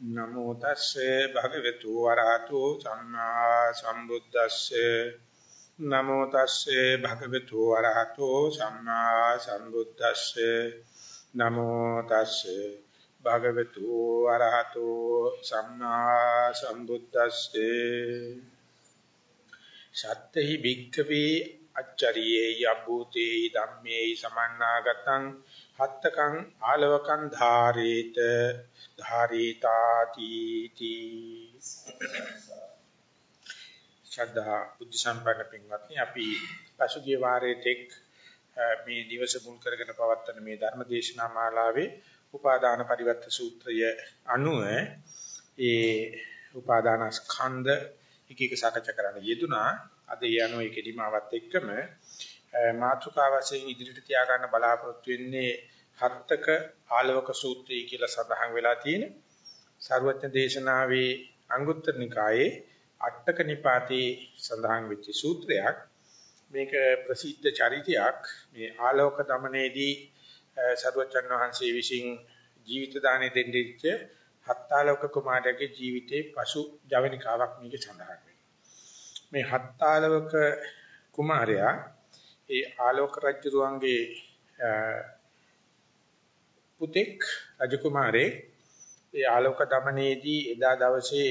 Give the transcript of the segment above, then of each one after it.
නමෝ තස්සේ භගවතු වරහතු සම්මා සම්බුද්දස්සේ නමෝ තස්සේ භගවතු වරහතු සම්මා සම්බුද්දස්සේ නමෝ තස්සේ භගවතු වරහතු සම්මා සම්බුද්දස්සේ සත්‍තෙහි භික්ඛවේ අච්චරියේ යබ්බූතේ ධම්මේ සමන්නාගතං හත්තකං ආලවකං ධාරේත ධාරීතාති තී ශ්‍රද්ධා බුද්ධ සම්පන්න පින්වත්නි අපි පසුගිය වාරයේ තෙක් මේ දිවස මුල් කරගෙන පවත්වන මේ ධර්ම දේශනා මාලාවේ උපාදාන පරිවර්ත සූත්‍රය අනුව ඒ උපාදාන ස්කන්ධ එක එක සාකච්ඡා කරන්න යෙදුනා. අද ඒ අනුව ඒකෙදිම ආවත් එක්කම මාතෘකා වශයෙන් ඉදිරියට තියාගන්න බලාපොරොත්තු වෙන්නේ හත්තක ආලවක සූත්‍රය කියලා සඳහන් වෙලා තියෙන සර්වඥ දේශනාවේ අංගුත්තර නිකායේ අටක නිපාතේ සඳහන් වෙච්ච සූත්‍රයක්. මේක ප්‍රසිද්ධ චරිතයක්. මේ ආලෝක දමනයේදී සර්වඥ වහන්සේ විසින් ජීවිත දාණය දෙන්නෙච්ච හත්තාලෝක කුමාරයාගේ ජීවිතේ පසු ජවනිකාවක් මේක සඳහන් වෙනවා. මේ හත්තාලෝක කුමාරයා ඒ ආලෝක රජුරුවන්ගේ පුතෙක් රජකුමාරේ ඒ ආලෝක দমনයේදී එදා දවසේ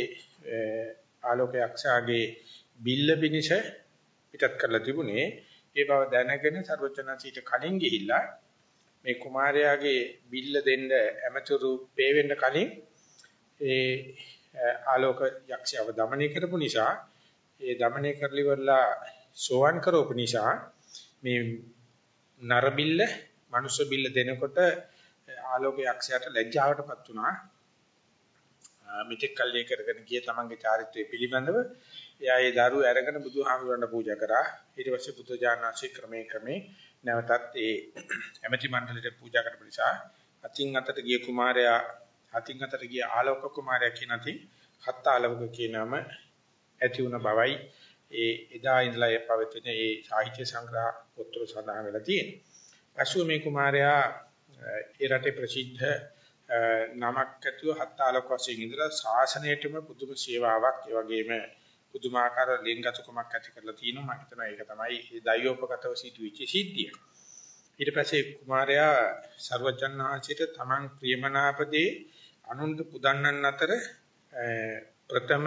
ආලෝක යක්ෂයාගේ බිල්ල පිනිෂ පිටත් කරලා තිබුණේ. ඒ බව දැනගෙන සර්වචනසීට කලින් ගිහිල්ලා මේ කුමාරයාගේ බිල්ල දෙන්න ඇමතුරු පේ වෙන්න කලින් ඒ ආලෝක යක්ෂයව দমনය කරපු නිසා ඒ দমনය කරලිවලා සෝවන් කරෝපු නිසා මේ නරබිල්ල මනුෂ්‍ය බිල්ල දෙනකොට ආලෝක යක්ෂයාට ලැජ්ජාවටපත් වුණා. මිත්‍යක් කල්ලි කරගෙන ගිය තමන්ගේ චාරිත්‍රය පිළිබඳව එයා ඒ දරුව අරගෙන බුදුහාමුදුරන්ට පූජා කරා. ඊට පස්සේ බුදුජානනාංශී ක්‍රමේ ක්‍රමේ නැවතත් ඒ එමෙති මණ්ඩලයට පූජා කරපු නිසා අතින් අතට ගිය කුමාරයා අතින් අතට ගිය ආලෝක කුමාරයා කියනති හත් ආලෝක කියනම ඇති වුණ බවයි ඒ එදා ඉඳලා ඒ පවතින ඒ සාහිත්‍ය සංග්‍රහ පොත්වල සඳහන් වෙලා තියෙනවා. පසුව මේ කුමාරයා ඒ රටේ ප්‍රසිද්ධ නමක් ඇතුව හත් ආලෝක වශයෙන් ඉඳලා ශාසනයටම පුදුම සේවාවක් ඒ වගේම පුදුමාකාර ලිංගතුකමක් ඇති කරලා තිනවා මම හිතනවා ඒක තමයි ඒ දයෝපගතව සිදුවෙච්ච සිද්ධිය. ඊට පස්සේ කුමාරයා ਸਰවජන්නාංශයට තමන් ප්‍රියමනාපදී අනුන්ට පුදන්නන් අතර ප්‍රථම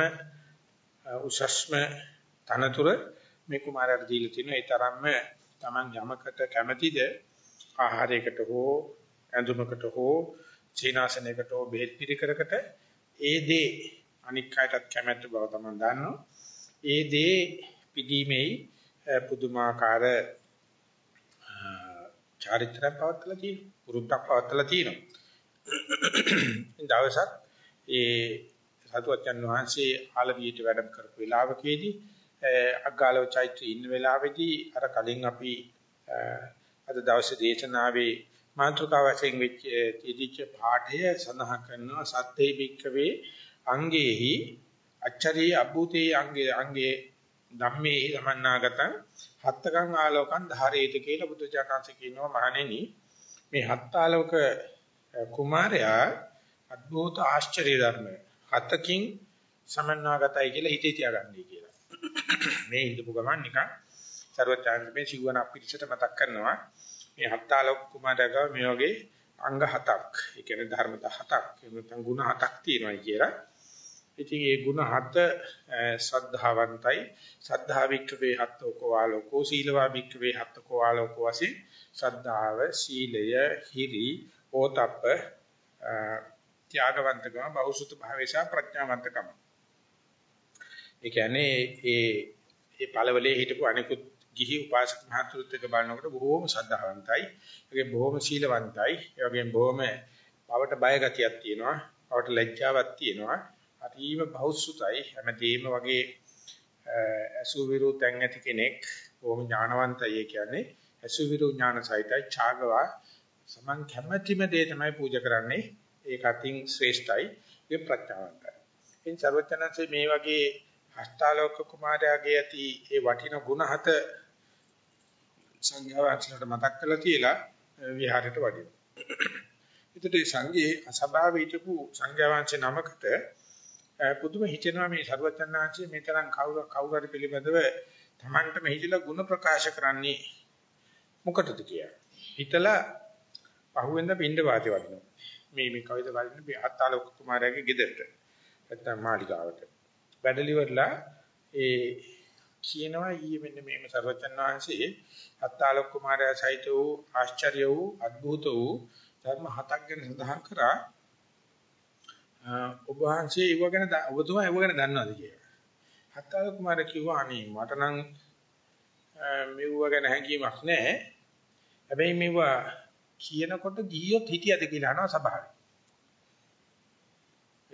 උසස්ම තනතුර මේ කුමාරයාට දීලා තිනවා ඒ තරම්ම තමන් යමකට කැමැතිද ආහාරයකට හෝ ඇඳුමකට හෝ සීනාසනයකට හෝ බෙහෙත් පිළිකරකට ඒ දේ අනික් අයටත් කැමැත්ත බව තමයි දන්නවා. ඒ දේ පිදීමේ පුදුමාකාර චාරිත්‍රාක් පවත්ලා තියෙනවා. පුරුද්දක් පවත්ලා තියෙනවා. දවසක් ඒ සතුවචන් වහන්සේ ආලවියට වැඩම කරපු වෙලාවකදී අග්ගාලව චෛත්‍ය ඉන්න වෙලාවේදී අර කලින් අපි අද දවසේ දේශනාවේ මාතෘකාව වශයෙන් වෙච්ච තීදිච්ච පාඨය සඳහන් කරනවා සත්‍යේ භික්කවේ අංගේහි අච්චරී අභූතේ අංගේ අංගේ ධම්මේ සමන්නාගතං හත්තකං ආලෝකං ධාරේත කියලා බුදුචානන්සේ කියනවා මහණෙනි. මේ හත් ආලෝක කුමාරයා අද්භූත ආශ්චර්ය ධර්ම හතකින් සමන්නාගතයි කියලා හිතේ තියාගන්නයි කියලා. මේ හිතපු ගමන් නිකන් සරුවචාන්ද මේ සිවුවන අපිරිසට මතක් කරනවා. මේ හත්තාලෝක කුමාරයගව මේ වගේ අංග හතක්. ඒ කියන්නේ ධර්මතා හතක්. එහෙම නැත්නම් ಗುಣ හතක් තියෙනවා කියලා. ඉතින් ඒ ಗುಣ හත ශ්‍රද්ධාවන්තයි. සද්ධා වික්ඛවේ හත්තෝකෝ ආලෝකෝ සීලවා වික්ඛවේ හත්තෝකෝ ආලෝකෝ වශයෙන් ශ්‍රද්ධාව සීලය හිරි ඕතප්ප ත්‍යාගවන්තකම බෞසුත භාවේශා ප්‍රඥාවන්තකම. ඒ කියන්නේ ඒ ඒ පළවලේ හිටපු අනිකුත් ගිහි උපාසක මහතුරුත් එක බලනකොට බොහෝම ශ්‍රද්ධාවන්තයි. ඒකේ බොහෝම සීලවන්තයි. ඒ වගේම බොහෝම පවට බය ගතියක් තියෙනවා. පවට ලැජ්ජාවක් තියෙනවා. හරිම බෞසුතයි. හැමදේම වගේ අසුවිරු තැන් ඇති කෙනෙක් බොහොම ඥානවන්තයි. ඒ කියන්නේ අසුවිරු ඥාන සහිතයි. ඡාගවා සමන් කැමැතිම දේ තමයි පූජා කරන්නේ. ඒක අතින් ශ්‍රේෂ්ඨයි. ඒ ප්‍රඥාවන්තයි. ඉන් සර්වඥාන්සේ මේ වගේ අෂ්ටාලෝක කුමාරයාගේ ඇති ඒ වටින ගුණ හත සංඝයා වහන්සේලාට මතක් කරලා තියලා විහාරයට වඩිනවා. ඒකට මේ සංඝේ අසභාව හිටපු සංඝයා වහන්සේ නමකට පුදුම හිතෙනවා මේ සරුවචනාංශයේ මේ තරම් කවුරු කවුරු හරි පිළිබඳව Tamanටම හිතලා ಗುಣ ප්‍රකාශ කරන්නේ මොකටද කියලා. හිතලා පහුවෙන්ද පින්ඳ වාතේ වදිනවා. මේ මේ කවිද වදින අත්තාලෝක කුමාරයාගේ ගෙදරට. නැත්තම් මාලිගාවට. වැඩලිවලා ඒ කියනවා ඊයේ මෙන්න මේම සර්වචන් වහන්සේ අත්තාලෝක කුමාරයා සහිත වූ ආශ්චර්ය වූ අద్భుත වූ ධර්ම හතක් ගැන සඳහන් කරා. ඔබ වහන්සේ ඒව ගැන ඔබතුමා ඒව ගැන දන්නවද කියලා. අත්තාලෝක කුමාරයා කිව්වා අනේ මට නම් මෙව්ව ගැන හැඟීමක් නැහැ. හැබැයි මේවා කියනකොට ගියොත් හිටියද කියලා අහනවා සභාවේ.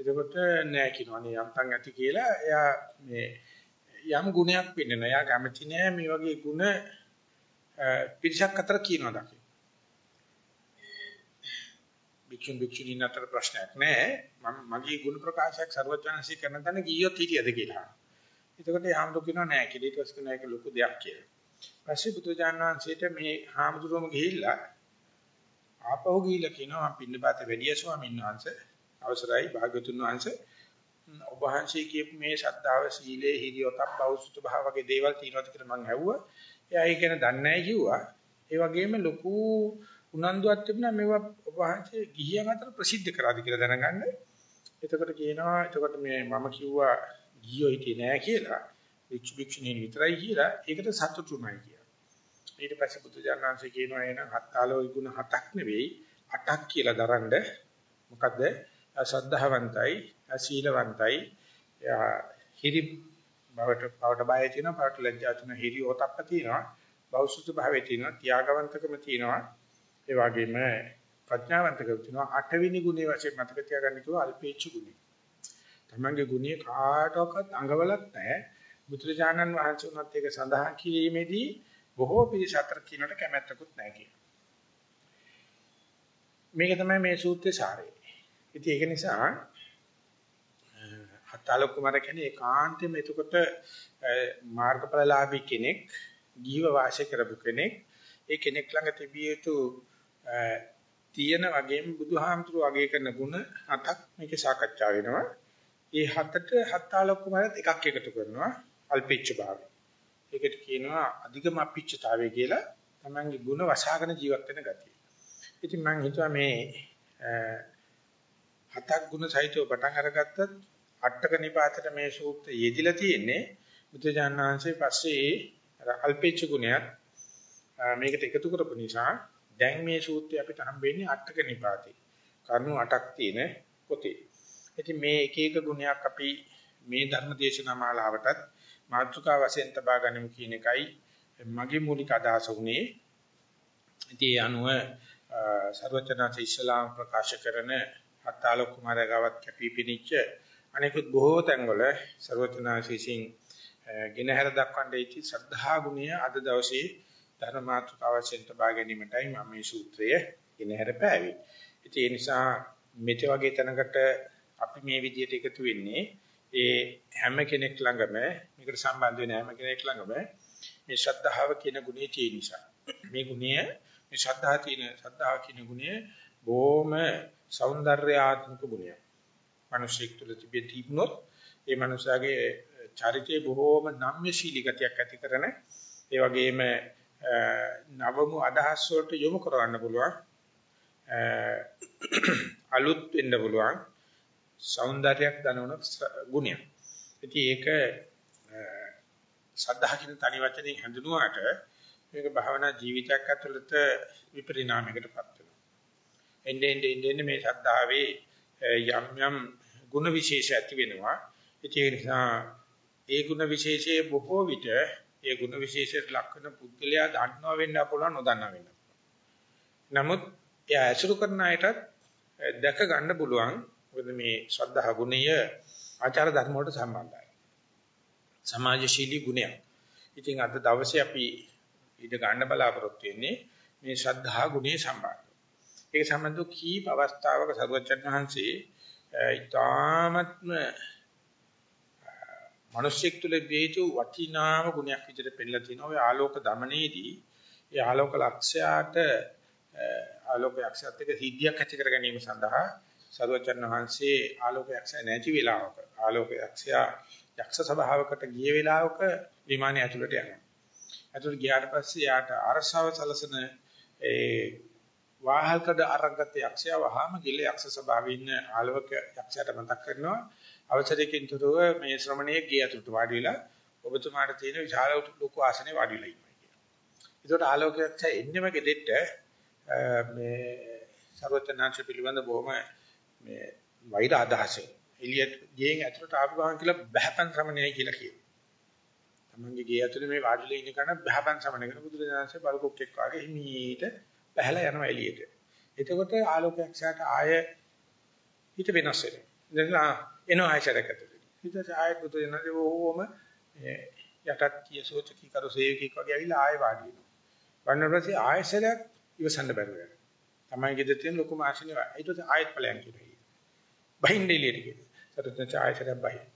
එතකොට නෑ කියනවා නේ යන්තම් ඇති කියලා එයා මේ යම් ගුණයක් පින්නන. එයා කැමති නෑ මේ වගේ ගුණ පිරිසක් අතර කියනවා දකින්න. භික්ෂුන් භික්ෂුණීන් අතර ප්‍රශ්නයක් නෑ. මම මගේ ගුණ ප්‍රකාශයක් ਸਰවඥාන්සි කරන තැන ගියොත් හිටියද කියලා. එතකොට යාමතු කියනවා නෑ කියලා. ඊට පස්සේ කෙනෙක් ලොකු දෙයක් කියලා. පස්සේ බුදුජානක වහන්සේට මේ හාමුදුරුවම ගිහිල්ලා ආපහු ගිහිල්ලා කියනවා මම පින්නපාත වැඩිය ස්වාමීන් වහන්සේ අවසරයි භාග්‍යතුන් වහන්සේ ඔබ වහන්සේ කියපු මේ ශ්‍රද්ධාව සීලේ හිරියොතක් බෞසුත භාව වගේ දේවල් තියෙනවද කියලා මම ඇහුවා. එයා ඒක ගැන දන්නේ නැහැ කිව්වා. ඒ වගේම ලොකු උනන්දුවක් තිබුණා මේවා ඔබ වහන්සේ ගිහියන් අතර ප්‍රසිද්ධ කරාද කියලා දැනගන්න. එතකොට කියනවා එතකොට මේ මම කිව්වා ගියෝ හිටියේ නෑ කියලා. වික්ෂු වික්ෂුණීන් විතරයි කියලා. ඒකට සතුටුමයි කියලා. ඊට පස්සේ බුදුජානනාංශය කියනවා එනං හත්තාලෝ ගුණ හතක් නෙවෙයි අටක් කියලා දරන්න මොකද ශ්‍රද්ධාවන්තයි සීලවන්තයි. හිරි බවට බවට බය තියෙනවා බවට ලැජ්ජා තියෙනවා හිරි ඕතප්ප තියෙනවා. බෞසුත භාවයේ තියෙනවා ත්‍යාගවන්තකම තියෙනවා. ඒ වගේම ප්‍රඥාවන්තකම තියෙනවා. අටවෙනි ගුණේ වශයෙන් මතක තියාගන්න කිව්වා අල්පේච්ඡ ගුණය. තමන්ගේ ගුණය කාටවත් අඟවලක් නැහැ. බුදුරජාණන් වහන්සේ උනත් ඒක සඳහන් කිරීමේදී බොහෝ පිරිස අතර කියනට කැමැත්තකුත් නැහැ කියන. මේක තමයි මේ සූත්‍රයේ සාරය. ඉතින් ඒක නිසා අත්තාල කුමාර කියන්නේ ඒකාන්තයෙන්ම එතකොට මාර්ගඵලලාභී කෙනෙක් ජීව වාසය කරපු කෙනෙක් ඒ කෙනෙක් ළඟ තිබිය යුතු තියෙන වගේම බුදුහාමුදුරු වගේ කරන ගුණ අටක් මේකේ සාකච්ඡා වෙනවා. ඒ හතට හත්තාල කුමාරත් එකක් එකතු කරනවා අල්පිච්ච භාවය. ඒකට කියනවා අධිකම අපිච්චතාවය කියලා. තමන්ගේ ගුණ වසාගෙන ජීවත් වෙන ගතිය. ඉතින් මම හිතුවා මේ හතක් ಗುಣ සහිතව පටන් අරගත්තත් අටක නිපාතට මේ සූත්‍රය යෙදිලා තියෙන්නේ බුදුජානනාංශයේ පස්සේ අර අල්පේච්ච ගුණයත් මේකට එකතු කරපු නිසා දැන් මේ සූත්‍රය අපිට හම්බෙන්නේ අටක නිපාතේ. කරුණු අටක් තියෙන පොතේ. ඉතින් මේ එක එක ගුණයක් අපි මේ ධර්ම දේශනා මාලාවටත් මාතෘකා වශයෙන් තබා ගනිමු කියන එකයි මගේ මූලික අදහස උනේ. ඉතින් ඒ අනුව සර්වචනාච ඉස්ලාම් ප්‍රකාශ කරන අත්තාලොක් කුමාරයා ගාවත් කැපිපෙනිච්ච අනෙකුත් බොහෝ තැන්වල සර්වචනාච විසින් ගෙනහැර දක්වන්නේ ඉති ශ්‍රද්ධා ගුණය අද දවසේ ධර්ම මාතෘකා වශයෙන් තබා ගැනීමටයි මම මේ සූත්‍රය ගෙනහැර පෑවේ. ඉතින් ඒ නිසා මෙත වගේ තැනකට අපි මේ විදිහට එකතු වෙන්නේ ඒ හැම කෙනෙක් ළඟම මේකට සම්බන්ධ වෙන හැම කෙනෙක් ළඟම මේ ශ්‍රද්ධාව කියන ගුණය තියෙන නිසා මේ ගුණය මේ ශ්‍රද්ධාව තියෙන ශ්‍රද්ධාව කියන ගුණය බොහොම సౌందర్యాత్మක ගුණයක්. මිනිසෙක් තුළ තිබෙ තිබුණොත් ඒ මනුස්සයාගේ චරිතයේ බොහෝම නම්‍යශීලී ගතියක් ඇති කරන ඒ වගේම නවමු අදහස් වලට යොමු කරවන්න පුළුවන් අලුත් වෙන්න පුළුවන් సౌందర్యයක් දනවන ගුණයක්. ඉතින් ඒක සද්ධා කියන තනි වචනේ හඳුනුවාට මේක භාවනා ජීවිතයක් ඇතුළත විපරිණාමයකටපත් එන්නේ එන්නේ එන්නේ මේ සද්ධාවේ යම් යම් ಗುಣ විශේෂ ඇති වෙනවා. ඒ නිසා ඒ ಗುಣ විශේෂයේ බොහෝ විට ඒ ಗುಣ විශේෂයට ලක් වෙන පුද්ගලයා දන්නවා වෙන්න පුළුවන් නොදන්නවා වෙන්න. නමුත් එයා ඇසුරු කරන අයටත් දැක ගන්න පුළුවන් මොකද මේ ශ්‍රද්ධා ගුණය ආචාර ධර්ම වලට සම්බන්ධයි. සමාජශීලී ගුණයක්. ඉතින් අද දවසේ අපි ඊට ගන්න බලාපොරොත්තු වෙන්නේ මේ ශ්‍රද්ධා ගුණේ සම්බන්ධව. ඒක සම්බන්ධව කීප අවස්ථාවක සරුවචන් වහන්සේ ඊ타මත්ම මිනිස්සෙක් තුළ බේතු වටිනාම ගුණයක් විදිහට පෙන්නලා තිනවා. ඔය ආලෝක දමනයේදී ඒ ආලෝක ලක්ෂයාට ආලෝකයක්ෂයත් එක්ක සිද්ධියක් ඇති කර ගැනීම සඳහා සරුවචන් වහන්සේ ආලෝකයක්ෂය නැති වෙලාවක ආලෝකයක්ෂය යක්ෂ සභාවකට ගිය වෙලාවක විමානය ඇතුළට යනවා. ඇතුළට ගියාට පස්සේ යාට අරසාව සලසන ඒ වාහල්කඩ අරගත යක්ෂයා වහාම ගිල යක්ෂ සභාවේ ඉන්න ආලෝක යක්ෂයාට මතක් කරනවා අවසරයකින් තොරව මේ ශ්‍රමණයේ ගිය ඇතුළට වාඩි වෙලා ඔබතුමාට තියෙන විශාල ලොකු ආසනේ වාඩි වෙලා ඉන්නවා කියලා. ඒකට ආලෝකයක්ෂය එන්නෙම ගෙදෙට්ට මේ ਸਰවඥාන්සේ පිළිබඳ බොහොම මේ වෛර අදහසෙන් එළියට ගෙයෙන් ඇතුළට ආපු ගමන් කියලා බහපන් ශ්‍රමණයයි කියලා කියනවා. තමන්ගේ ගේ ඇතුලේ මේ වාඩිලා ඉන්න කෙනා බහපන් ශ්‍රමණය කරන බුදුරජාණන්සේ බලකොක්ෙක් වගේ හිමීට බහලා යනවා එළියට. එතකොට ආලෝකයක්ෂයට ආය හිත වෙනස් වෙනවා. දැන් එනවා ආයශරක ඇතුලේ. ඊට ආය බුදුරජාණන්සේ ඕම යටත් කිය සෝචකී කරු සේවකෙක් වගේ ඇවිල්ලා ආය වාඩි වෙනවා. වන්න පස්සේ ආයශරයක් ඉවසන්න බැරුව යනවා. තමයි ගෙදර තියෙන ලොකුම ආශිනේ ඊට පස්සේ ආයත් ඵලයන් කියනවා. බහින්න එළියට කියනවා. සතරත ආයශරයක් බහින්න.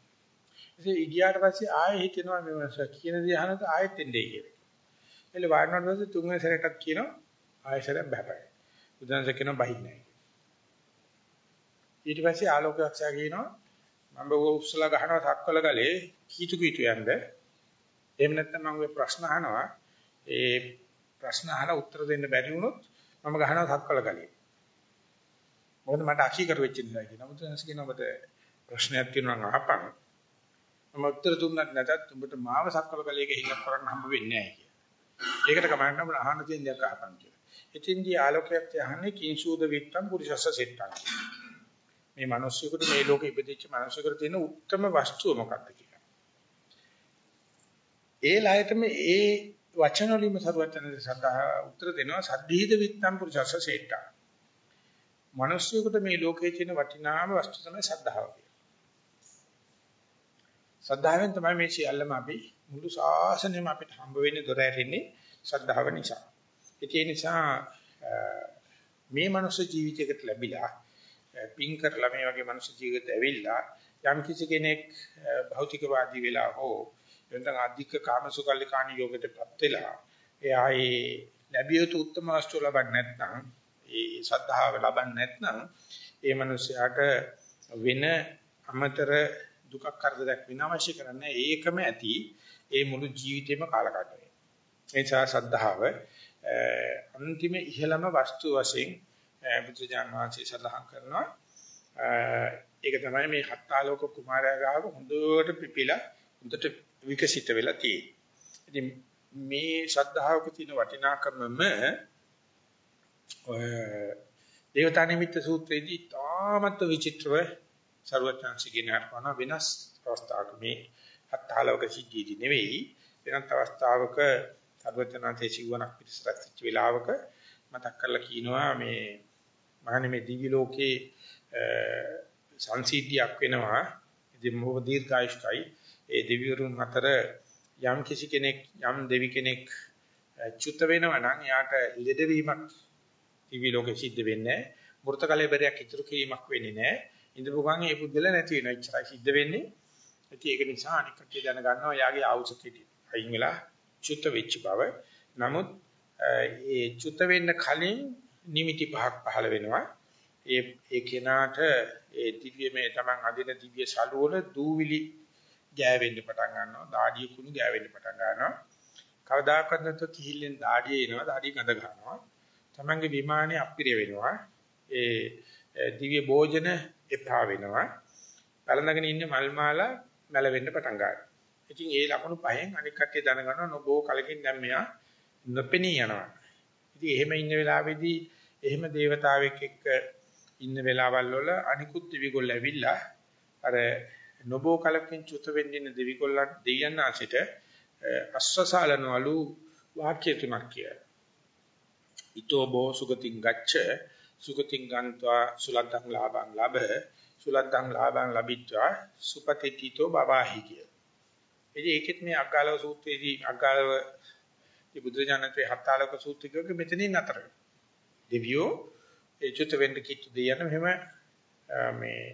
ඉතින් ගියාට පස්සේ ආයෙ හිතෙනවා මේ මනස කියන දේ අහනකොට ආයෙත් එන්නේ කියලා. එළ වාඩිනාට පස්සේ තුන්වෙනි සැරේටත් කියනවා ආයෙසරක් බහැපයි. බුදුන්සේ කියනවා බහින්නේ නැහැ. ඊට පස්සේ ආලෝකයක්ෂයා කියනවා මම ඔය උස්සලා ගහනවා සක්වල ගලේ කීතු කීතු යන්ද. එහෙම නැත්නම් මම ඔය ප්‍රශ්න අහනවා ඒ ප්‍රශ්න අහලා උත්තර දෙන්න බැරි වුණොත් මම ගහනවා සක්වල ගලේ. මොකද මට අකීකර වෙච්ච නිසා කියනවා. බුදුන්සේ කියනවා ඔබට ප්‍රශ්නයක් තියෙනවා නම් අහපන්. මම උත්තර දුන්නත් නැතත් උඹට මාව සක්වල කලයක හිලක් කරන්න හම්බ වෙන්නේ නැහැ කියලා. ඒකට කමන්න අපිට අහන්න තියෙන දේ අහපන් කියලා. ඉතින්දී ආලෝකයක් යහන්නේ කිංසූද විත්තම් පුරිසස්ස සෙට්ටන්. මේ මිනිස්සුන්ට මේ ලෝකෙ ඉපදිච්ච මිනිස්සුන්ට තියෙන උත්තරම වස්තුව මොකක්ද කියලා. ඒ ලයටම ඒ වචන වලින්ම සරුවචනද සදා උත්තර දෙනවා සද්ධීද විත්තම් පුරිසස්ස සෙට්ටන්. මිනිස්සුන්ට මේ ලෝකයේ තියෙන වටිනාම වස්තු තමයි සද්ධාව කියන්නේ. ශ්‍රද්ධාවෙන් තමයි මේ සියල්ලම අපි මුළු ශාසනයම අපිට හම්බ වෙන්නේ දොර ඇරෙන්නේ ශ්‍රද්ධාව නිසා. ඒ නිසා මේ මනුෂ්‍ය ජීවිතයකට ලැබිලා පින් කරලා මේ වගේ මනුෂ්‍ය ජීවිතයට ඇවිල්ලා යම් කිසි කෙනෙක් භෞතිකවාදී වෙලා හෝ එතන අධික කාමසුකල්ලිකාණී යෝගයටපත් වෙලා එයා ඒ ලැබිය යුතු උත්තම වස්තු ලබන්නේ නැත්නම් ඒ ශ්‍රද්ධාව ලබන්නේ නැත්නම් ඒ මනුස්සයාට වෙන අමතර දුකක් කරදරයක් විනාශය කරන්නේ ඒකම ඇති ඒ මුළු ජීවිතේම කාලකන්ණය. ඒ නිසා සද්ධාව අන්තිම ඉහළම වස්තු වශයෙන් බුදුජාන විශ්ේ සඳහන් කරනවා. ඒක තමයි මේ හත්තාලෝක කුමාරයා ගාව හොඳට පිපිලා හොඳට විකසිත වෙලා තියෙන්නේ. ඉතින් මේ ශ්‍රද්ධාවක තියෙන වටිනාකමම ඔය දේවතා නිමිත්ත සූත්‍රයේදී තාමත් විචිත්‍රව ਸਰවඥාන්සිකේ නර්පණ වෙනස් අවස්ථාවක මේ හත්හලවක සිද්ධියදී නෙවෙයි වෙනත් අවස්ථාවක ਸਰවඥාන්සේ සිවණක් පිටසක් සිච්ච වෙලාවක මතක් කරලා කියනවා මේ මහන්නේ මේ දිවි ලෝකේ සංසිද්ධියක් වෙනවා ඉතින් මොහොත දීර්ඝායුෂ්කයි ඒ දෙවිවරුන් අතර යම් කිසි කෙනෙක් යම් දෙවි කෙනෙක් චුත වෙනවා නම් යාට ලෙඩවීමක් දිවි ලෝකෙ සිද්ධ වෙන්නේ නැහැ මෘත කලෙබරයක් ඉතුරු කිරීමක් වෙන්නේ නැහැ ඉඳපු ගමන් ඒ පුද්ගලයා නැති වෙනවා. එච්චරයි සිද්ධ වෙන්නේ. ඉතින් ඒක නිසා අනික් කටේ දැනගන්නවා යාගේ ආවුස කෙටි. අයින් වෙලා චුත්ත වෙච්ච බව. නමුත් ඒ චුත්ත වෙන්න කලින් නිමිටි පහක් පහළ වෙනවා. ඒ ඒ කෙනාට ඒ දිව්‍ය මේ Taman අදින දිව්‍ය සලුවල දූවිලි ගෑවෙන්න පටන් ගන්නවා. දාඩිය කුණු ගෑවෙන්න පටන් ගන්නවා. කවදාකවත් නැතුව කිහිල්ලෙන් දාඩිය එනවා. දාඩිය ගඳ ගන්නවා. Tamanගේ විමානය අප්‍රිය වෙනවා. ඒ දිව්‍ය භෝජන එපා වෙනවා. පළඳගෙන ඉන්න මල් මාලා මැලවෙන්න පටන් ගන්නවා. ඉතින් ඒ ලකුණු පහෙන් අනික් කට්ටිය දැනගන්නවා නොබෝ කලකින් දැන් මෙයා නොපෙනී යනවා. ඉතින් එහෙම ඉන්න වෙලාවේදී එහෙම దేవතාවෙක් එක්ක ඉන්න වෙලාවල් වල අනිකුත් දිවිගොල්ල ඇවිල්ලා අර නොබෝ කලකින් චුත වෙන්න දෙවිගොල්ලන් දෙයයන් ආසිට අස්වසාලනවලු වාක්‍ය තුනක් කියලා. ඊතෝ බෝ සුගතින් ගච්ඡ සුගතින් ගන්්වා සුලද්දං ලාභං ලබ සුලද්දං ලාභං ලබිත්වා සුපතිතීතෝ බවාහි කිය. එදී ඒකෙත් මේ අග්ගාලව සූත්‍රයේදී අග්ගාලව die බුදුජානකේ හත්තාලක සූත්‍රයක මෙතනින් අතර දෙවියෝ ඒ චුත වෙන්න කිච්ච දෙයන මෙහෙම මේ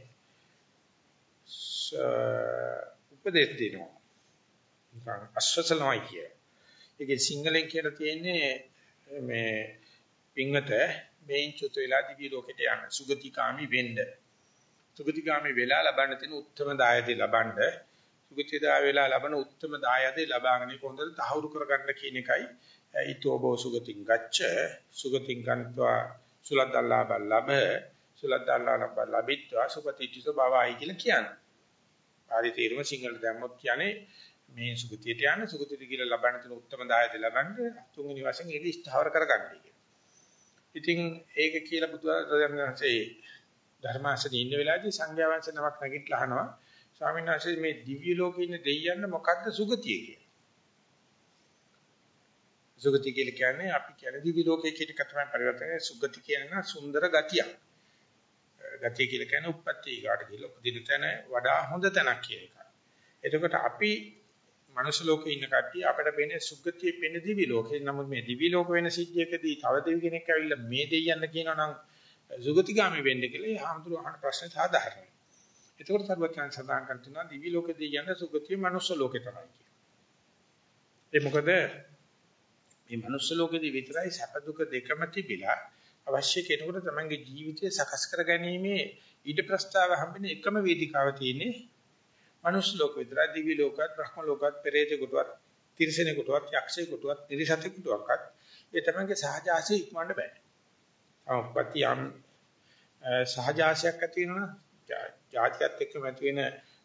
උපදේශ දෙනවා. නිකන් අශ්වසලමයි කිය. ඒකේ සිංහලෙන් කියලා තියෙන්නේ මේ පින්වත මේන් චුත වෙලා දිවි ලෝකෙට යන්න සුගතිකාමි වෙන්න. සුගතිකාමි වෙලා ලබන්න තියෙන උත්තරම දායදේ ලබන්න සුගතිදා වෙලා ලබන උත්තරම දායදේ ලබාගෙන කොහොමද තහවුරු කරගන්න කියන එකයි ඊතෝබෝ සුගතින් ගච්ඡ සුගතින් ගන්නවා සුලද්දල්ලා බල්ලබ සුලද්දල්ලා නබ ලබිත්වා සුපතිච්ච බවයි කියලා කියන්නේ. ආදි තේරුම සිංහලට දැම්මොත් කියන්නේ මේ සුගතියට යන සුගතියට කියලා ලබන්න තියෙන උත්තරම දායද ලබන්න තුන්වෙනි වශයෙන් ඒක ස්ථාවර කරගන්නයි කියන්නේ. ඉතින් ඒක කියලා බුදුරජාණන්සේ ධර්මාසනේ ඉන්න වෙලාවේදී සංඝයා වහන්සේ නමක් නැගිටලා අහනවා ස්වාමීන් වහන්සේ මේ දිව්‍ය ලෝකේ ඉන්න දෙයියන්න මොකද්ද සුගතිය කියන්නේ? සුගතිය කියලා කියන්නේ අපි කියන දිව්‍ය ලෝකයේ කියන එක තමයි පරිවර්තනය සුගති කියන සුන්දර ගතියක්. ගතිය කියලා කියන්නේ උප්පත්ති ඊගාට කියලා උපදින තැන වඩා හොඳ තැනක් කියන එක. එතකොට අපි මනුෂ්‍ය ලෝකේ ඉන්න කට්ටිය අපිට වෙන්නේ සුගතිය වෙන්නේ දිවි ලෝකේ. නමුත් මේ දිවි ලෝක වෙන සිද්ධියකදී තව දෙවි කෙනෙක් ඇවිල්ලා මේ දෙයියන්න කියනවා නම් සුගතිගාමි වෙන්න කියලා ඒ හාමුදුරුවෝ අහන ප්‍රශ්නේ සාධාරණයි. ඒකෝට සර්වඥයන් සඳහන් කරනවා දිවි ලෝකෙදී යන සුගතිය මනුෂ්‍ය ලෝකේ තමයි කියන්නේ. ඒ මොකද මේ මනුෂ්‍ය ලෝකෙදී විතරයි සැප දුක දෙකම තිබිලා අවශ්‍ය කෙනෙකුට තමන්ගේ ජීවිතය සකස් කරගැනීමේ ඊට ප්‍රස්තාව හම්බෙන එකම වේදිකාව තියෙන්නේ මනුෂ්‍ය ලෝක විතරයි දිවි ලෝකත් බ්‍රහ්ම ලෝකත් පෙරේත කොටවත් තිරිසනෙ කොටවත් යක්ෂය කොටවත් නිරිසතෙ කොටවත් ඒ තමන්ගේ සහජ ආශය ඉක්මවන්න බෑ. අවපති යම් සහජ ආශයක් ඇති වෙනවා ජාතියත් එක්කම ඇති වෙන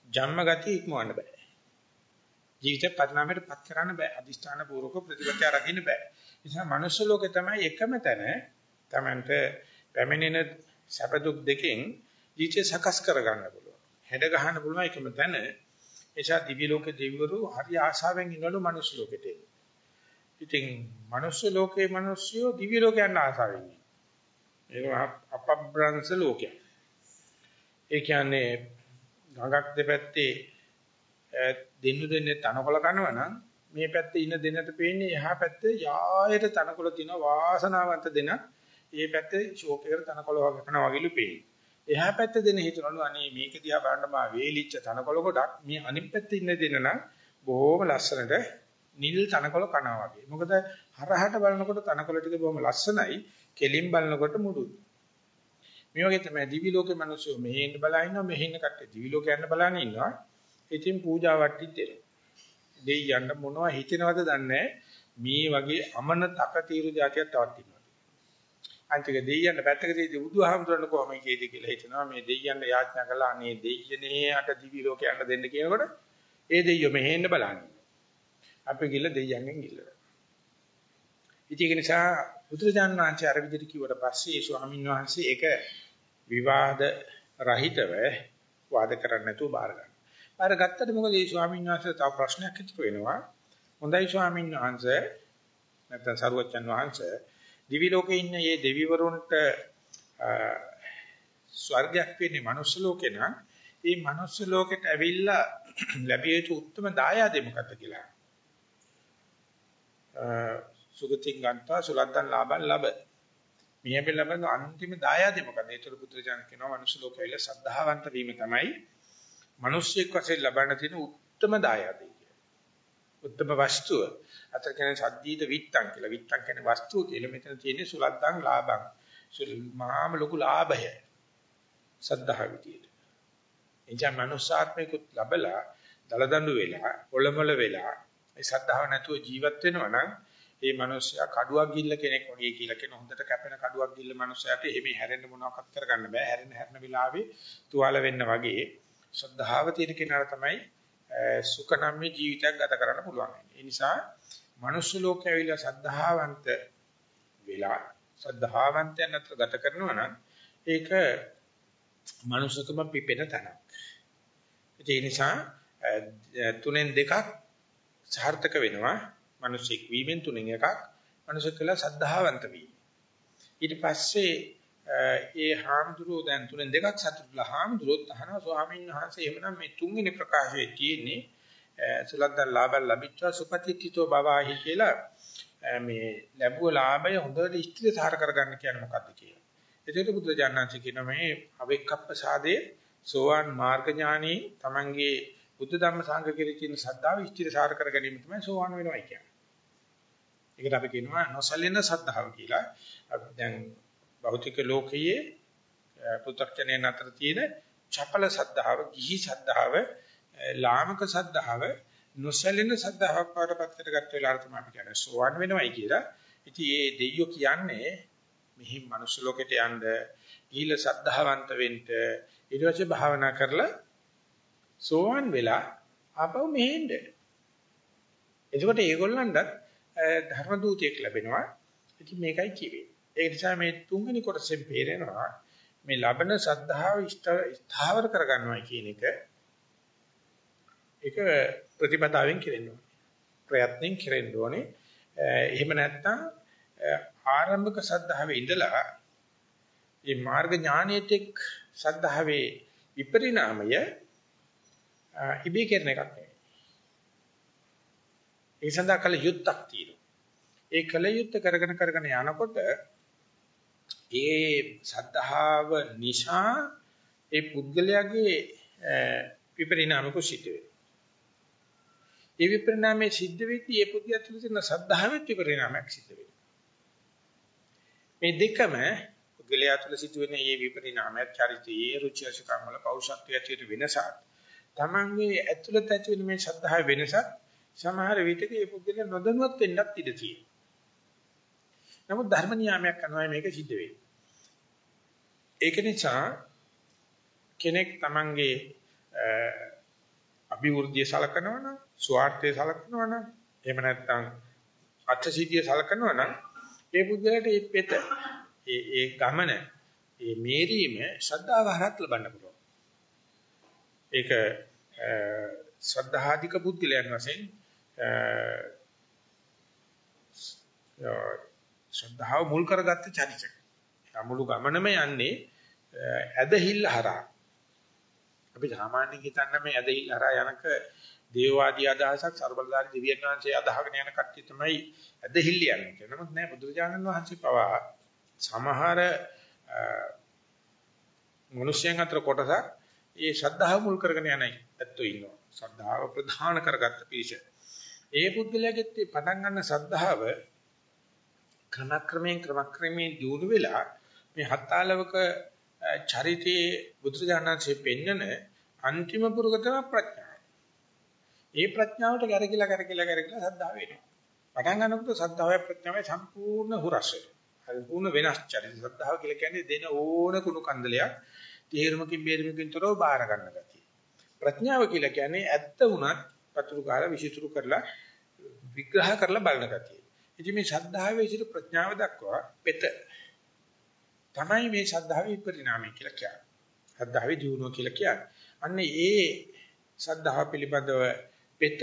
ජන්ම ගතිය ඉක්මවන්න බෑ. ජීවිත පරිණාමයට පත් කරන්න බෑ. අදිෂ්ඨාන පූර්වක ප්‍රතිපත්තිය රකින්න බෑ. ඒ නිසා මනුෂ්‍ය ලෝකේ තමයි එකම තැන තමන්ට පැමිණෙන සැප දුක් දෙකෙන් ජීවිතය සකස් කරගන්න පුළුවන්. හැඩ ගහන්න පුළුවන් එකම තැන. එසා දිව්‍ය ලෝකේ දෙවිවරු හරි ආශාවෙන් ඉන්නලු මනුෂ්‍ය ලෝකෙට. ඉතින් මනුෂ්‍ය ලෝකේ මිනිස්සුયો දිව්‍ය ලෝකේ යන්න ආශාවෙන් ඉන්නවා. ඒක අපබ්‍රංශ ලෝකයක්. ඒ කියන්නේ ගඟක් දෙපැත්තේ දෙන්නු දෙන්නේ තනකොළ කනවා නම් මේ පැත්තේ ඉන්න දෙන්නට පේන්නේ එහා පැත්තේ යායට තනකොළ තියෙන වාසනාවන්ත දෙන ඒ පැත්තේ ෂෝක් එකට තනකොළ වගේ කරනවා වගේලු පේන්නේ. එහා පැත්තේ දෙන හිතනලු අනේ මේක දිහා බලන්න මා වේලිච්ච තනකොළ ගොඩක් මේ අනිත් පැත්තේ ඉන්න දෙන නම් බොහොම ලස්සනට නිල් තනකොළ කනවා වගේ. මොකද හරහට බලනකොට තනකොළ ටික බොහොම ලස්සනයි, කෙලින් බලනකොට මුඩුයි. මේ වගේ තමයි දිවි ලෝකේ මිනිස්සු මෙහෙ ඉන්න බලා ඉන්නවා මෙහෙ ඉන්න කට්ටිය දිවි ලෝකේ යන්න බලන ඉන්නවා. ඉතින් පූජා වට්ටිත් දෙනවා. දෙයියන්න මොනවද හිතෙනවද දන්නේ මේ වගේ අමන තක తీරු જાතියක් තවත් ඉන්නවා. අන්තික දෙයියන්න පැත්තක තියදී බුදුහාමුදුරන් කොහොම කියේද කියලා හිතනවා මේ දෙයියන්න යාඥා කළා අනේ දෙයියනේ අට දිවි ලෝකේ යන්න දෙන්න කියනකොට ඒ දෙයියෝ මෙහෙ ඉන්න බලන්නේ. අපි ගිල්ල දෙයියන්ගෙන් ගිල්ලනවා. ඉතින් ඒක නිසා බුදුරජාණන් වහන්සේ අර විදිහට කිව්වට පස්සේ ඒ ස්වාමීන් වහන්සේ ඒක විවාද රහිතව වාද කරන්නේ නැතුව බාර ගන්නවා. බාර ගත්තට මොකද මේ ස්වාමීන් වහන්සේ තව ප්‍රශ්නයක් ඉතුරු වෙනවා. හොඳයි ස්වාමීන් වහන්සේ නැත්නම් සරුවච්චන් වහන්සේ දිවි ලෝකේ ඉන්න මේ දෙවිවරුන්ට ස්වර්ගයක් වෙන්නේ මනුස්ස ලෝකේ නම් මේ මනුස්ස ලෝකෙට ඇවිල්ලා ලැබිය යුතු උත්තරම දායාදේ මොකක්ද කියලා. සුගතින් ගන්නවා සුලද්දන් ලාභන් ලැබ. මිය පිළිබඳ අන්තිම දායාදේ මොකද? ඒතර පුත්‍රජාන කියනවා මනුස්ස ලෝකයල සද්ධාවන්ත වීම තමයි මිනිස්සෙක් වශයෙන් ලබන්න තියෙන උත්තරම දායාදේ කියන්නේ. උත්තරම වස්තුව. අතර කියන්නේ සද්දීත විත්තං කියලා. විත්තං කියන්නේ වස්තුව කියලා. මෙතන තියෙන්නේ සුලද්දන් ලාභං. මහාම ලොකු ලාභය. සද්ධා විදියට. එනිසා මනුස්සාත්මිකුත් ලැබලා දලදඬු වෙලා, ඔලොමල වෙලා, ඒ සද්ධාව නැතුව ජීවත් වෙනවා නම් ඒ මිනිස්සයා කඩුවක් ගිල්ල කෙනෙක් වගේ කියලා කියන හොඳට කැපෙන කඩුවක් ගිල්ල මිනිස්සයාට එමේ හැරෙන්න මොනවක්වත් කරගන්න බෑ හැරෙන්න හැරෙන වෙලාවේ තුවාල වෙන්න වගේ ශ්‍රද්ධාව තියෙන කෙනාට තමයි සුඛනම්‍ය ජීවිතයක් ගත කරන්න පුළුවන්. ඒ නිසා මනුස්ස ලෝකයේ ඇවිල්ලා ශ්‍රද්ධාවන්ත වෙලා ශ්‍රද්ධාවන්තයන් අතර ගත කරනවා නම් ඒක මනුස්සකම පිපෙන තැනක්. ඒ නිසා තුනෙන් දෙකක් සාර්ථක වෙනවා මිනිසෙක් වීමෙන් තුනෙන් එකක් මිනිසෙක් කියලා සද්ධාවන්ත වීම. ඊට පස්සේ ඒ හාමුදුරුවෝ දැන් තුනෙන් දෙකක් සතුටුලා හාමුදුරුවෝත් අහනවා ස්වාමීන් වහන්සේ එහෙමනම් මේ තුන්වෙනි ප්‍රකාශයේ තියෙන්නේ සුලද්දන් ලාභල් ලැබිච්චා සුපතිත්‍ිතෝ බවාහි කියලා මේ ලැබුව ලාභය හොඳට ස්ථිරසාර කරගන්න කියන්නේ මොකද්ද කියලා. ඒකට බුදුජානනාංශ කියන මේ අවෙක්කප්පසාදේ සෝවාන් මාර්ග ඥානී තමන්ගේ බුද්ධ ධම්ම සංඝ කෙරෙහි තියෙන ශ්‍රද්ධාව ස්ථිරසාර කර ගැනීම තමයි සෝවාන් වෙනවයි කියන්නේ. ඒකට අපි කියනවා නොසැලෙන සද්ධාව කියලා. දැන් භෞතික ලෝකයේ පු탁ජනයන් අතර තියෙන චපල සද්ධාව, ගිහි සද්ධාව, ලාමක සද්ධාව නොසැලෙන සද්ධාවක් වඩපත් කරගත්ත වෙලාවට තමයි අපි කියන්නේ සෝවන් වෙනවයි කියලා. ඉතින් මේ දෙයියෝ කියන්නේ මෙහි මනුස්ස ලෝකෙට යන්න, ඊළ සද්ධාවන්ත වෙන්න, ඊට පස්සේ භාවනා කරලා සෝවන් වෙලා ආපහු මෙහෙන්න. එතකොට ඒගොල්ලන්ට ධර්ම දූතයෙක් ලැබෙනවා. ඉතින් මේකයි කිව්වේ. ඒ නිසා මේ තුන්වෙනි කොටසෙන් පේරෙනවා මේ ලබන සද්ධාව ස්ථාවර කරගන්නවා කියන එක ඒක ප්‍රතිපදාවෙන් කෙරෙන්න ඕනේ. ප්‍රයත්නෙන් කෙරෙන්න ඕනේ. එහෙම නැත්නම් ආරම්භක සද්ධාවේ ඉඳලා මේ මාර්ග ඥානයේත් සද්ධාවේ විපරිණාමය ඉබේ කරන එකක් නෙවෙයි. ඒ සඳහා කල යුත්තක් තියෙනවා. ඒ කල යුත්ත කරගෙන කරගෙන යනකොට ඒ සද්ධාව නිසා ඒ පුද්ගලයාගේ විපරිණාමක සිද්ධ වෙනවා. ඒ විපරිණාමයේ සිද්ධ වෙද්දී ඒ පුද්ගලයා තුළ තියෙන සද්ධාවෙත් විපරිණාමයක් සිද්ධ වෙනවා. මේ දෙකම පුද්ගලයා තුළ සිදුවෙන මේ විපරිණාමයක් චරිතයේ රුචි අරුචිකම් වල පෞෂත්වය ඇතුළත වෙනසක්. තමන්ගේ ඇතුළත ඇති වෙන මේ සද්ධාවේ වෙනසක් සමහර විටක මේ පුද්ගලයා නොදැනුවත් වෙන්නත් ඉඩ තියෙනවා. නමුත් ධර්ම නියාමයක් කරනවා මේක සිද්ධ වෙන්නේ. ඒක නිසා කෙනෙක් තමන්ගේ අභිවෘද්ධිය සලකනවා නම් ස්වාර්ථය සලකනවා නම් එහෙම නැත්නම් අත්සිද්ධිය සලකනවා නම් ඒ පුද්ගලයාට මේ පෙත ඒ ඒ ගමන ඒ මේරීම ශ්‍රද්ධාව හරහත් ලබන්න පුළුවන්. ඒක ශ්‍රද්ධාධික පුද්ගලයන් වශයෙන් ශ්‍රද්ධාව මුල් කරගත්ත චරිතය. මුළු ගමනම යන්නේ ඇදහිල්ල හරහා. අපි සාමාන්‍යයෙන් හිතන්නේ මේ ඇදහිල්ල හරහා යනක දේවවාදී අදහසක් ਸਰබලදාරි දෙවියන් වහන්සේ අදහගෙන යන කට්ටිය තමයි ඇදහිල්ල යන්නේ කියලා. නමුත් නෑ බුදුරජාණන් වහන්සේ පවා සමහර මිනිස්යන් අතර කොටසක් ඒ ශ්‍රද්ධාව මුල් කරගෙන යන ඇත්තෝ ඉන්නවා. ශ්‍රද්ධාව ප්‍රධාන කරගත්ත පිරිස. ඒ පුද්ගලයාගෙත් පටන් ගන්න ශ්‍රද්ධාව ක්‍රමක්‍රමයෙන් ක්‍රමක්‍රමයෙන් දියුණු වෙලා මේ හත්තාලවක චරිතයේ බුදුරජාණන්සේ පෙන්නන අන්තිම පුරුක තමයි ප්‍රඥාව. ඒ ප්‍රඥාවට ගැරකිලා ගැරකිලා ගැරකිලා සද්ධාව වෙනවා. පටන් ගන්නකොට සද්ධාවය ප්‍රඥාවයි සම්පූර්ණ හුරස් වෙනවා. සම්පූර්ණ වෙනස් චරිත සද්ධාව කියලා කියන්නේ දෙන ඕන කුණු කන්දලයක් තේරුමකින් බේරුමකින් තොරව බාර ගන්න ගතිය. ප්‍රඥාව කියලා කියන්නේ ඇත්ත වුණත් පතුරු කාලා විසිතුරු කරලා විග්‍රහ කරලා බලන ගතිය. ඉතින් මේ ශ්‍රද්ධාවේ සිට ප්‍රඥාව දක්වා පෙත තමයි මේ ශ්‍රද්ධාවේ පරිණාමය කියලා කියන්නේ. ශ්‍රද්ධාවේ දියුණුව කියලා කියන්නේ. අන්න ඒ ශ්‍රද්ධාව පිළිබඳව පෙත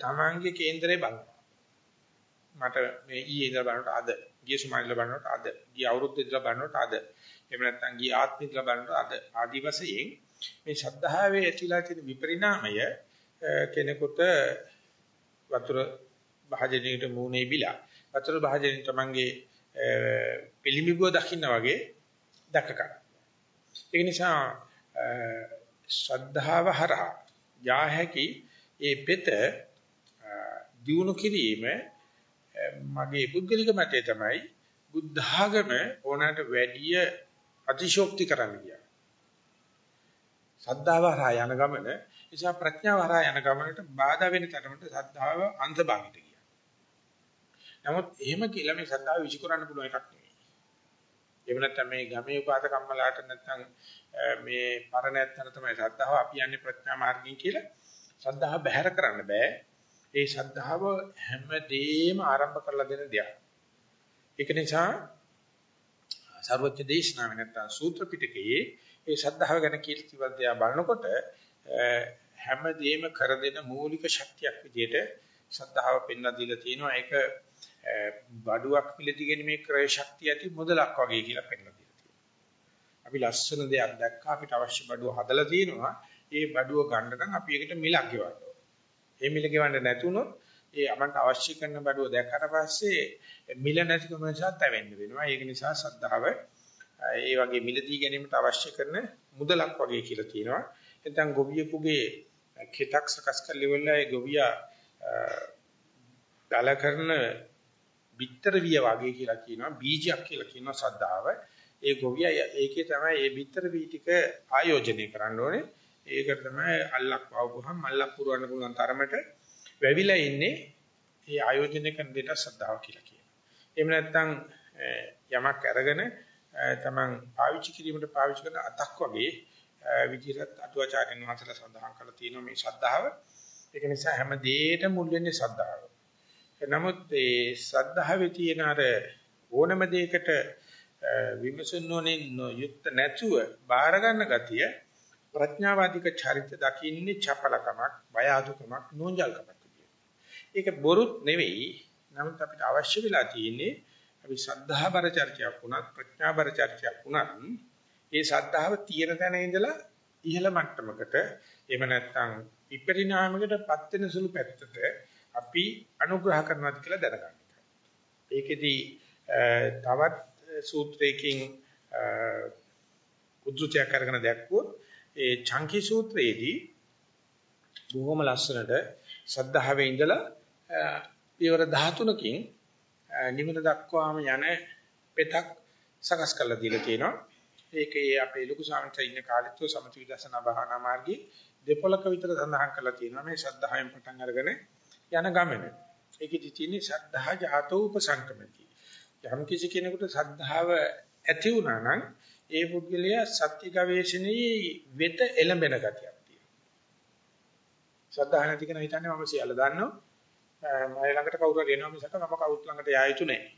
තමන්ගේ කේන්දරේ බලනවා. මට මේ ඊයේ ඉඳලා බලනකොට අද, ගිය සුමාන ඉඳලා බලනකොට අද, ගිය අවුරුද්ද ඉඳලා බලනකොට අද, එහෙම නැත්නම් ගිය ආත්මෙ ඉඳලා බලනකොට අද ආදි වශයෙන් මේ ශ්‍රද්ධාවේ ඇතිලා තියෙන විපරිණාමය කෙනෙකුට වතුර භාජනයේට මූණේ බිලා වතුර භාජනයේ තමන්ගේ පිළිමිබුව දකින්න වගේ දැක ගන්න. ඒ නිසා ශ්‍රද්ධාව හරහා යා හැකි ඒ පෙත දිනු කිරීම මගේ පුද්ගලික මතය තමයි බුද්ධ ආගම ඕනකට වැඩිය අතිශෝක්ති කරන්න ගියා. සද්ධාව හරහා යන ගමන නිසා ප්‍රඥාව හරහා යන ගමනට බාධා වෙන තරමට සද්ධාව අන්තභාගිත ගියා. නමුත් එහෙම කියලා මේ සද්ධාව විසිකරන්න පුළුවන් එකක් නෙවෙයි. එහෙම නැත්නම් මේ ගමේ උපාත කම්මලාට නැත්නම් මේ පරණැත්තන තමයි සද්ධාව අපි යන්නේ ප්‍රඥා මාර්ගයෙන් කියලා සද්ධාව බැහැර කරන්න බෑ. ඒ සද්ධාව හැමදේම ආරම්භ කරලා දෙන දෙයක්. ඒක නිසා සර්වඥ දේශනාවේ නැත්නම් සූත්‍ර පිටකයේ ඒ ශ්‍රද්ධාව ගැන කියලා කිව්ව දේ බලනකොට හැමදේම කර දෙන මූලික ශක්තියක් විදිහට ශ්‍රද්ධාව පෙන්ලා දීලා තියෙනවා ඒක බඩුවක් පිළිදි ගැනීමේ ක්‍රය ශක්තිය ඇති මුදලක් වගේ කියලා පෙන්ලා දීලා තියෙනවා. අපි ලස්සන දෙයක් දැක්කා අපිට අවශ්‍ය බඩුව හදලා තියෙනවා. ඒ බඩුව ගන්න නම් අපි ඒකට මිලක් ගෙවන්න ඕනේ. ඒ මිල ගෙවන්න නැතුනොත් ඒ අපන්ට අවශ්‍ය කරන බඩුව දැක්කට පස්සේ මිල නැතිකම නිසා තැවෙන්න වෙනවා. ඒක නිසා ශ්‍රද්ධාව ඒ වගේ මිලදී ගැනීමට අවශ්‍ය කරන මුදලක් වගේ කියලා තියෙනවා. නැත්නම් ගොවියෙකුගේ කෙතක් සකස් කරලා ඉවරලා ඒ ගොවියා දල කරන bitter විය වගේ කියලා කියනවා බීජයක් කියලා කියනවා ශ්‍රද්ධාව. ඒ ගොවිය ඒකේ තමයි මේ bitter වී ටික ආයෝජනය කරන්න ඕනේ. ඒකට තමයි අල්ලක් වවුවහම මල්ලක් පුරවන්න පුළුවන් තරමට වැවිලා ඉන්නේ. ඒ ආයෝජනය කරන දෙයට ශ්‍රද්ධාව කියලා කියනවා. එහෙම නැත්නම් යමක් අරගෙන තමන් පාවිච්චි කිරීමට පාවිච්චි කරන අතක් වගේ විදිහට අටුවාචාර්යන් වහන්සේලා සඳහන් කරලා තියෙනවා මේ ශ්‍රද්ධාව. ඒක නිසා හැම දෙයකටම මුල් වෙන්නේ ශ්‍රද්ධාව. නමුත් ඒ ශ්‍රද්ධාවේ තියෙන අර ඕනම දෙයකට විමසන්නෝනේ යුක්ත නැතුව බාර ගන්න ගතිය ප්‍රඥාවාදික චරිත දකින්නේ චපලකමක්, බය අදුකමක්, නෝන්ජල්කමක් ඒක බොරුත් නෙවෙයි. නමුත් අපිට අවශ්‍ය වෙලා තියෙන්නේ අපි ශ්‍රද්ධා බර චර්චාවක් වුණත් ප්‍රඥා බර චර්චාවක් වුණත් ඒ ශ්‍රද්ධාව තියෙන තැන ඉඳලා ඉහළ මට්ටමකට එහෙම නැත්නම් විපරිණාමයකටපත් වෙන සුළු පැත්තට අපි අනුග්‍රහ කරනවාද කියලා දැනගන්න. ඒකෙදි තවත් සූත්‍රයකින් උද්දෘතයක් අරගෙන දැක්වුවොත් ඒ චංකි සූත්‍රයේදී බොහොම ලස්සනට සද්ධාවේ ඉඳලා පියවර 13කින් නිවන දක්වාම යන පෙතක් සකස් කරලා දීලා තියෙනවා. ඒකේ අපේ ලොකු සාමිත ඉන්න කාලෙත් සමථ විදර්ශනා භාවනා මාර්ගයේ දෙපොලක විතර සඳහන් කරලා තියෙනවා මේ ශ්‍රද්ධාවෙන් පටන් අරගෙන යන ගමන. ඒකෙදි තියෙන්නේ ශ්‍රද්ධා ජාතෝ උපසංකමති. යම් කිසි කෙනෙකුට ශ්‍රද්ධාව ඇති වුණා නම් ඒ පුද්ගලයා සත්‍ය ගවේෂණයේ වෙත එළඹෙන ගතියක් තියෙනවා. ශ්‍රද්ධාව නැති කෙනා හිතන්නේ මම සියල්ල දන්නවා. මම ළඟට කවුරු හරි එනවා මිසක මම කවුරුත් ළඟට යා යුතු නැහැ.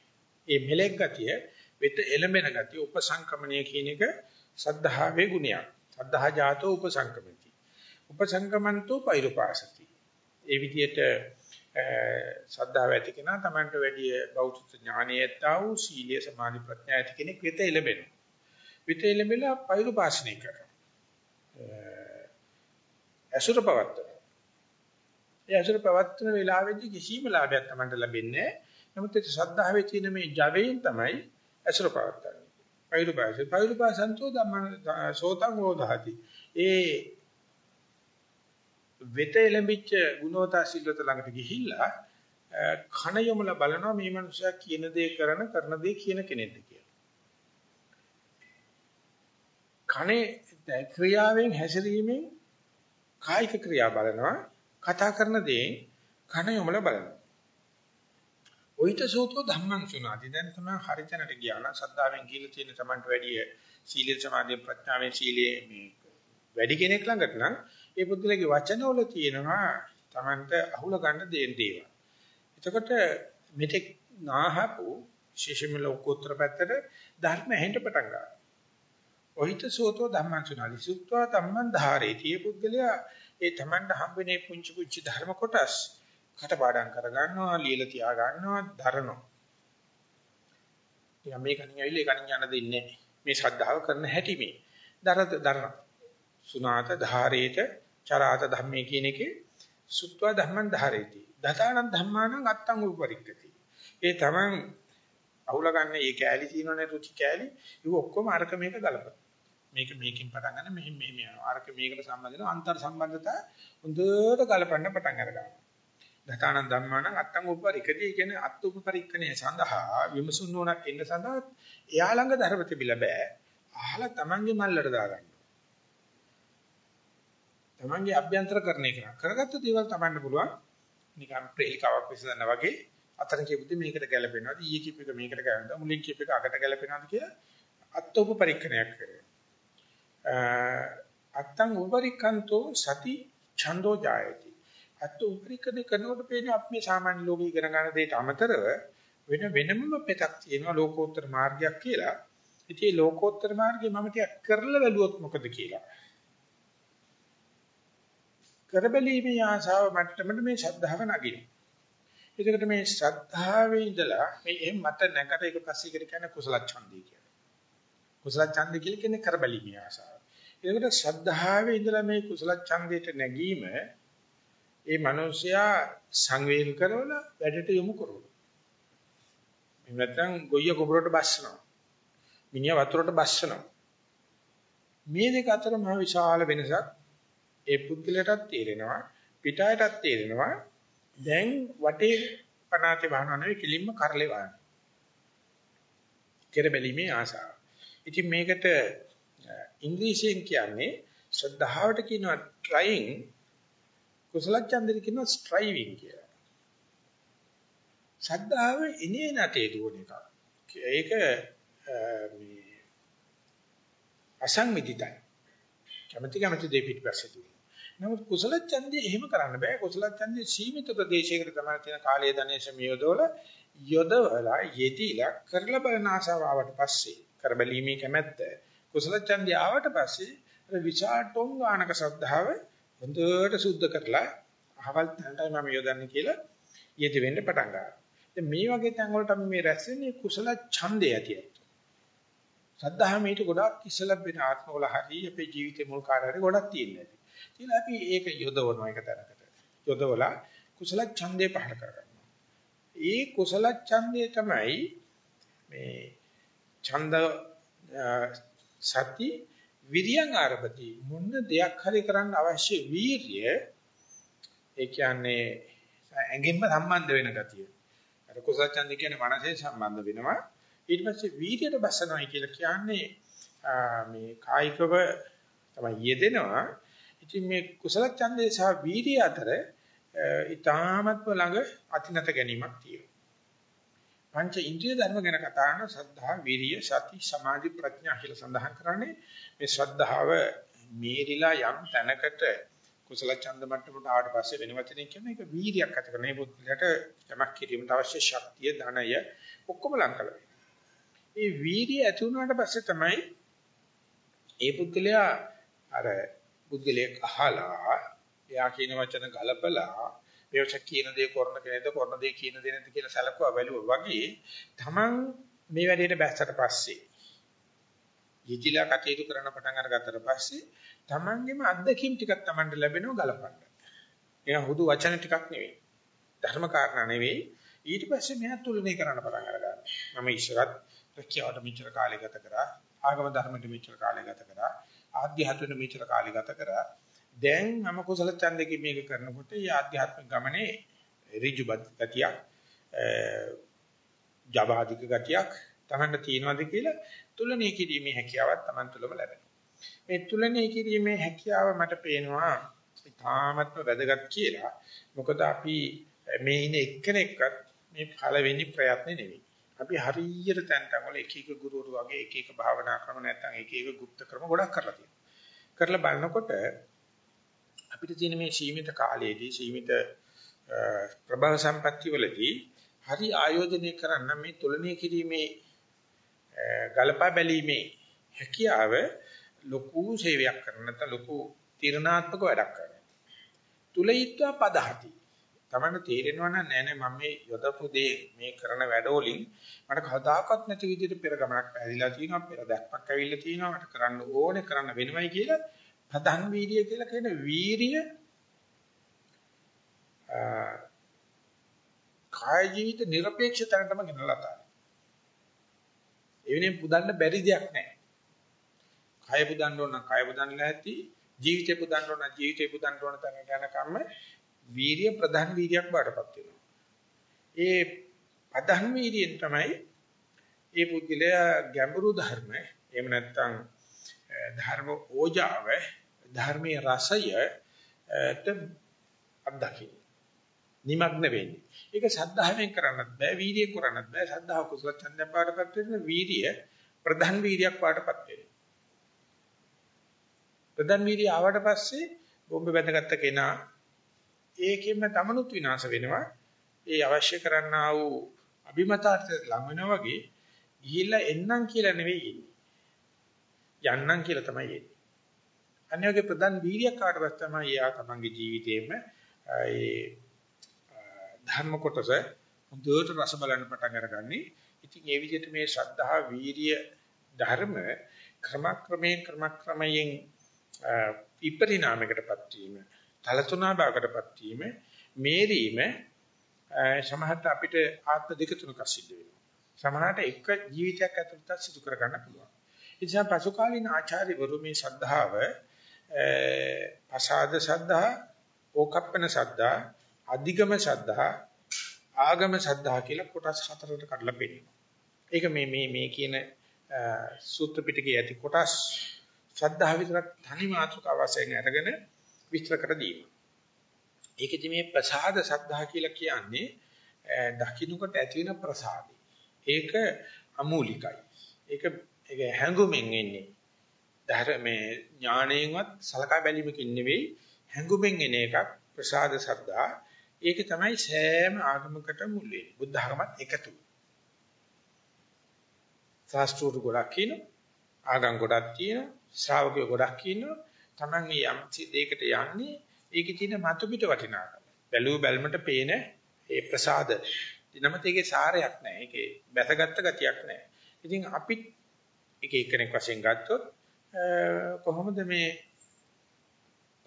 මේ මෙලෙක් ගතිය වෙත එළඹෙන ගතිය උපසංකමණය කියන එක සද්ධාවේ ගුණයක්. සද්ධා ජාතෝ උපසංකමති. උපසංකමන්තෝ පෛරුපාසති. ඒ විදිහට සද්ධාව ඇති කෙනා Tamanට වැඩි බෞද්ධ ඥානයත්තා වූ සීලය සමාධි ප්‍රඥා ඇති කෙනෙක් වෙත එළඹෙනවා. වෙත එළඹෙලා පෛරුපාසනය කරනවා. අසුර පවත්තන. ඒ අසුර පවත්තන වෙලාවෙදී කිසිම ලාභයක් Tamanට ලැබෙන්නේ නැහැ. නමුත් ඒ ශ්‍රද්ධාවේ තියෙන මේ ජවයෙන් තමයි අසුර පවත්තන්නේ. පෛරුපාසය පෛරුපාසන්තෝ ධම්ම සෝතං වෝධාති. ඒ වෙත එළඹිච්ච ගුණවතා සිල්වත ළඟට ගිහිල්ලා කන යොමලා බලනවා මේ මනුස්සයා කියන දේ කරන කරන දේ කියන කෙනෙක්ද කියලා. කනේ ක්‍රියාවෙන් හැසිරීමෙන් කායික ක්‍රියා බලනවා කතා කරන දේ කන යොමලා බලනවා. ඔయిత සෝතෝ ධම්මං සුනාති. දැන් තමයි හරිතැනට ගියා නම් සද්ධාවෙන් කියලා තියෙන තමන්ට වැඩිය සීල සමාධි ප්‍රඥාවෙන් සීලයේ මේ වැඩි කෙනෙක් ළඟට නම් ඒ පුද්ගලගේ වචනවල තියෙනවා තමන්ට අහුල ගන්න දේන් දේවල්. එතකොට මෙතෙක් නාහපු විශේෂම ලෝකෝත්තර පැත්තට ධර්ම ඇහෙන්න පටන් ගන්නවා. ඔහිත සෝතෝ ධම්මං සුනාලි සුත්වා ධම්මං ධාරේති. මේ පුද්ගලයා ඒ තමන්ට හම්බෙනේ පුංචි පුංචි ධර්ම කොටස් කටපාඩම් කර ගන්නවා, ලියලා තියා ගන්නවා, දරනවා. ඊය මේ කණින් ඇවිල්ලා ඒ කණින් යන්න දෙන්නේ නැහැ. මේ ශ්‍රද්ධාව කරන හැටි මේ. දර දරන. සුනාත ධාරේත චරාත ධම්මේ කියන එකේ සුත්වා ධම්මං ධාරේති. දතානං ධම්මානං අත්තං උපරික්කති. ඒ තමන් අහුල ගන්න මේ කෑලි තියෙනවනේ රුචි කෑලි. ඒක ඔක්කොම අරක මේක ගලපන. මේක මේකෙන් පටන් ගන්න මෙහෙම මෙහෙම යනවා. අරක මේකට සම්බන්ධ වෙන අන්තර් සම්බන්ධතා හොඳට ගලපන්න පටන් අරගන්නවා. දතානං ධම්මානං අත්තං උපරික්කති කියන්නේ අත් උපරික්කණය සඳහා විමසුන් නොනක් එන්න සඳහා එයා ළඟ ධර්ම තිබිලා බෑ. අහලා තමන්ගේ මල්ලට දාගන්න. තමන්ගේ අභ්‍යන්තරකරණය කරා. කරගත්ත දේවල් තමන්ට පුළුවන් නිකන් ප්‍රේලිකාවක් විසඳන්න වගේ අතන කියපුදී මේකට ගැලපෙනවද ඊයේ කියප එක මේකට ගැලපෙනවද මුලින් කියප එක අකට ගැලපෙනවද කියලා අත්ෝප පරීක්ෂණයක් කරනවා. අත්තං උපරික්ඛන්තෝ සති ඡන්தோ ජායති. අත් උපරික්ඛද කරනකොට පේන්නේ අපි මේ සාමාන්‍ය ලෝකේ ඉගෙන ගන්න දෙයට අමතරව වෙන වෙනමම පෙතක් තියෙනවා ලෝකෝත්තර මාර්ගයක් කියලා. ඉතින් මේ ලෝකෝත්තර මාර්ගය මම ටිකක් කරලා බැලුවොත් මොකද කියලා. කරබැලීමේ ආසාව මට්ටමට මේ ශ්‍රද්ධාව නගිනවා. ඒකට මේ ශ්‍රද්ධාවේ ඉඳලා මේ එහෙම මත නැකට ඒක පස්සේ ඉගෙන ගන්න කුසල ඡන්දය කියලා. කුසල ඡන්දය කියන්නේ කරබැලීමේ ආසාව. ඒකට ශ්‍රද්ධාවේ ඉඳලා මේ කුසල ඡන්දයට නැගීම ඒ මනුස්සයා සංවේග කරවල වැඩට යොමු කරනවා. එහෙම නැත්නම් ගොయ్య කොබරට බස්සනවා. මිනිහා වතුරට බස්සනවා. මේ දෙක අතර මහ විශාල වෙනසක් ඒ පුද්ගලයාටත් තේරෙනවා පිටායටත් තේරෙනවා දැන් වටේ පනාතේ වහනවා නෙවෙයි කිලින්ම කරලේ වහන. කෙරබැලීමේ ආසාව. ඉතින් මේකට ඉංග්‍රීසියෙන් කියන්නේ ශ්‍රද්ධාවට කියනවා trying කුසල ඡන්දෙට කියනවා striving කියලා. ශ්‍රද්ධාව ඉනේ නැතේ දුවන එක. ඒක මේ අසංවිධිතයි. කැමැති කැමැති දේ පිටපස්සේ දුවන. නමුත් කුසල ඡන්දය එහෙම කරන්න බෑ. කුසල ඡන්දේ සීමිත ප්‍රදේශයකට තමයි තියෙන කාලය ධනෙ සමියෝදවල යොදවලා යෙදিলা කරලා බලන ආසාව ආවට පස්සේ කරබැලීමේ කැමැත්ත කුසල ඡන්දය ආවට පස්සේ අර විචාටොං ගානක ශ්‍රද්ධාව හොඳට සුද්ධ කරලා අහවල් තැනටයි මම යොදන්නේ කියලා යෙද වෙන්න පටන් ගන්නවා. දැන් මේ වගේ තැන් වලට අපි මේ රැස් වෙන්නේ කුසල ඡන්දය ඇතියි. ශ්‍රද්ධාව මේට ගොඩක් ඉස්සලා වෙන ආත්මවල හරි අපේ ජීවිතේ මුල් කාර්යය ගොඩක් තියෙනවා. ඉතින් අපි ඒක යොදවනවා එක තැනකට. යොදවලා කුසල ඡන්දේ පහල කරගන්නවා. ඒ කුසල ඡන්දේ තමයි මේ ඡන්ද සති විරියං ආරපති මොන දෙයක් හරි කරන්න අවශ්‍ය වීරිය ඒ කියන්නේ ඇඟින්ම සම්බන්ධ වෙන ගතිය. අර කුසල ඡන්ද කියන්නේ මනසේ සම්බන්ධ වෙනවා. ඊට පස්සේ වීර්යයට බසනවායි කියලා කියන්නේ මේ කායිකව තමයි යෙදෙනවා. ඉතින් මේ කුසල ඡන්දේ සහ වීර්යය අතර ඊ타මත්ව ළඟ අතිනත ගැනීමක් තියෙනවා. පංච ඉන්ද්‍රිය ධර්ම ගැන කතා කරන සද්ධා, විරිය, සති, සමාධි, ප්‍රඥා කියලා සඳහන් කරන්නේ මේ ශ්‍රද්ධාව මේරිලා යම් තැනකට කුසල ඡන්ද මට්ටමට ආවට පස්සේ වෙන වචනෙන් කියන එක වීර්යයක් ඇති කරන මේ බුද්ධලට යමක් කිරීමට අවශ්‍ය ශක්තිය, ධනය ඔක්කොම ලං කළා. මේ වීර්යය ඇති වුණාට පස්සේ තමයි ඒ පුද්ගලයා අර පුද්ගලයෙක් අහලා එයා කියන වචන ගලපලා මේක කියන දේ කරන කෙනෙක්ද කරන දේ කියන දේ නැද්ද කියලා සැලකුවා බැලුවා වගේ තමන් මේ වැඩේට බැස්සට පස්සේ යෙදිලා කටයුතු කරන පටන් අරගත්තට පස්සේ තමන්ගේම අත්දැකීම් ටිකක් තමන්ට ලැබෙනවා ගලපන්න. ඒක හුදු වචන ටිකක් නෙවෙයි. ධර්ම කාරණා නෙවෙයි. ඊට පස්සේ මෙයා තුලනේ කරන්න පටන් අරගන්නවා. මම ඉස්සරත් රැකියාවට මෙච්චර කාලය ගත කරා. ආගම ධර්මයට මෙච්චර කාලය ගත කරා. ආධ්‍යාත්මයට මෙච්චර කාලය ගත කරා. දැන් මම කුසල ඡන්දකේ මේක කරනකොට මේ ආධ්‍යාත්මික ගමනේ ඍජු ගතියක් ජවාදික ගතියක් තමන්ට තියෙනවද කියලා තුලනේ කිරීමේ හැකියාවක් තමන් තුළම ලැබෙනවා. මේ තුලනේ කිරීමේ හැකියාව මට පේනවා ඉතාමත්ම වැදගත් කියලා. මොකද අපි මේ ඉන්නේ එක්කෙනෙක්වත් මේ පළවෙනි ප්‍රයත්නේ නෙවෙයි. අපි හරියට තැන් තැන් වල එක එක ගුරුවරු වගේ එක එක භාවනා ක්‍රම නැත්නම් එක එක গুপ্ত ක්‍රම ගොඩක් කරලා තියෙනවා. කරලා බලනකොට අපිට තියෙන මේ සීමිත කාලයේදී සීමිත ප්‍රබල සම්පත්‍ය වලදී හරි ආයෝජනය කරන්න මේ තුලනය කිරීමේ ගලපා බැලීමේ හැකියාව ලොකු සේවයක් කරන නැත්නම් ලොකු තීරණාත්මක වැඩක් කරනවා. තුලීත්වා පදහති. තමන්න තේරෙනවා නම් නෑ නෑ මම මේ යොදපු දේ මේ කරන වැඩවලින් මට කවදාකවත් නැති විදිහට පෙර ගමනක් පැහැදිලා තියෙනවා පෙර දැක්මක් ඇවිල්ලා තියෙනවා මට කරන්න ඕනේ කරන්න වෙනවයි කියලා පදන් වීර්ය කියලා කියන වීර්ය කාය ජීවිත নিরপেক্ষ තැනටම ගෙනලා තාන. එවෙනේ පුදන්න බැරි දෙයක් නැහැ. කය පුදන්න ඕන නම් කය පුදන්න ඇති ජීවිතේ පුදන්න ඕන නම් ජීවිතේ පුදන්න ඕන තැනට යනකම් වීරිය ප්‍රධාන වීරියක් බාටපත් වෙනවා. ඒ ප්‍රධාන වීරියෙන් තමයි ඒ පුද්ගලයා ගැඹුරු ධර්ම එහෙම නැත්නම් ධර්ම ඕජාව ධර්මයේ රසය ත අත්දකින්න. නිමග්න වෙන්නේ. ඒක සද්ධාවෙන් කරන්නත් බෑ වීර්යයෙන් කරන්නත් බෑ. සද්ධාව කුසල ඡන්දයෙන් පාඩපත් වෙන වීර්ය ප්‍රධාන වීර්යයක් පාඩපත් වෙනවා. ප්‍රධාන වීර්ය ආවට පස්සේ බොම්බ බැඳගත්ත කෙනා ඒකෙම තමනුත් විනාශ වෙනවා. ඒ අවශ්‍ය කරන්නා වූ අභිමතාර්ථයට ලඟ වෙනා වගේ ගිහිල්ලා එන්නම් කියලා නෙවෙයි එන්නේ. යන්නම් කියලා තමයි එන්නේ. අනිවාර්ය ප්‍රධාන වීර්යයක් ආවට පස්සේ තමයි එයා තමන්ගේ ජීවිතේම ඒ ධර්ම කොටස හොඳට රස බලන්න පටන් අරගන්නේ. ඉතින් ඒ විදිහට මේ ශ්‍රද්ධා වීර්ය ධර්ම ක්‍රමක්‍රමයෙන් ක්‍රමක්‍රමයෙන් විපරිණාමයකටපත් වීම තලතුණා බවකටපත් වීම මේරීම සමහරට අපිට ආත්ම දෙක තුනක සිද්ධ වෙනවා. සමහරට එක ජීවිතයක් ඇතුළත සිදු කර ගන්න පුළුවන්. ඒ නිසා පසු කාලීන ආචාර්යවරු මේ ශ්‍රද්ධාව පසාද ශ්‍රද්ධා, ඕකප්පන ශ්‍රද්ධා, අධිගම ශ්‍රද්ධා, ආගම සද්ධා කියලා කොටස් හතරකට කඩලා පෙන්නනවා. ඒක මේ මේ මේ කියන සූත්‍ර පිටකයේ ඇති කොටස් ශ්‍රද්ධාව විතරක් තනි මාතෘකාව වශයෙන් අරගෙන විස්තර කර දීම. ඒකෙදි මේ ප්‍රසාද ශ්‍රද්ධා කියලා කියන්නේ දකින්නකොට ඇති වෙන ප්‍රසාදේ. ඒක අමූලිකයි. ඒක ඒක හැඟුමින් එන්නේ. ධර්මයේ ඥාණයෙන්වත් සලකා බැලීමකින් නෙවෙයි හැඟුමින් එන එකක් ප්‍රසාද ශ්‍රද්ධා. ඒක තමයි සෑම ආගමකට මුල් වෙන්නේ. බුද්ධ ආගමත් එකතු. ශාස්ත්‍රෝරු ගොඩක් කියනවා. ආගම් ගොඩක් තියෙනවා. ශ්‍රාවකයෝ ගොඩක් ඉන්නවා. Taman මේ යම් දෙයකට යන්නේ ඒකේ තියෙන මතු පිට වටිනාකම. බැලුව බැලමට පේන ඒ ප්‍රසාද. නමුත් ඒකේ සාරයක් නැහැ. ඒකේ බැසගත්ත ගතියක් නැහැ. ඉතින් අපි එක එක්කෙනෙක් වශයෙන් ගත්තොත් කොහොමද මේ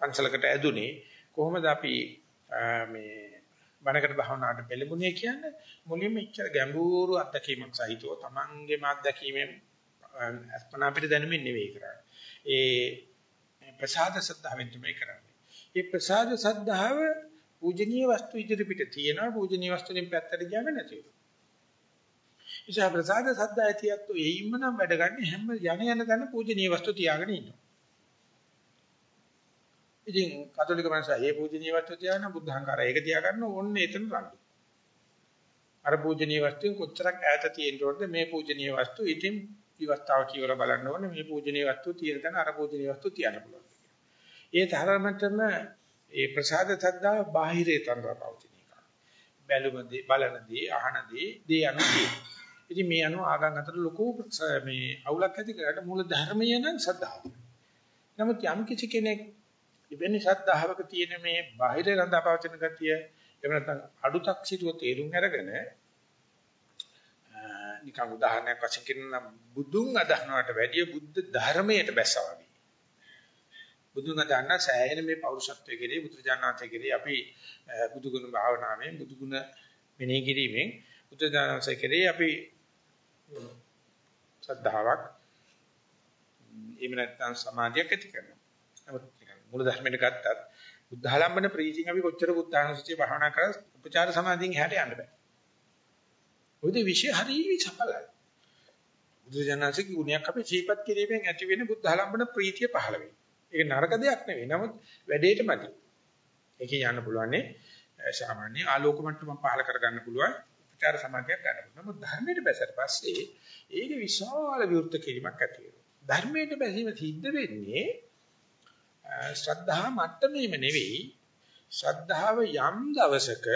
පන්සලකට ඇදුනේ කොහොමද අපි මේ වණකට භාවනාවට පෙළඹුණේ කියන්නේ මුලින්ම ඉච්චර ගැඹුරු අත්දැකීමක් සහිතව තමන්ගේම අත්දැකීමෙන් අස්පනා පිට දැනුමින් නෙවෙයි කරන්නේ. ඒ ප්‍රසාද සද්ධාවෙන් තමයි කරන්නේ. මේ ප්‍රසාද සද්ධාව පූජනීය වස්තු ඉදිරිපිට තියෙනවා පූජනීය වස්තුලින් පැත්තට ගියාම නැති වෙනවා. ඉතින් ප්‍රසාද සද්ධාය තියත් එයින්ම නම් වැඩ ගන්න හැම යණ යන තැන පූජනීය වස්තු තියාගෙන ඉන්නවා. ඉතින් කතෝලික මනස ඒ පූජනීය වස්තු තියාගෙන බුද්ධහංකාරය ඒක තියාගන්න ඕන්නේ එතන රණ්ඩු. අර පූජනීය වස්තුන් කොච්චරක් ඈත තියෙන්න ඕනද මේ පූජනීය වස්තු ඉතින් විවස්ථාව කියවලා බලන්න ඕනේ මේ පූජනීය වස්තු තියෙන තැන අර පූජනීය වස්තු තියන්න පුළුවන්. ඒ තරමටම ඒ ප්‍රසාද සද්දා බාහිරේ තරව පවතින එක. බැලුමදී බලනදී අහනදී දී අනුදී. ඉතින් මේ අනුව ආගම් අතර ලොකු මේ අවුලක් ඇති කරලා මූල ධර්මය නම් සද්ධාව. නමුත් යම් කිසි කෙනෙක් ඉවෙනි සද්ධාවක තියෙන මේ බාහිර රඳා පවතින ගතිය එහෙම නැත්නම් අඩුතක් සිටුව තේරුම් අරගෙන නිකන් උදාහරණයක් වශයෙන් කියනනම් බුදුන් අදහනවට වැඩිය බුද්ධ ධර්මයට බැස්සා වගේ. බුදුන් අදහන සෑහෙන මේ පෞරුෂත්වයේ කෙරේ බුදුජානනාථයේ කෙරේ අපි බුදුගුණ භාවනාවෙන් බුදුගුණ මෙනෙහි කිරීමෙන් බුදුජානනාථයේ කෙරේ අපි ශ්‍රද්ධාවක් එහෙම නැත්නම් සමාධියක් ඇති කරනවා. නමුත් මූල ධර්මයට ගත්තත් බුද්ධාලම්බන ප්‍රීතියෙන් අපි කොච්චර බුද්ධානුස්සතිය භාවනා කරලා උපචාර සමාධියෙන් එහාට යන්න බෑ. ඔයදී විශේෂ හරිය සඵලයි. බුදුජානනාංශික ගුණයක් අපි ජීවත් කිරීමෙන් ඇති වෙන බුද්ධාලම්බන ප්‍රීතිය පහළ වෙනවා. ඒක නරක දෙයක් නෙවෙයි. නමුත් වැඩේට මදි. ඒකේ යන්න පුළුවන්නේ සාමාන්‍ය ආලෝක මට්ටම පහළ කරගන්න පුළුවන් උපචාර සමාධියක් ගන්න පුළුවන්. නමුත් ධර්මයට බැසට පස්සේ ඒක විශාල විවෘත කිරීමක් ඇති වෙනවා. ධර්මයට බැසීම සිද්ධ වෙන්නේ ශ්‍රද්ධා මට්ටමේම නෙවෙයි ශ්‍රද්ධාව යම් දවසක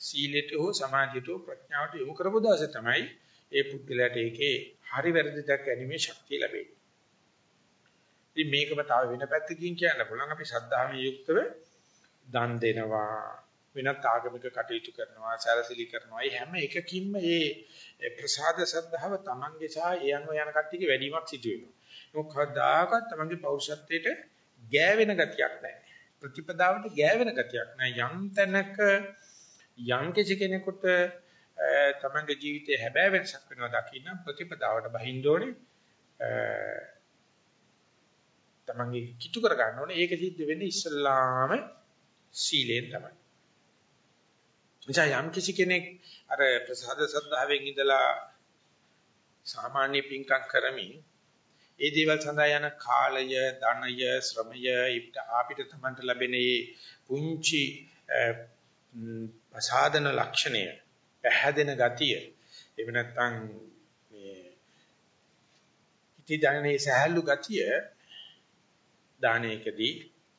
සීලයට හෝ සමාධියට හෝ ප්‍රඥාවට යොමු කරපු දවසේ තමයි ඒ පුද්ගලයාට ඒකේ හරි වැරදි දැක ගැනීමේ ශක්තිය ලැබෙන්නේ. ඉතින් මේකම තව වෙන පැත්තකින් කියන්න පුළුවන් අපි ශ්‍රද්ධාවෙන් යුක්තව දන් දෙනවා වෙනත් ආගමික කටයුතු කරනවා සැලසිලි කරනවා. මේ හැම එකකින්ම මේ ප්‍රසාද ශ්‍රද්ධාව තමන්ගේ සහ ඒ අනුව යන කට්ටියගේ වැඩිමක් සිදු වෙනවා. මොකක් කවදාකවත් තමන්ගේ පෞරුෂත්වයට ගෑවෙන ගතියක් නැහැ. ප්‍රතිපදාවට ගෑවෙන ගතියක් නැහැ. යම් තැනක යම් කිසි කෙනෙකුට තමන්ගේ ජීවිතයේ හැබෑ වෙනසක් වෙනවා දකින්න ප්‍රතිපදාවට බහින්න ඕනේ තමන්ගේ කිතු කර ගන්න ඕනේ ඒක සිද්ධ වෙන්නේ ඉස්සල්ලාම සීලෙන් තමයි එනිසා යම් කිසි කෙනෙක් අර ප්‍රසාද සද්ධාවෙන් ඉඳලා සාමාන්‍ය පින්කම් කරමින් ඒ දේවල් සඳහා යන කාලය, ධනය, ශ්‍රමය අපිට තමන්ට ලැබෙන පුංචි අසාධන ලක්ෂණය පැහැදෙන ගතිය. එහෙම නැත්නම් මේ ඉති දානේ සහැල්ලු ගතිය දානයකදී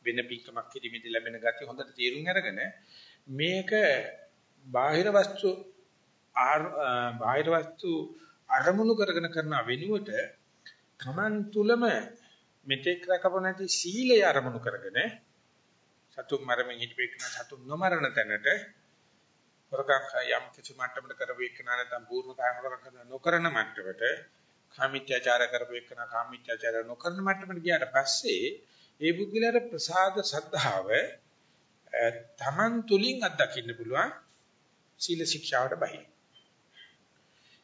වෙන පිටකමක් කිරීමේදී ලැබෙන ගතිය හොඳට තේරුම් අරගෙන මේක බාහිර වස්තු බාහිර වස්තු අරමුණු කරගෙන කරන වෙනුවට Taman තුලම මෙතෙක් රකපො නැති සීලය අරමුණු කරගෙන සතුන් මරමින් හිටපෙකන සතුන් නොමරන තැනට වරකම් යම් කිසි මට්ටමකට කරපු එක නැත්නම් පූර්ව කාමරක නොකරන මට්ටමට කාමීත්‍යාචාර කරපු එක නා කාමීත්‍යාචාර නොකරන මට්ටමට ගියාට පස්සේ ඒ බුද්ධිලට ප්‍රසාද සද්ධාව තමන් තුලින් අත්දකින්න පුළුවන්. සීල ශික්ෂාවට බහි.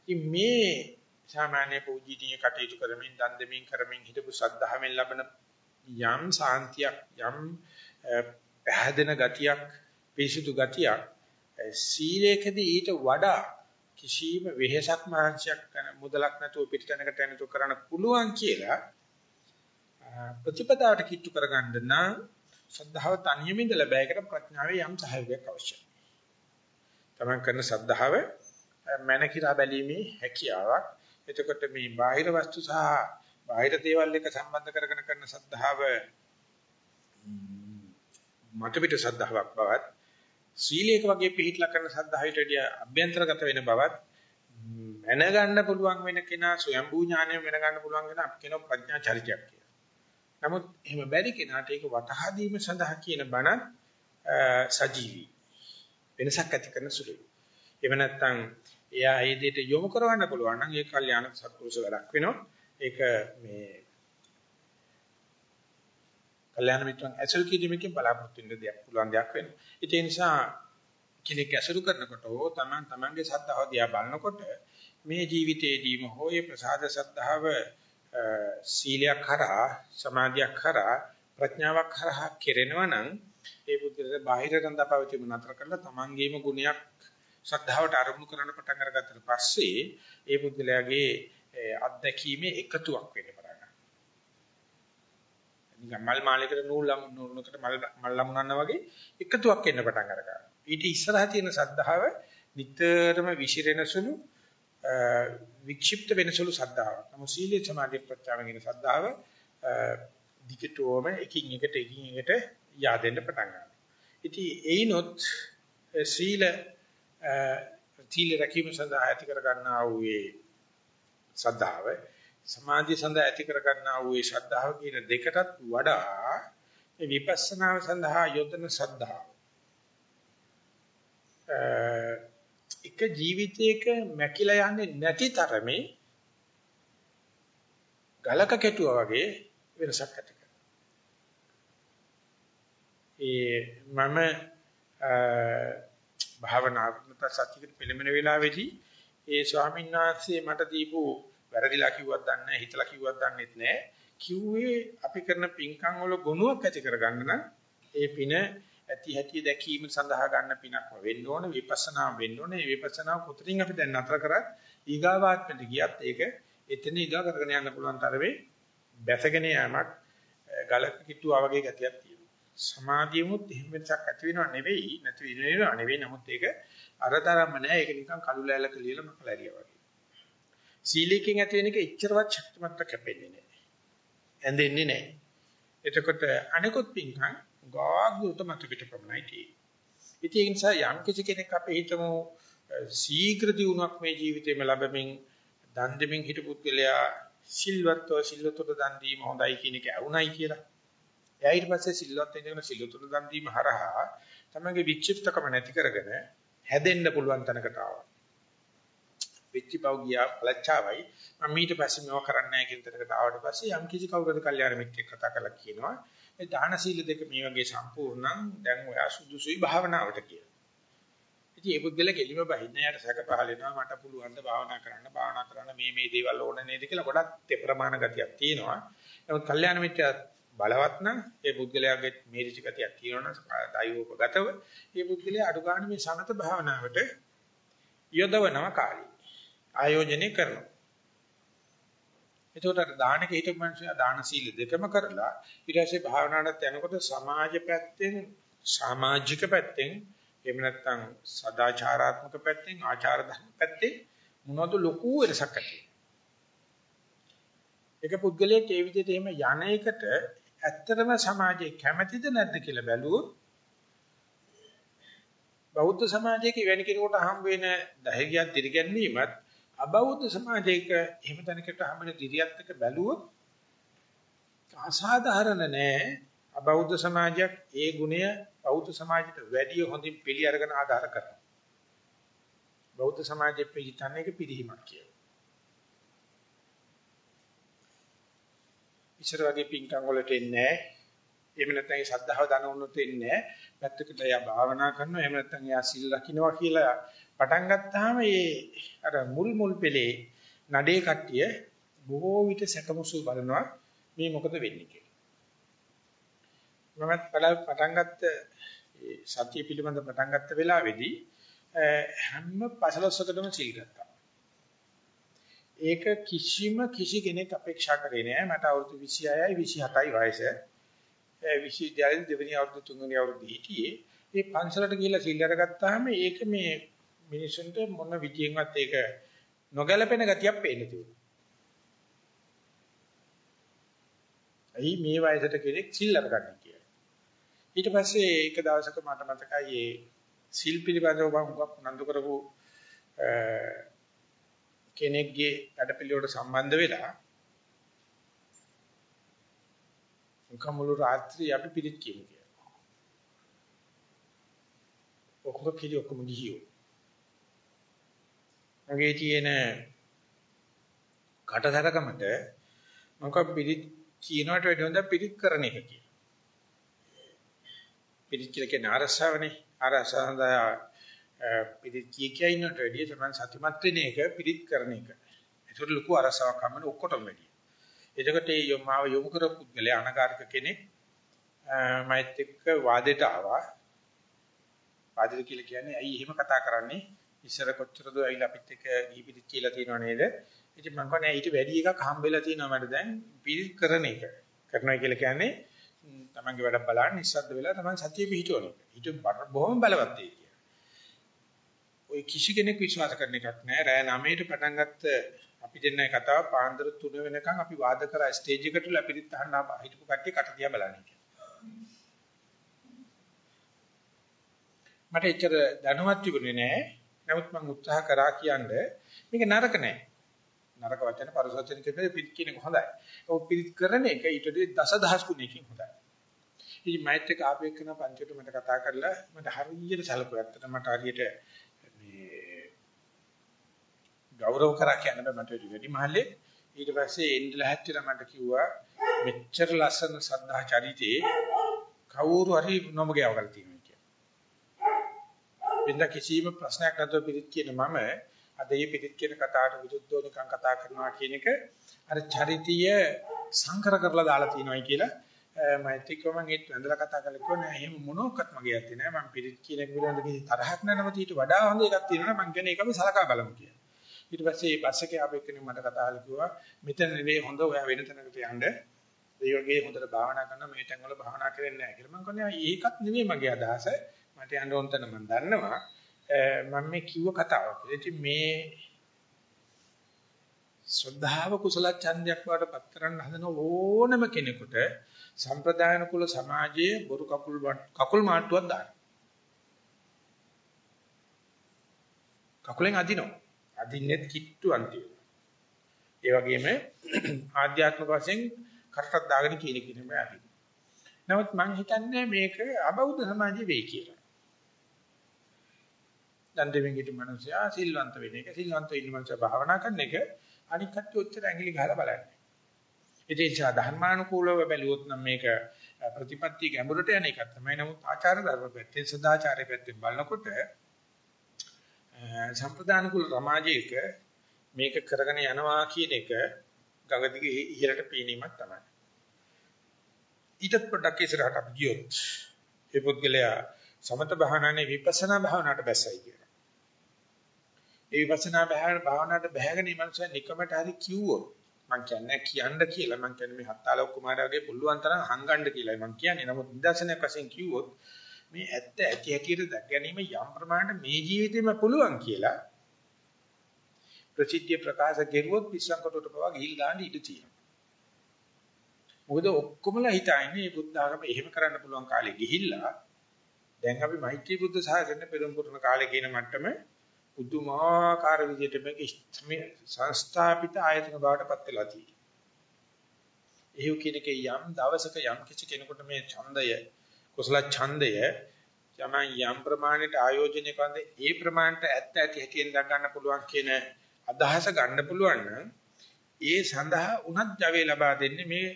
ඉතින් මේ සාමාන්‍ය පූජීතිය කටයුතු කරමින් දන් දෙමින් කරමින් හිටපු සද්ධාවෙන් ලබන යම් සාන්තියක් යම් පැහැදෙන ගතියක් පිරිසුදු ගතියක් සීලේකදී ඊට වඩා කිසිම වෙහෙසක් මහන්සියක් මුදලක් නැතුව පිටිතැනකට යනතු කරන්න පුළුවන් කියලා ප්‍රතිපදාවට කිට්ටු කරගන්න නම් ශ්‍රද්ධාව තනියම ඉඳලා බෑයකට ප්‍රඥාවේ යම් සහයෝගයක් අවශ්‍යයි. තමන් කරන ශ්‍රද්ධාව මනකිරා බැලීමේ හැකියාවක්. එතකොට මේ බාහිර වස්තු සහ බාහිර දේවල් එක සම්බන්ධ කරගෙන කරන ශ්‍රද්ධාව මට පිට ශ්‍රද්ධාවක් බවත් සීලයක වගේ පිළිහිట్లా කරන ශ්‍රද්ධාවට වඩා අභ්‍යන්තරගත වෙන බවත් මැනගන්න පුළුවන් වෙන කෙනා ස්වයම්බූ ඥානය මැනගන්න පුළුවන් වෙන අපි කියන ප්‍රඥා චරිතයක් කියලා. නමුත් එහෙම බැරි කෙනාට ඒක වටහා දීම සඳහා කියන බණ සජීවී වෙනසක් ඇති කරන සුළුයි. එහෙම නැත්නම් එයා ඒ දෙයට යොමු කරවන්න පුළුවන් නම් ඒ කල්යාණ සත්පුරුෂ වැඩක් වෙනවා. ඒක මේ කල්යාණ මිත්‍රන් ඇසල් කිරීමකින් බලාපොරොත්තු වෙන්න දෙයක් පුළුවන් දෙයක් වෙනවා. ඒ නිසා කෙනෙක් ඇසුරු කරනකොට හෝ තමන් තමන්ගේ ශ්‍රද්ධාව දිහා බලනකොට මේ ජීවිතයේදීම හෝ ඒ ප්‍රසාද ශ්‍රද්ධාව සීලයක් කරා සමාධියක් කරා ප්‍රඥාවක් කරා කෙරෙනවා නම් ඒ බුද්ධියට බාහිර රඳාපවතිම නතර කරලා තමන්ගේම ගුණයක් ශ්‍රද්ධාවට අරමුණු කරන්න පටන් අරගත්තට පස්සේ ඒ බුද්ධලයාගේ අත්දැකීමේ එකතුවක් වෙන්න පටන් ගන්නවා. නිකන් මල් මාලයකට නූල් නූලකට මල් මල් ලමුනනවා වගේ එකතුවක් වෙන්න පටන් අරගන්නවා. ඊට ඉස්සරහා තියෙන ශ්‍රද්ධාව නිතරම විසිරෙන සුළු වික්ෂිප්ත වෙන සුළු ශ්‍රද්ධාවක්. නමුත් සීලේ සමාධි ප්‍රත්‍යාවෙන් එන ශ්‍රද්ධාව දිගටම එකින් එකට එකින් එකට yaadෙන්න පටන් ගන්නවා. ඉතින් ඒනොත් සීල සීල රැකීම සඳහා ඇති කර ගන්නා වූ ඒ ශ්‍රද්ධාව සමාධිය සඳහා ඇති කර ගන්නා වූ ඒ ශ්‍රද්ධාව කියන දෙකටත් වඩා මේ විපස්සනාව සඳහා යොදන ශ්‍රද්ධාව එක ජීවිතයක මැකිලා යන්නේ නැති තරමේ ගලක කෙටුවා වගේ වෙනසක් ඇති කරනවා. ඒ මම භාවනාත්මක සත්‍යකට පිළිමන වෙලාවේදී ඒ ස්වාමීන් වහන්සේ මට දීපු වැරදිලා කිව්වක් දන්නේ නැහැ හිතලා කිව්වක් දන්නෙත් නැහැ. කිව්වේ අපි කරන පින්කම් වල ගුණයක් ඇති කරගන්න නම් ඒ පින ඇති හැටි දැකීම සඳහා ගන්න පිනක්ම වෙන්න ඕන විපස්සනා වෙන්න ඕන. මේ විපස්සනා කොතරින් අපි දැන් නතර කරත් ඊගාවාත්මට ගියත් ඒක එතන ඊගා කරගෙන යන්න පුළුවන් තරමේ බැසගෙන යෑමක් ගලක කිට්ටුවා වගේ ගතියක් තියෙනවා. සමාධියමුත් එහෙම වෙනසක් ඇති වෙනව නෙවෙයි නැති වෙනව නෙවෙයි නමුත් ඒක අරතරම්ම නෑ ඒක නිකන් කළු ලෑල්ලක ලියලා මකලාරියා වගේ සීලයෙන් ඇති වෙන එක එච්චරවත් ශක්තිමත් කැපෙන්නේ නෑ ඇඳෙන්නේ නෑ එතකොට අනිකුත් පින්කම් ගාගුත මත පිට ප්‍රමණයි තියෙන්නේ. ඉතින් ඒ නිසා යම් කිසි කෙනෙක් අපේ හිතමු ශීඝ්‍ර දියුණුවක් මේ ජීවිතේම ලැබෙමින් දන් දෙමින් හිටපු පුද්ගලයා සිල්වත්ව සිල්වතට දන් දීම හොඳයි කියන එක ඇවුණයි කියලා. එයා ඊට පස්සේ සිල්වත් වෙනකන් සිල්වතට දන් දීම හරහා තමගේ වික්ෂිප්තකම නැති කරගෙන හැදෙන්න පුළුවන් තැනකට ආවා. විච්චිපව් ගියා පළච්චාවයි මම ඊට පස්සේ මේව කරන්නේ නැහැ කියන තැනකට ආවට පස්සේ යම් කිසි කවුරුද කල්යාණ මිත්‍රෙක් කතා කරලා කියනවා ඒ දාන සීල දෙක මේ වගේ සම්පූර්ණම් දැන් ඔයා සුදුසුයි භාවනාවට කියලා. ඉතින් ඒ පුද්ගල කෙලිම බහින්න යට සැක පහල වෙනවා මට පුළුවන් ද භාවනා කරන්න භාවනා කරන්න මේ මේ දේවල් ඕන නේද කියලා ගොඩක් ප්‍රමාණ ගතියක් තියෙනවා. නමුත් කල්යාණ මිත්‍යා බලවත් නම් ඒ පුද්ගලයාගේ මේරිච ගතියක් තියෙනවා දයෝපගතව ඒ පුද්ගලයා අඩු ගන්න මේ සමත භාවනාවට යොදවනවා කාලී ආයෝජනය කරනවා. එතකොට අර දානක හිටපු මිනිස්සු දාන සීල දෙකම කරලා ඊට පස්සේ භාවනාවට යනකොට සමාජ පැත්තෙන් සමාජික පැත්තෙන් එහෙම නැත්නම් සදාචාරාත්මක පැත්තෙන් ආචාර ධර්ම පැත්තෙන් මොනවද ලොකු වෙනසක් ඇති. ඒක පුද්ගලයෙක් ඒ විදිහට එහෙම යන එකට ඇත්තටම සමාජයේ කැමැතිද නැද්ද කියලා බැලුවොත් බෞද්ධ සමාජයේ වෙන කෙනෙකුට හම් වෙන ධෛර්යයක් දිරිගැන්වීමත් අබෞද්ධ සමාජයක එහෙම තැනකට හැමෙන දිරියත් එක බැලුවොත් අසාධාරණ නෑ අබෞද්ධ සමාජයක් ඒ ගුණය බෞද්ධ සමාජයට වැඩිය හොඳින් පිළි අරගෙන ආධාර කරනවා බෞද්ධ සමාජයේ පිළිතන්නේ එක පිළිහිමක් කියලා. ඉස්සර වගේ පින්කම් වලට එන්නේ නැහැ. එහෙම නැත්නම් ඒ ශ්‍රද්ධාව දන වුණොත් එන්නේ නැහැ. පැත්තකට එයා භාවනා කරනවා. එහෙම නැත්නම් එයා සිල් රකින්නවා කියලා පටන් ගත්තාම ඒ අර මුල් මුල් පෙළේ නඩේ කට්ටිය බොහෝ විට සැකමසු බලනවා මේ මොකද වෙන්නේ කියලා. මමත් පටන් ගත්ත සත්‍ය පිළිබඳ පටන් ගත්ත වෙලාවේදී හැම පසලොස්සකටම සීල් ගත්තා. ඒක කිසිම කිසි කෙනෙක් අපේක්ෂා කරේ නෑ මට අවුරුදු 26යි 27යි වයස. ඒ විශ්වවිද්‍යාලේ දෙවෙනි අවුරුදු තුන්වෙනි අවුරුදු හිටියේ. මේ පන්සලට ගිහිල්ලා සීල් අරගත්තාම ඒක මේ මිනිසුන්ට මොන විදියෙන්වත් ඒක නොගැලපෙන ගතියක් පේන්න තිබුණා. ඇයි මේ වයසට කෙනෙක් සිල් අරගන්නේ කියලා. ඊට පස්සේ එක දවසක මට මතකයි ඒ සිල් පිළිබඳව මම හුඟක් උනන්දු කරපු කෙනෙක්ගේ වැඩපිළිවෙලට සම්බන්ධ වෙලා මුකමුළු රාත්‍රිය අපි පිළිත් කියමු කියලා. ඔක්කොම කිරි ඔක්කොම ගිහියෝ. මගේ තියෙන කටසරකමට මොකක් පිළිත් කියනවට වඩා හොඳ පිළිත් කරන එක කියලා. පිළිත් කියලා කියන්නේ අරසාවනේ. අරසාඳා පිළිත් කිය කිය ඉන්නට වැඩිය තමයි සතුටුමත් වෙන එක පිළිත් කරන එක. ඒකට ලොකු අරසාවක් හම්බෙන ඔක්කොටම වැඩිය. එතකොට මේ යොමාව යොමු කරපු පුද්ගලයා අනගාരിക කෙනෙක් මයිත් එක්ක වාදයට ආවා. වාදෙට කියලා කියන්නේ ඇයි එහෙම කතා කරන්නේ? ඉස්සර කොච්චරද ඇවිල්ලා අපිත් එක්ක ගිහිපිට කියලා තියෙනව නේද? ඉතින් මම කියන්නේ ඊට වැඩි එකක් හම්බෙලා තියෙනවා මට දැන් පිළිත් කරන එක. කරනවා කියලා කියන්නේ තමන්ගේ වැඩ බලන්න නිස්සද්ද වෙලා තමන් සතිය පිහිටවන එක. ඊට බොහොම බලවත් ඒක. ඔය කිසි කෙනෙක් විශ්වාස කරන එකක් නෑ. රෑ 9ට පටන් ගත්ත අපි දෙන්නයි කතාව පාන්දර 3 වෙනකන් අපි වාද කරා ස්ටේජ් එකට ලැබිරිත් අහන්න හිටපු කට්ටිය කට දිහා බලන්නේ. මට එච්චර දැනුවත් තිබුණේ නෑ. නමුත් මම උත්සාහ කරා කියන්නේ මේක නරක නෑ. නරක වචන පරිසවචන කියන්නේ පිට කියන එක හොඳයි. ඔව් පිට කරන එක ඊට දසදහස් ගුණයකින් හොඳයි. ඉතින් මෛත්‍ර කාපේ කරන පංචයට මට කතා කරලා මට හරියට සැලකුවා. ඇත්තට මට හරියට මේ ගෞරව කරා කියන බෑ මට වැඩි මහල්ලේ ඊට පස්සේ එන්ඩලා හැච්චිලා මට කිව්වා මෙච්චර ලස්සන සද්ධා චරිතේ කවුරු හරි නොමගියව කරලා තියෙනවා කියලා. වෙනද කිසිම ප්‍රශ්නයක් නැතුව පිළිත් කියන මම අද මේ පිළිත් කියන කතාවට විරුද්ධව නිකන් කතා කරනවා කියන එක අර චරිතීය සංකර කරලා දාලා තියෙනවායි කියලා මෛත්‍රිකව මම ඒත් වැඳලා කතා කරලා කිව්වා නෑ එහෙම මොනක්වත් මගේ ඇත්තේ නෑ මම පිළිත් කියන එක පිළිබඳ කිසි තරහක් නෑ නමුත් ඊට වඩා හොඳ එකක් තියෙනවා මම කියන්නේ ඒක අපි සලකා බලමු කියලා. ඊට පස්සේ මේ බස් එකේ ආපෙ කෙනෙක් මට කතා කරලා කිව්වා මෙතන නෙවෙයි හොඳ ඔයා වෙන තැනකට යන්න. ඒ වගේ හොඳට භාවනා කරන මේ තැන් වල භාවනා කරන්නේ නැහැ කියලා. මම කියන්නේ ඒකත් නෙවෙයි මගේ අදහස. මට යන්න ඕන තැන මම දන්නවා. මම මේ කිව්ව කතාවක්. ඉතින් මේ ශ්‍රද්ධාව කුසල ඡන්දයක් බවට පත් කරන්න හදන ඕනම කෙනෙකුට සම්ප්‍රදායන කුල සමාජයේ බොරු කකුල් කකුල් මාට්ටුවක් දාන. කකුලෙන් අදිනවා. අදින්නෙත් කිට්ටු අන්තිම. ඒ වගේම ආධ්‍යාත්මික වශයෙන් කරටක් දාගෙන කියන කෙනෙක් මම අදිනවා. නමුත් මම හිතන්නේ මේක අබෞද්ධ සමාජයේ වෙයි කියලා. දන් දෙමින් හිටු මිනිසයා සිල්වන්ත වෙන එක සිල්වන්ත ඉන්න මිනිසා භාවනා කරන එක අනික් කට්ටිය ඔච්චර ඇඟිලි ගහලා බලන්නේ. ඒ නිසා ධර්මානුකූලව බැලුවොත් නම් මේක ප්‍රතිපත්ති ගැඹුරට යන එකක් තමයි. නමුත් ආචාර ධර්ම පැත්තේ සදාචාරය පැත්තෙන් බලනකොට සම්ප්‍රදාන කුල සමාජයක මේක කරගෙන යනවා කියන එක ගඟ දිගේ ඉහළට පීනීමක් තමයි. ඊටත් පොඩ්ඩක් ඉස්සරහට අපි ගියොත් ඒ පුද්ගලයා සමත භාවනාවේ විපස්සනා භාවනාවට බැසයි කියලා. ඒ විපස්සනා භාවනාවට බැහැගෙන ඉමන්ස නිකමට හරි කිව්වොත් මම කියන්නේ කියන්න කියලා මම කියන්නේ මේ හත්තාලෝක කුමාරයාගේ පුළුවන් තරම් හංගන්න කියලායි මම කියන්නේ. නමුත් නිදර්ශනයක් වශයෙන් කිව්වොත් මේ ඇත්ත ඇති හැටියට දැක ගැනීම යම් ප්‍රමාණයට මේ ජීවිතේම පුළුවන් කියලා ප්‍රසිද්ධිය ප්‍රකාශ කෙරුවොත් පිස්සන් කොටට පවා ගිහිල් දාන්න ඉඩ තියෙනවා. මොකද ඔක්කොමලා හිතන්නේ මේ බුද්ධ ආගම එහෙම කරන්න පුළුවන් කාලේ ගිහිල්ලා දැන් අපි මෛත්‍රී බුද්ධ සාසන පෙරම් පුරන කාලේ කියන මට්ටම පුදුමාකාර විදිහට මේක සංස්ථාපිත ආයතන බවට පත් වෙලා තියෙනවා. එහෙව් කෙනකේ යම් දවසක යම් කිසි කෙනෙකුට මේ ඡන්දය කුසල ඡන්දය යමන් යම් ප්‍රමාණයට ආයෝජනය කරනද ඒ ප්‍රමාණයට ඇත්ත ඇති හැටියෙන් දක් ගන්න පුළුවන් කියන අදහස ගන්න පුළුවන් නම් ඒ සඳහා උනත් ජවය ලබා දෙන්නේ මේ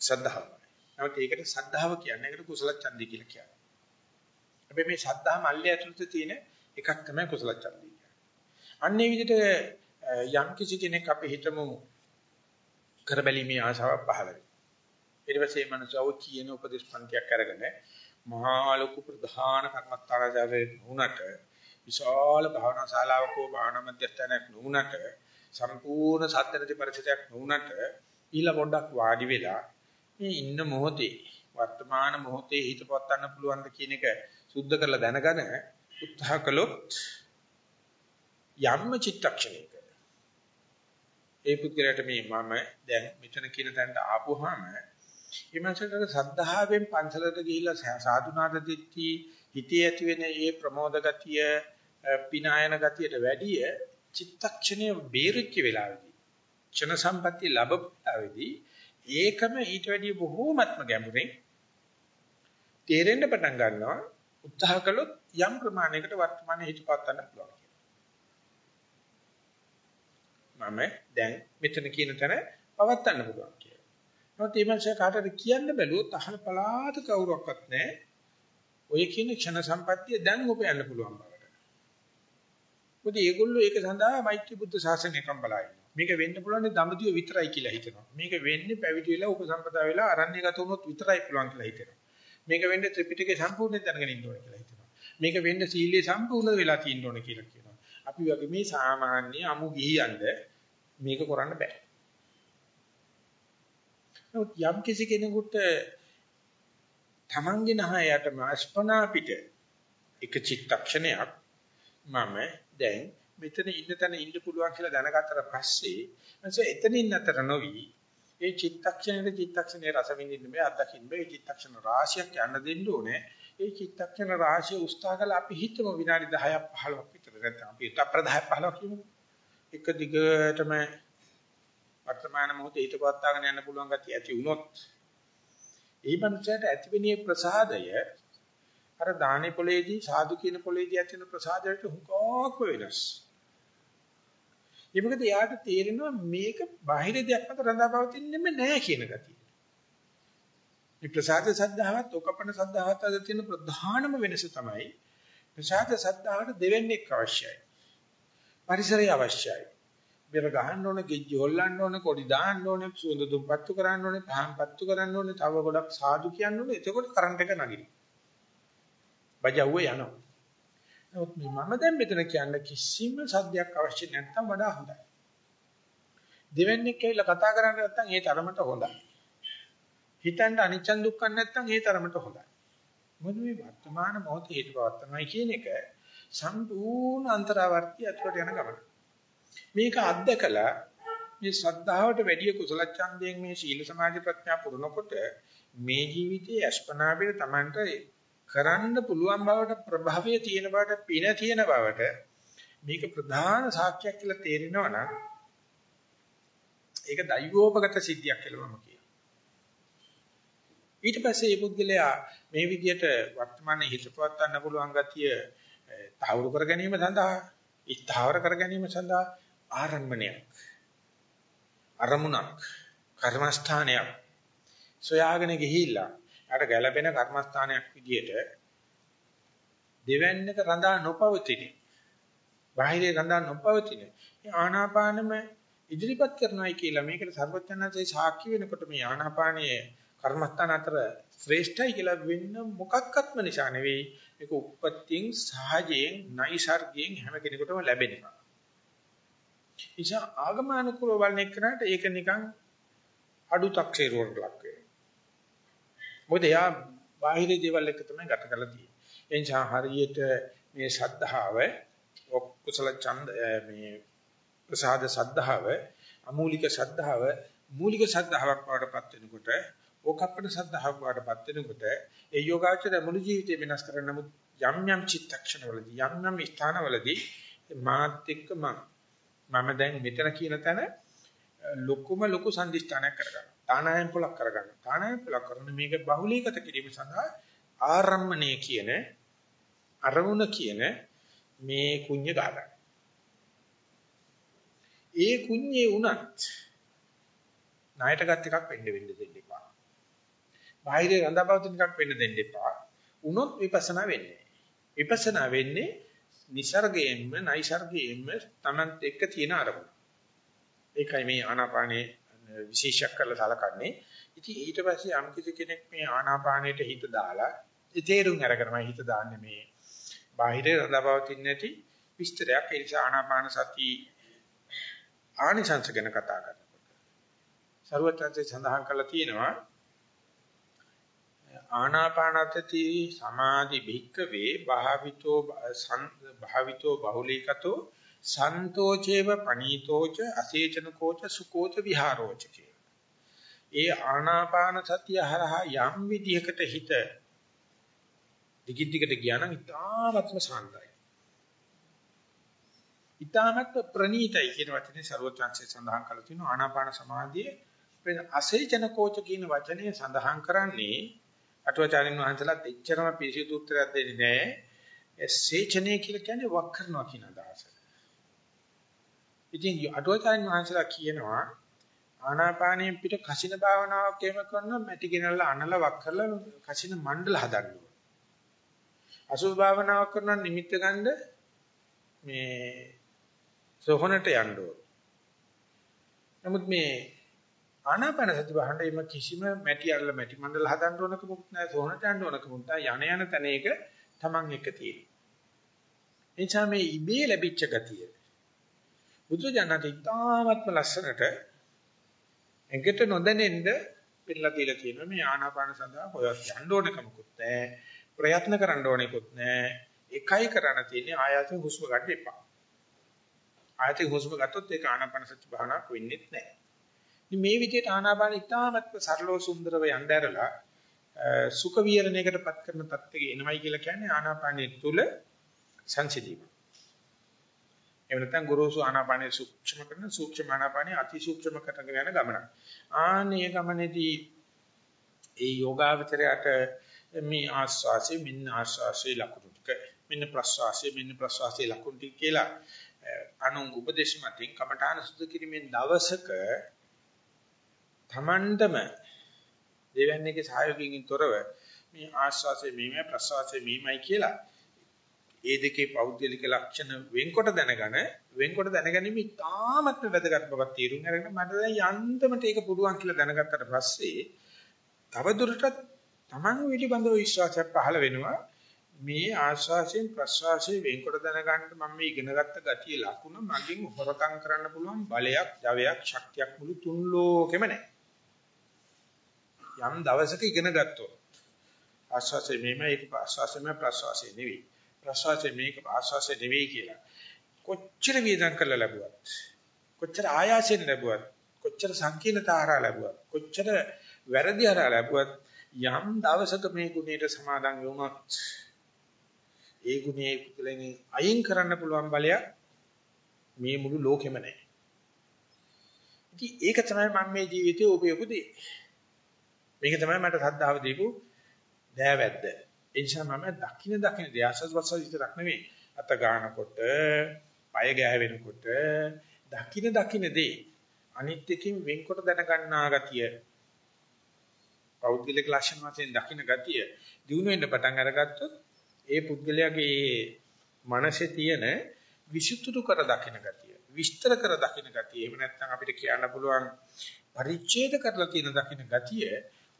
සද්ධාවයි. නමුත් ඒකට සද්ධාව කියන්නේ ඒකට කුසල ඡන්දය කියලා කියන්නේ. හැබැයි මේ සද්ධා මල්ලේ ඇතුළත තියෙන එකක් තමයි කුසල ඡන්දය. අන්නේ විදිහට යම් කිසි කෙනෙක් අපි හිතමු කරබැලීමේ ආසාවක් පහළ වෙනවා. ඊට පස්සේ මේ මනසව කියන උපදේශ පන්තියක් අරගෙන මහා ලොකු ප්‍රධාන කර්මස්ථානාචාර්ය වුණට විශාල භාවනා ශාලාවක භාවනා මධ්‍යස්ථානයක් නුනට සම්පූර්ණ සත්‍යනති පරිසරයක් නුනට ඊළ පොඩ්ඩක් වාඩි වෙලා මේ ඉන්න මොහොතේ වර්තමාන මොහොතේ හිත පවත්වන්න පුළුවන් ද කියන එක සුද්ධ කරලා දැනගෙන උත්සාහ කළොත් යම්ම චිත්තක්ෂණයක ඒ පුද්ගලයාට මේ මම දැන් මෙතන කියන තැනට ආපුවාම ඊමණට සද්ධාවෙන් පන්සලට ගිහිල්ලා සාදුනාද දෙtti හිතේ ඇති වෙන මේ ප්‍රමෝද ගතිය පිනායන ගතියට වැඩිය චිත්තක්ෂණය බේරිච්ච වෙලාවේදී ක්ෂණ සම්පatti ලැබපුවාවේදී ඒකම ඊට වැඩිය බොහෝමත්ම ගැඹුරින් තේරෙන්න පටන් ගන්නවා උත්සාහ කළොත් යම් ප්‍රමාණයකට වර්තමානයේ හිතපත් ගන්න පුළුවන් මම දැන් මෙතන කියන තැන පවත්වන්න පුළුවන් කියලා. නමුත් මේ මාංශය කාටද කියන්න බැලුවොත් අහල පලාත කවුරක්වත් නැහැ. ඔය කියන ක්ෂණ සම්පත්තිය දැන් උපයන්න පුළුවන් බවට. මොකද මේගොල්ලෝ ඒක සඳහා මෛත්‍රී බුද්ධ ශාසනයකම් බලා ඉන්නවා. මේක වෙන්න පුළුවන් දඹදිව විතරයි කියලා හිතනවා. මේක වෙන්නේ පැවිදි වෙලා උපසම්පදා වෙලා අරණ්‍යගත වුණොත් විතරයි පුළුවන් කියලා හිතනවා. මේක වෙන්නේ ත්‍රිපිටකේ සම්පූර්ණයෙන් දැනගෙන ඉන්න ඕනේ කියලා හිතනවා. මේක වෙන්නේ සීලයේ සම්පූර්ණ වෙලා තියෙන්න ඕනේ කියලා කියනවා. අපි වගේ මේ සාමාන්‍ය අමු ගිහියන්ද මේක කරන්න බෑ. නමුත් යම් කිසි කෙනෙකුට තමන්ගේ නහයට මාස්පනා පිට එක චිත්තක්ෂණයක් මම දැන් මෙතන ඉන්න තැන ඉන්න පුළුවන් කියලා දැනගත්තට පස්සේ මම එතනින් අතර නොවි ඒ චිත්තක්ෂණයේ චිත්තක්ෂණයේ රස විඳින්න මේ අත්දකින්න මේ චිත්තක්ෂණ රාශියක් යන්න දෙන්න ඕනේ. ඒ චිත්තක්ෂණ රාශිය උස්තාගල අපි හිතමු විනාඩි 10ක් 15ක් විතර. නැත්නම් අපි තප්පර 10ක් 15ක් කියමු. එක දිගටම වර්තමාන මොහොතේ හිත පවත්වාගෙන යන්න පුළුවන් ගතිය ඇති වුණොත් ඒ මනුස්සයාට ඇතිවෙනේ ප්‍රසාදය අර දානේ පොලේදී සාදු කියන පොලේදී ඇති වෙන ප්‍රසාදයට හුඟක් වෙනස්. ඒ මොකද යාට තේරෙනවා මේක බාහිර දෙයක් මත රඳාපවතින්නෙම නෑ කියන ගතිය. මේ ප්‍රසාද සද්ධාවත් ඔකපන සද්ධාවත් අතර තියෙන ප්‍රධානම වෙනස තමයි ප්‍රසාද සද්ධාවට දෙවෙන්නේක් අවශ්‍යයි. පරිසරය අවශ්‍යයි. බෙර ගහන්න ඕනේ, ගෙජ්ජි හොල්ලන්න ඕනේ, කොඩි දාන්න ඕනේ, සුවඳ දුම් පත්තු කරන්න ඕනේ, පහන් පත්තු කරන්න ඕනේ, තව ගොඩක් සාදු කියන්න ඕනේ. එතකොට කරන්ට් එක නගිනවා. බජවුව යනවා. නමුත් මම දැන් මෙතන කියන්න කිසිම සද්දයක් අවශ්‍ය නැත්නම් වඩා හොඳයි. දෙවන්නේක් කියලා කතා කරන්නේ නැත්නම් ඒ තරමට හොඳයි. හිතන්න අනිච්චන් දුක්ඛන් නැත්නම් ඒ තරමට හොඳයි. මොකද මේ වර්තමාන මොහොතේ හේතුපවත්තමයි කියන එක සම්පූර්ණ අන්තරාවර්ති අතුරට යන ගමන. මේක අත්දකලා මේ ශ්‍රද්ධාවට වැඩි කුසල ඡන්දයෙන් මේ සීල සමාධි ප්‍රඥා පුරනකොට මේ ජීවිතයේ අස්පනා පිළ Tamanට කරන්න පුළුවන් බවට ප්‍රභවය තියෙන බවට පින තියෙන බවට මේක ප්‍රධාන සාක්ෂියක් කියලා තේරෙනවා නම් ඒක දෛවෝපගත සිද්ධියක් කියලා මම කියනවා. ඊට පස්සේ මේ පුද්ගලයා මේ විදිහට වර්තමානයේ හිතපවත් ගන්න පුළුවන් ගතිය තහවුරු කර ගැනීම සඳහා ස්ථාවර කර ගැනීම සඳහා ආරම්භණයක්. අරමුණක්. කර්මස්ථානයක්. සොයාගෙන ගිහිල්ලා අර ගැළපෙන කර්මස්ථානයක් විදියට දෙවන්නක රඳා නොපවතින. බාහිරේ රඳා නොපවතින. මේ ආනාපානම ඉදිරිපත් කරනවායි කියලා මේකට සර්වඥාන්සේ සාක්ෂි වෙනකොට මේ ආනාපානයේ කර්මස්ථාන අතර ශ්‍රේෂ්ඨයි කියලා වෙන්න මොකක්වත්ම නිසා නෙවෙයි. මේක උප්පත්තියෙන් සහජයෙන් නයිසර්ගයෙන් හැම කෙනෙකුටම ලැබෙන එකක්. ඉතින් ආගමනුකූල බලන එක්කනට ඒක නිකන් අඩු තක්සේරුවකට ලක් වෙනවා. මොකද එයා බාහිර දේවල් එක්ක තමයි ගත කරලා තියෙන්නේ. ඒ නිසා හරියට මේ ශද්ධාව කුසල ඡන්ද මේ ප්‍රසාද ශද්ධාව අමූලික ශද්ධාව මූලික ශද්ධාවක් වඩපත් වෙනකොට ඕකප්පන සද්ධාවක් වඩපත් වෙනකොට ඒ යෝගාචර මුළු ජීවිතේ වෙනස් කරන්න නමුත් යම් යම් චිත්තක්ෂණවලදී යම් යම් ස්ථානවලදී මාත් එක්ක මම මම දැන් මෙතන කියන තැන ලොකුම ලොකු සම්දිස්ථානයක් කරගන්න. තානායම් පොලක් කරගන්න. තානායම් පොලක් කරන මේක බහුලීගත කිරීම සඳහා ආරම්මණය කියන අරමුණ කියන මේ කුඤ්ඤ ගන්න. ඒ කුඤ්ඤේ උනත් ණයටගත් එකක් වෙන්න වෙන්න දෙන්න එපා. බාහිර රඳාපවතින එකක් වෙන්න දෙන්න එපා. උනොත් විපස්සනා වෙන්නේ. විපස්සනා වෙන්නේ නිසර්ගයෙන්ම නයිසර්ගයෙන්ම තමන්ත් එක්ක තියෙන අරමුණ. ඒකයි මේ ආනාපානයේ විශේෂයක් කරලා සලකන්නේ. ඉතින් ඊට පස්සේ යම් කෙනෙක් මේ ආනාපානයට හිත දාලා ඒ තේරුම් අරගෙනමයි හිත දාන්නේ මේ බාහිර රඳාපවතින්නේ නැති විස්තරයක් ඒ නිසා ආනාපාන සති ආනිසංස ගැන කතා කරනකොට. ਸਰවඥාන්සේ සඳහන් කළා තියෙනවා ආනාපානතති සමාධි භික්කවේ භාවිතෝ භාවිතෝ බහුලීකතෝ සන්තෝචේව පනීතෝච අසේචනකෝච සුකෝච විහාරෝච ඒ ආනාපාන සතිය හරහා යම් විදියකට හිත දිගින් දිගට ගියා නම් ඉතාමත්ම සාන්තයි. ඉතාමත් ප්‍රණීතයි කියන වචනේ ਸਰවඥාන්සේ සඳහන් කරලා තිනවා ආනාපාන සමාධියේ අසේචන කෝච කියන වචනේ සඳහන් කරන්නේ අටුවාචාරින් වහන්සේලාත් එච්චරම පිළිසිදු උත්තරයක් දෙන්නේ නැහැ. ඒ සේචනේ කියලා කියන්නේ වක් කරනවා කියන අදහස. ඉතින් අටුවාචාරින් වහන්සේලා කියනවා ආනාපානයෙන් පිට කසින භාවනාවක් එහෙම කරනවා මැටි ගෙනල්ලා අනලා වක් කරලා කසින මණ්ඩල හදන්න ඕන. අසුභ භාවනාවක් කරනවා නිමිත්ත ගන්න මේ සෝහනට යන්න ඕන. නමුත් මේ ආනාපාන සති භාණ්ඩයම කිසිම මැටි අල්ල මැටි මණ්ඩල හදන්න ඕනකමක් නැහැ සෝහනට යන්න ඕනකමක් නැහැ යන යන තැන එක Taman එක තියෙනවා. එනිසා මේ ඉබේ ලැබිච්ච ගතිය. බුදු ජානක ඉතාමත්ම ලස්සනට එකට නොදැනෙන්න පෙන්නලා දීලා තියෙනවා. මේ ආනාපාන සඳහා හොයත් යන්න ඕනකමකුත් නැහැ ප්‍රයත්න කරන්න ඕනෙකුත් නැහැ. එකයි කරන්න තියෙන්නේ ආයතන හුස්ම ගන්න එපා. ආයතන හුස්ම ගත්තොත් ඒක ආනාපාන සති භාවනාවක් වෙන්නේ නැහැ. මේ විදිහට ආනාපාන ඉතාමත්ම සරලව සුන්දරව යන්න ඇරලා සුඛ විහරණයකටපත් කරන තත්ත්වෙක එනවයි කියලා කියන්නේ ආනාපානයේ තුල සංසිඳීම. එහෙම නැත්නම් ගුරුසු ආනාපානයේ සූක්ෂම කරන සූක්ෂම ආනාපානයේ අති සූක්ෂම කරගෙන යන ගමන. ආනේ ගමනේදී ඒ යෝගාවචරයට මේ ආස්වාසේ මෙන්න ආස්වාසේ ලකුණු ටික මෙන්න ප්‍රස්වාසේ මෙන්න ප්‍රස්වාසේ ලකුණු ටික කියලා අනු උපදේශ මතින් කමඨාන සුද්ධ කිරීමෙන් දවසක Tamanටම දෙවන්නේගේ සහයෝගයෙන් තොරව මේ ආශ්වාසය මෙහිමයි ප්‍රශ්වාසය මෙහිමයි කියලා ඒ දෙකේ පෞද්ගලික ලක්ෂණ වෙන්කොට දැනගෙන වෙන්කොට දැනගැනීම ඉතාමත්ම වැදගත් බවක් තීරුම් අරගෙන මට දැන් යන්තමට ඒක පුළුවන් කියලා දැනගත්තට පස්සේ තව දුරටත් Taman පිළිබඳව විශ්වාසයක් පහළ වෙනවා මේ ආශ්වාසයෙන් ප්‍රශ්වාසයෙන් වෙන්කොට දැනගන්න මම මේ ඉගෙනගත්ත ගතිය ලකුණ මගෙන් හොරකම් කරන්න පුළුවන් බලයක්, ජවයක්, ශක්තියක් මුළු තුන් ලෝකෙම නැහැ. යම් දවසක ඉගෙන ගත්තොත් ආස්වාසේ මේම ඒක ආස්වාසේම ප්‍රස්වාසේ නෙවෙයි ප්‍රස්වාසේ මේක ආස්වාසේ නෙවෙයි කියලා කොච්චර වේදම් කරලා ලැබුවත් කොච්චර ආයාසයෙන් ලැබුවත් කොච්චර සංකීර්ණතාවහරා ලැබුවත් කොච්චර වැරදි හරහා ලැබුවත් යම් දවසක මේ ගුණයට සමාදන් වුණොත් ඒ ගුණයේ පුදුලෙන් අයින් කරන්න පුළුවන් බලයක් මේ මුළු ලෝකෙම නැහැ. ඉතින් ඒක තමයි මම මේ ජීවිතේ උපයපු දේ. මේක තමයි මට සද්ධාව දීපු දෑවැද්ද. ඒ නිසා මම දකින්න දකින්න දෙයසස් වස්සස් විතරක් නෙවෙයි. අත ගන්නකොට, පය ගෑවෙනකොට දකින්න දකින්න දේ අනිත් එකකින් වෙන්කොට දැනගන්නා ගතිය. පෞද්ගලික ලක්ෂණ වශයෙන් දකින්න ගතිය දිනු වෙන්න පටන් අරගත්තොත් ඒ පුද්ගලයාගේ මනසේ තියෙන විසුතුරු කර දකින්න ගතිය, විස්තර කර දකින්න ගතිය. එහෙම නැත්නම් අපිට කියන්න පුළුවන් පරිච්ඡේද කරලා තියෙන දකින්න ගතිය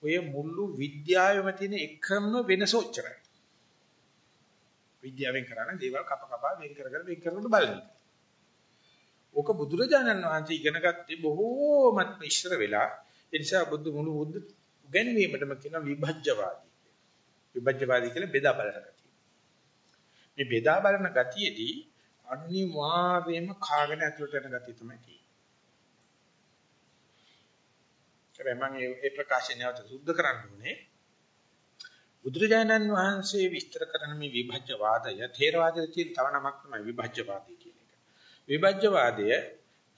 ඔය මුළු විද්‍යාවෙම තියෙන එකම වෙනස ඔච්චරයි. විද්‍යාවෙන් කරන්නේ දේවල් කප කපා වෙන් කර කර වෙන් කරනකොට බලන එක. ඕක බුදුරජාණන් වහන්සේ ඉගෙන ගත්තේ බොහෝමත් ඉස්සර වෙලා ඒ නිසා බුදු මුළු බුද්ධ උගන්වීමටම කියන විභජ්‍යවාදී. විභජ්‍යවාදී කියලා බෙදා බලන ගතිය. මේ බෙදා බලන ගතියේදී අනිවාර්යයෙන්ම කාගෙන ඇතුළට යන ගතිය තමයි තියෙන්නේ. හැබැයි මම ඒ ප්‍රකාශය නැවත සුද්ධ කරන්න ඕනේ. බුදුරජාණන් වහන්සේ විස්තර කරන මේ විභජ්‍යවාදය ථේරවාදයේ තියෙන තව නමක් තමයි විභජ්‍යවාදී කියන එක. විභජ්‍යවාදය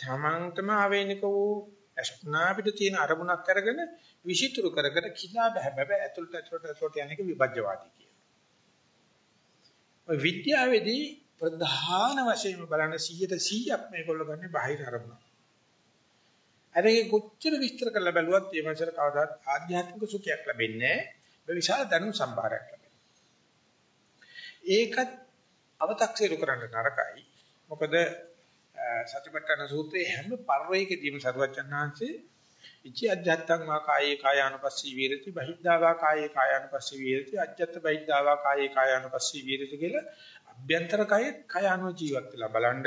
තමන්ටම ආවේනික වූ අස්නා පිට තියෙන අරමුණක් අරගෙන විෂිතුරු කර කර කිලා බෑ බෑ ඇතුළට ඇතුළට ඇතුළට යන එක විභජ්‍යවාදී කියනවා. ඔය විද්‍යාවේදී ප්‍රධාන වශයෙන්ම බලන 100ට 100ක් මේගොල්ලෝ ගන්නේ බාහිර අරමුණක්. අර ඒක කොච්චර විස්තර කරලා බැලුවත් මේ මනසට කවදාත් ආධ්‍යාත්මික සුඛයක් ලැබෙන්නේ නැහැ. විශාල දැනුම් සම්භාරයක් ලැබෙනවා. ඒකත් අව탁සීරු කරන්න නරකයි. මොකද සතිපට්ඨාන සූත්‍රයේ හැම පරිවේකදීම සරුවචනාංශේ ඉච්ඡ අජත්තං වා කායේ කායානුපස්සී විරති බහිද්ධා වා කායේ කායානුපස්සී විරති අජත්ත බහිද්ධා වා කායේ කායානුපස්සී විරති කියලා අභ්‍යන්තර කයෙත් කයානුව ජීවත් වෙලා බලන්න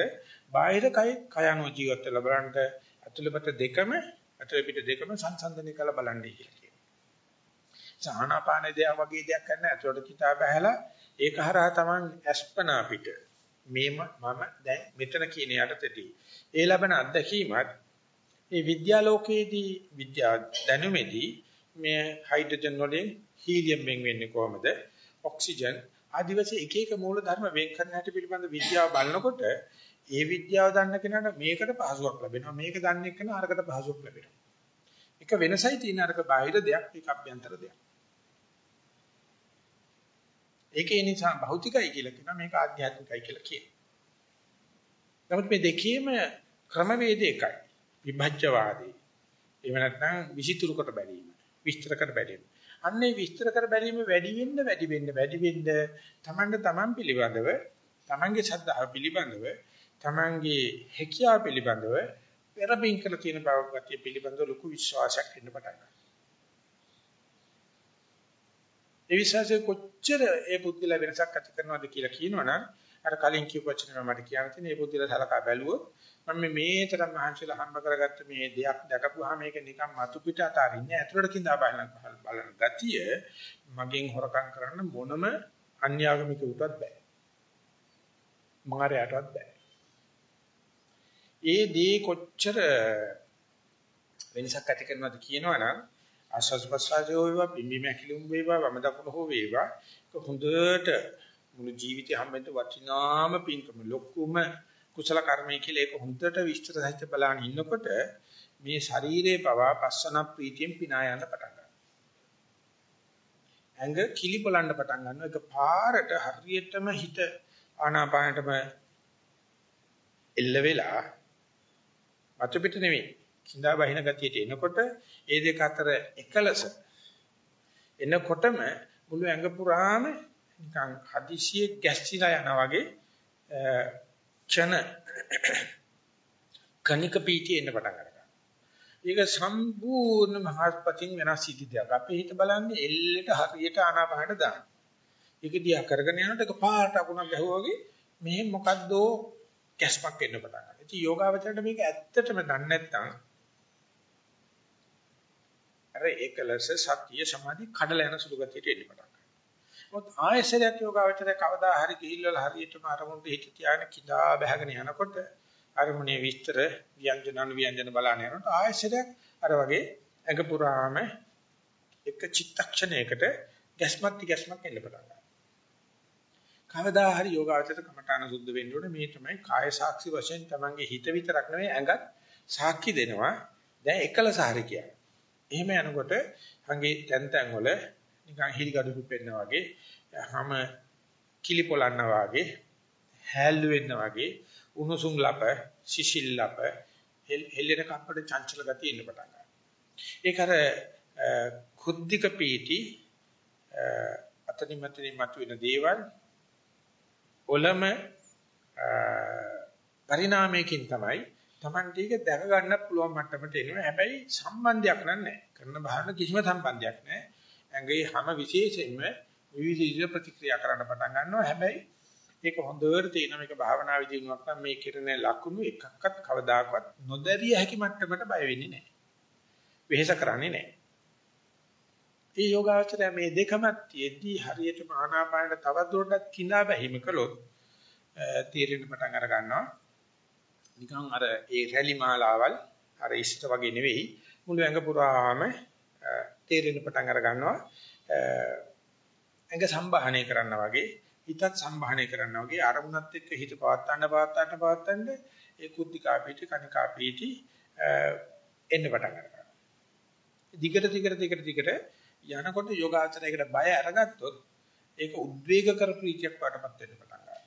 බාහිර කයෙත් කයානුව ජීවත් වෙලා බලන්න අතුලපත දෙකම අතර පිට දෙකම සංසන්දනය කරලා බලන්නයි කියලා කියනවා. සාහනාපාන දෙයක් වගේ දෙයක් කරන්න ඇතුළට කිතාබ ඇහැලා ඒක හරහා Taman අස්පනා පිට මේ මම දැන් මෙතන කියන යටතේදී. ඒ ලබන අත්දැකීමත් මේ විද්‍යාලෝකයේදී විද්‍යා දැනුමේදී මේ හයිඩ්‍රජන් වලින් හීලියම් වෙන් වෙන්නේ කොහොමද? ඔක්සිජන් ආදි වශයෙන් එක එක මූල ධර්ම වෙන් කරන හැටි පිළිබඳ විද්‍යාව බලනකොට ඒ විද්‍යාව දන්න කෙනාට මේකට පහසුවක් ලැබෙනවා මේක දන්නේ කෙනා අරකට පහසුවක් ලැබෙනවා එක වෙනසයි තියෙන අරක බාහිර දෙයක් ඒක අභ්‍යන්තර දෙයක් ඒකේ නිසා භෞතිකයි කියලා කියනවා මේක ආධ්‍යාත්මිකයි කියලා කියනවා. නමුත් මේ දෙකේම ක්‍රමවේද එකයි. විභජ්‍යවාදී. එහෙම නැත්නම් විචිතුරු කොට බැලීම, විස්තර කර බැලීම. අන්නේ විස්තර කර බැලීම වැඩි වෙන්න වැඩි වෙන්න වැඩි වෙන්න තමන්ට තමන් පිළිබඳව, තමන්ගේ ශ්‍රද්ධාව පිළිබඳව, තමන්ගේ හැකියාව පිළිබඳව පෙරබින් කළ තියෙන බව ගතිය පිළිබඳව ලොකු විශ්වාසයක් එන්න පටන් ගන්නවා. ඒ විශ්වාසය කොච්චර ඒ පුද්ගලයා වෙනසක් ඇති කරනවද කියලා කියනවනම් අර කලින් කියපු වචනේ මට කියන්න තියෙන මේ පුද්ගලයා සලකා බැලුවොත් මම මේ තරම් මහන්සිලා හම්බ කරගත්ත මේ දෙයක් දැකපුවාම මේක නිකන් මතු පිට අතාරින්නේ ඇතුළට කිඳා බලන බලන ගතිය මගෙන් හොරකම් කරන්න මොනම අන්‍යාගමික උටවත් බෑ. මාරයටවත් බෑ. ඒ දී කොච්චර වෙනසක් ඇති කරනවද කියනවනම් ආස්වාද ප්‍රසආජෝ වේවා පිම්බීම ඇකිලුම් වේවා වම දකුණ හෝ වේවා ඒක හොඳට මුළු ජීවිතේ හැමෙන්න වටිනාම පින්කම ලොකුම කුසල කර්මය කියලා ඒක හොඳට විස්තර සහිත බලන ඉන්නකොට මේ ශරීරේ පවා පස්සන ප්‍රීතියෙන් පිනා යන පටන් ගන්නවා. ඇඟ කිලි බලන්න පටන් ගන්නවා. ඒක පාරට හරියටම හිත ආනාපානටම එල්ල වෙලා අත පිට නෙවෙයි කිඳා බහින ගතියට එනකොට ඒ දෙක අතර එකලස එනකොටම මුළු ඇඟ පුරාම නිකන් හදිසියෙ ගැස්සිලා යනා වගේ ක්ෂණ කණික පීටි එන්න පටන් ගන්නවා. ඒක සම්පූර්ණ මහත්පතින් වෙනස් සිද්ධියක්. අපේ හිත බලන්නේ එල්ලෙට හරියට ආනාපානට දාන. ඒක දිහා කරගෙන යනකොට ඒක පාට අකුණක් ගැහුවා වගේ මෙහෙ මොකද්දෝ කැස්පක් එන්න පටන් ගන්නවා. ඉතින් යෝගාවචරයට මේක ඇත්තටම දන්නේ නැත්නම් අර ඒකලස සතිය සමාධි කඩලා යන සුළු ගතියට එන්න පටන් ගන්නවා. මොකද ආයසරයක් යෝගාවචරය කවදා හරි ගිහිල්ලා හරියටම අරමුණට හිත තියාගෙන කිදා බහගෙන යනකොට අරමුණේ විස්තර ව්‍යංජන අනු ව්‍යංජන බලන යනකොට ආයසරයක් අර වගේ ඇඟ පුරාම එක චිත්තක්ෂණයකට ගැස්මක් ගැස්මක් එන්න පටන් ගන්නවා. කවදා හරි යෝගාවචරයට කමඨාන සුද්ධ වෙන්න ඕනේ මේ තමයි කාය සාක්ෂි වශයෙන් තමන්ගේ හිත විතරක් නෙවෙයි ඇඟත් සාක්ෂි දෙනවා. දැන් එකලස හරි කියන්නේ. එහෙම යනකොට හංගේ තැන් තැන් වල නිකන් හිලිගඩු පිපෙන්නා වගේ හැම කිලි පොලන්නා වගේ හැල්ලු වෙන්නා වගේ උණුසුම් ලප සිසිල් ලප හෙල්ලෙන කප්පට චංචල ගතිය ඉන්න පටන් ගන්නවා. ඒක අර කුද්ධික පීටි අතනි මතනි මතුවෙන දේවල් ඔලම පරිණාමයකින් තමයි Tamante එක දැක ගන්න පුළුවන් මට්ටමට එනවා. හැබැයි සම්බන්ධයක් නැහැ. කරන බාහිර කිසිම සම්බන්ධයක් නැහැ. ඇඟේ හැම විශේෂයෙන්ම විවිධ ප්‍රතික්‍රියා කරන්න පටන් ගන්නවා. හැබැයි ඒක හොඳට තේරෙන මේක භාවනා විදිනුවක් නම් මේ කිරණ ලකුණු එකක්වත් කවදාකවත් නොදැරිය හැකි මට්ටමට බය වෙන්නේ නැහැ. වෙහෙස කරන්නේ නැහැ. ඒ යෝගාචරය මේ දෙකම තියෙද්දී හරියටම ආනාපානට තවත් දුරටත් කිඳා බැහිම කළොත් තීරණ පටන් අර ගන්නවා. නිකන් අර ඒ රැලි මාලාවල් අර ඉෂ්ට වගේ නෙවෙයි. මුළු ඇඟ පුරාම තේරෙන පටන් අර ගන්නවා. ඇඟ සම්බාහනය කරන්න වගේ හිතත් සම්බාහනය කරන්න වගේ අරමුණත් එක්ක හිත පවත්තන්න පවත්තන්න පවත්තන්න ඒ කුද්ධිකා පිටි කනිකා පිටි එන්න පටන් ගන්නවා දිගට දිගට දිගට දිගට යනකොට යෝගාචරයකට බය අරගත්තොත් ඒක උද්වේග කර ප්‍රීතියක් වඩපත් වෙන්න පටන් ගන්නවා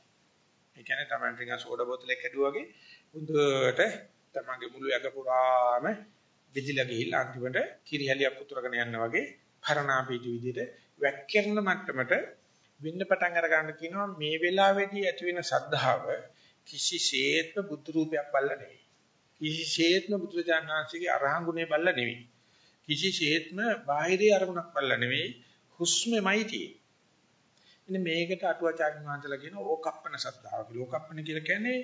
ඒ කියන්නේ තමයි ටිකක් සෝඩා බෝතලයක් හැදුවා වගේ හොඳට තමන්ගේ මුළු ඇඟ පුරාම විදිලා ගිහිල්ලා අන්තිමට කිරිහැලියක් උතුරගෙන යනවා වගේ පරණාපීටි විදිහට වැක්කිරන මට්ටමට වෙන්න පටන් අර ගන්න කියනවා මේ වෙලාවේදී ඇති වෙන ශද්ධාව කිසිසේත්ම බුද්ධ රූපයක් බල්ලා නෙවෙයි. කිසිසේත්ම බුදුරජාණන් වහන්සේගේ අරහන් ගුණේ බල්ලා නෙවෙයි. කිසිසේත්ම බාහිරේ අරමුණක් බල්ලා නෙවෙයි. හුස්මෙමයි තියෙන්නේ. ඉතින් මේකට අටුවාචාර්ය වහන්සේලා කියන ඕකප්පන සද්ධාව කියලා. ඕකප්පන කියලා කියන්නේ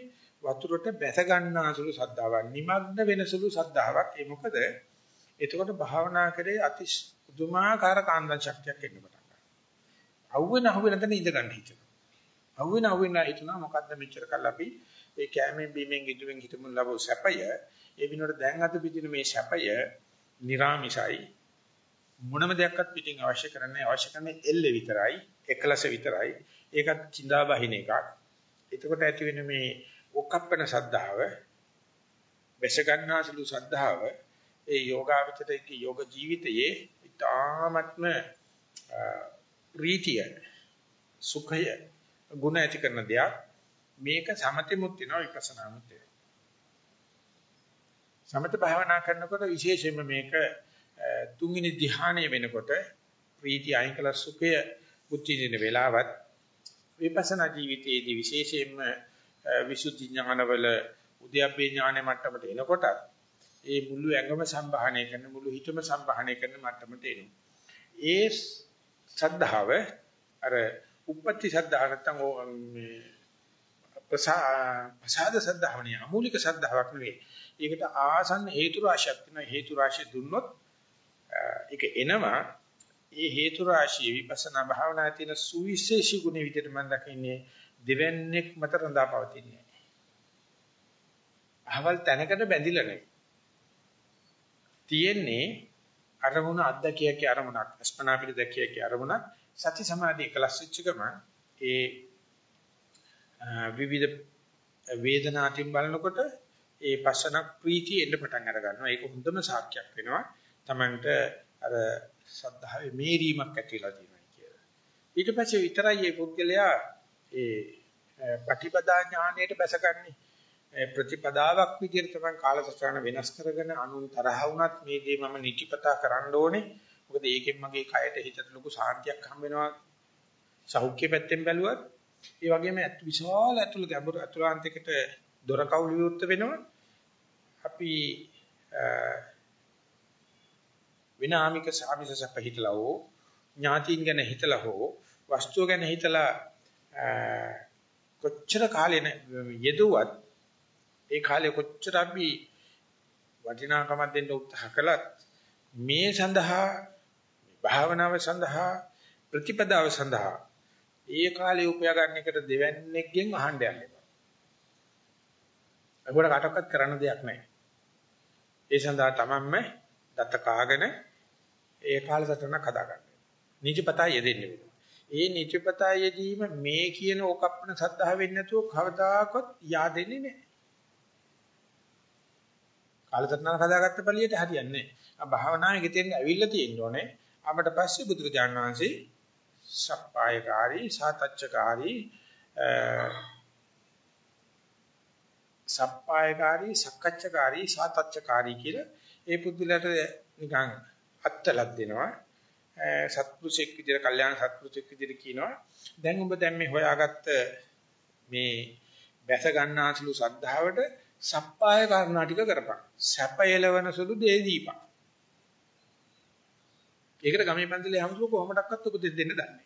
වතුරට බැස ගන්නාසුළු සද්ධාවක්. නිමග්න වෙනසුළු සද්ධාවක්. ඒ මොකද? එතකොට භාවනා කරේ අති පුදුමාකාර කාන්දන් ශක්තියක් එන්න පටන් ගන්නවා. අවුවෙන අවුවෙන තැන ඉඳ ගන්න හිතෙනවා. අවුවෙන අවුවෙන හිතනවා මොකද්ද මෙච්චර කල් අපි ඒ කැමෙන් බීමෙන් ඉදුවෙන් හිටමුන් ලැබු සැපය ඒ විනෝඩ දැන් අද පිටින මේ සැපය निराමිෂයි මොනම දෙයක්වත් පිටින් අවශ්‍ය කරන්නේ අවශ්‍ය කරන්නේ එල්ල විතරයි එකලස විතරයි. ඒකත් චින්දා බහින එකක්. එතකොට ඇති වෙන මේ ඔකප්පන සද්ධාව වැස ගන්නාසුළු සද්ධාව ඒ යෝගාවචරයේ යෝග ජීවිතයේ ඊ타මත්ම ප්‍රීතිය සුඛය ගුණ ඇති කරන දෙයක්. මේක සමතෙමුත් වෙනවා විපස්සනාමුත් වෙනවා. සමත භාවනා කරනකොට විශේෂයෙන්ම මේක තුන්වෙනි ධ්‍යානය වෙනකොට ප්‍රීති අයින් කළ සුඛය උච්චින වෙලාවත් විපස්සනා ජීවිතයේදී විශේෂයෙන්ම විසුද්ධි ඥානවල උද්‍යප්පේ ඥානෙ මට්ටමට එනකොට ඒ මුළු ඇඟම සම්භාහණය කරන මුළු හිතම සම්භාහණය කරන මට්ටමට එනවා. ඒ සද්ධාව අර උපපති සද්ධාව නැත්තම් මේ ප්‍රසාද සද්ධාවණිය අමූලික සද්ධාාවක් නෙවෙයි. ඒකට ආසන්න හේතු රාශියක් තියෙනවා. හේතු රාශිය දුන්නොත් ඒක එනවා. ඒ හේතු රාශිය විපස්සනා භාවනා තියෙන සුවිශේෂී ගුණ විදිහට මම දකින්නේ දෙවන්නේක් මත රඳා පවතින්නේ. අහවල් තැනකට බැඳිලා නෙවෙයි. තියෙන්නේ අරමුණ අද්දකියකේ අරමුණක් අස්පනා පිළ දැකියකේ අරමුණක් සති සමාධි එකලස් වෙච්ච ගම ඒ විවිධ වේදනාටින් බලනකොට ඒ පස්සනක් ප්‍රීතිය එන්න පටන් අර ගන්නවා ඒක හොඳම සාක්ෂියක් වෙනවා Tamanට අර සද්ධාවේ මේරීමක් ඇතිලා තියෙනවා කියලා ඊට පස්සේ විතරයි මේ පුද්ගලයා ඒ ප්‍රතිපදා ඥාණයට බැසගන්නේ ප්‍රතිපදාවක් විදිහට තමයි කාලසටහන වෙනස් කරගෙන අනුන් තරහ වුණත් මේ දේ මම නිතිපතා කරන්න ඕනේ. මොකද ඒකෙන් මගේ කයට හිතට ලොකු සාන්තියක් හම්බ වෙනවා. සෞඛ්‍ය පැත්තෙන් බැලුවත් ඒ වගේම විශාල ඇතුළ ගැඹුරු අතුලාන්තයකට දොර කවුළු විවෘත වෙනවා. අපි විනාමික සාමිස සප හිතලා හෝ ඥාතින් ගැන හිතලා හෝ වස්තුව ගැන හිතලා කොච්චර කාලෙ යෙදුවත් ඒ කාලේ කොච්චර අපි වටිනාකමක් දෙන්න උත්සාහ කළත් මේ සඳහා භාවනාව සඳහා ප්‍රතිපදාව සඳහා ඒ කාලේ උපයා ගන්න එකට දෙවන්නේකින් අහන්න යන්න එපා. ඒකට කටකත් කරන්න දෙයක් නැහැ. ඒ සඳහා තමන්ම දත කාගෙන ඒ කාලසටහනක් හදා ගන්න. නිජපතා යෙදෙන්න වෙනවා. ඒ නිජපතා යෙදීම මේ කියන ඕකප්පන සද්ධා වෙන්නේ නැතුව කවදාකවත් yaadෙන්නේ නැහැ. කාලසටහන හදාගත්ත පළියට හරියන්නේ නැහැ. භාවනාවේ ගෙතෙන් ඇවිල්ලා තියෙන්න ඕනේ. අපට පස්සේ බුදුරජාණන් වහන්සේ සප්පායකාරී සාතච්චකාරී සප්පායකාරී සක්කච්ඡකාරී සාතච්චකාරී කියලා ඒ පුදුලට නිකන් අත්තලක් දෙනවා. සත්පුරුෂෙක් විදිහට කල්යාණ සත්පුරුෂෙක් විදිහට කියනවා. දැන් ඔබ දැන් මේ හොයාගත්ත මේ බැස ගන්නාසුළු සද්ධාවට සප්පාය කාරණා ටික කරපන්. සැප එලවන සුළු දේ දීපන්. ඒකට ගමේ පන්සලේ හැමෝම කොහොමඩක්වත් උපදෙස් දෙන්න දන්නේ නැහැ.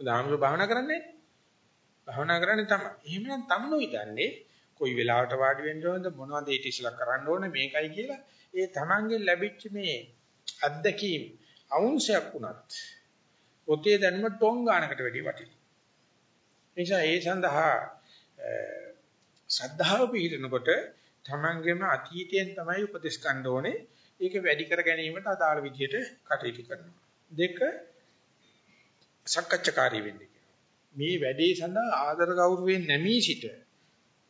උදාහරණ භාවනා කරන්නේ භාවනා කරන්නේ තමයි. එහෙමනම් තමනුයි දන්නේ කොයි වෙලාවට වාඩි වෙන්න ඕනද මොනවද ඊට ඉස්සලා කරන්න ඕනේ මේකයි කියලා ඒ තමන්ගෙන් ලැබිච්ච මේ අත්දැකීම් අවුන්සයක් වුණත් ඔතේ දැනුම ටොං ගානකට වැඩි වටිනවා. එනිසා ඒ සඳහා ශ්‍රද්ධාව පිළිරනකොට තමන්ගේම අතීතයෙන් තමයි උපදෙස් ගන්න ඕනේ. ඒක වැඩි කර ගැනීමට අදාළ විදිහට කටයුතු කරනවා. දෙක සක්කච්ඡාකාරී වෙන්නේ මේ වැඩේ සඳහා ආදර ගෞරවයෙන් නැමී සිට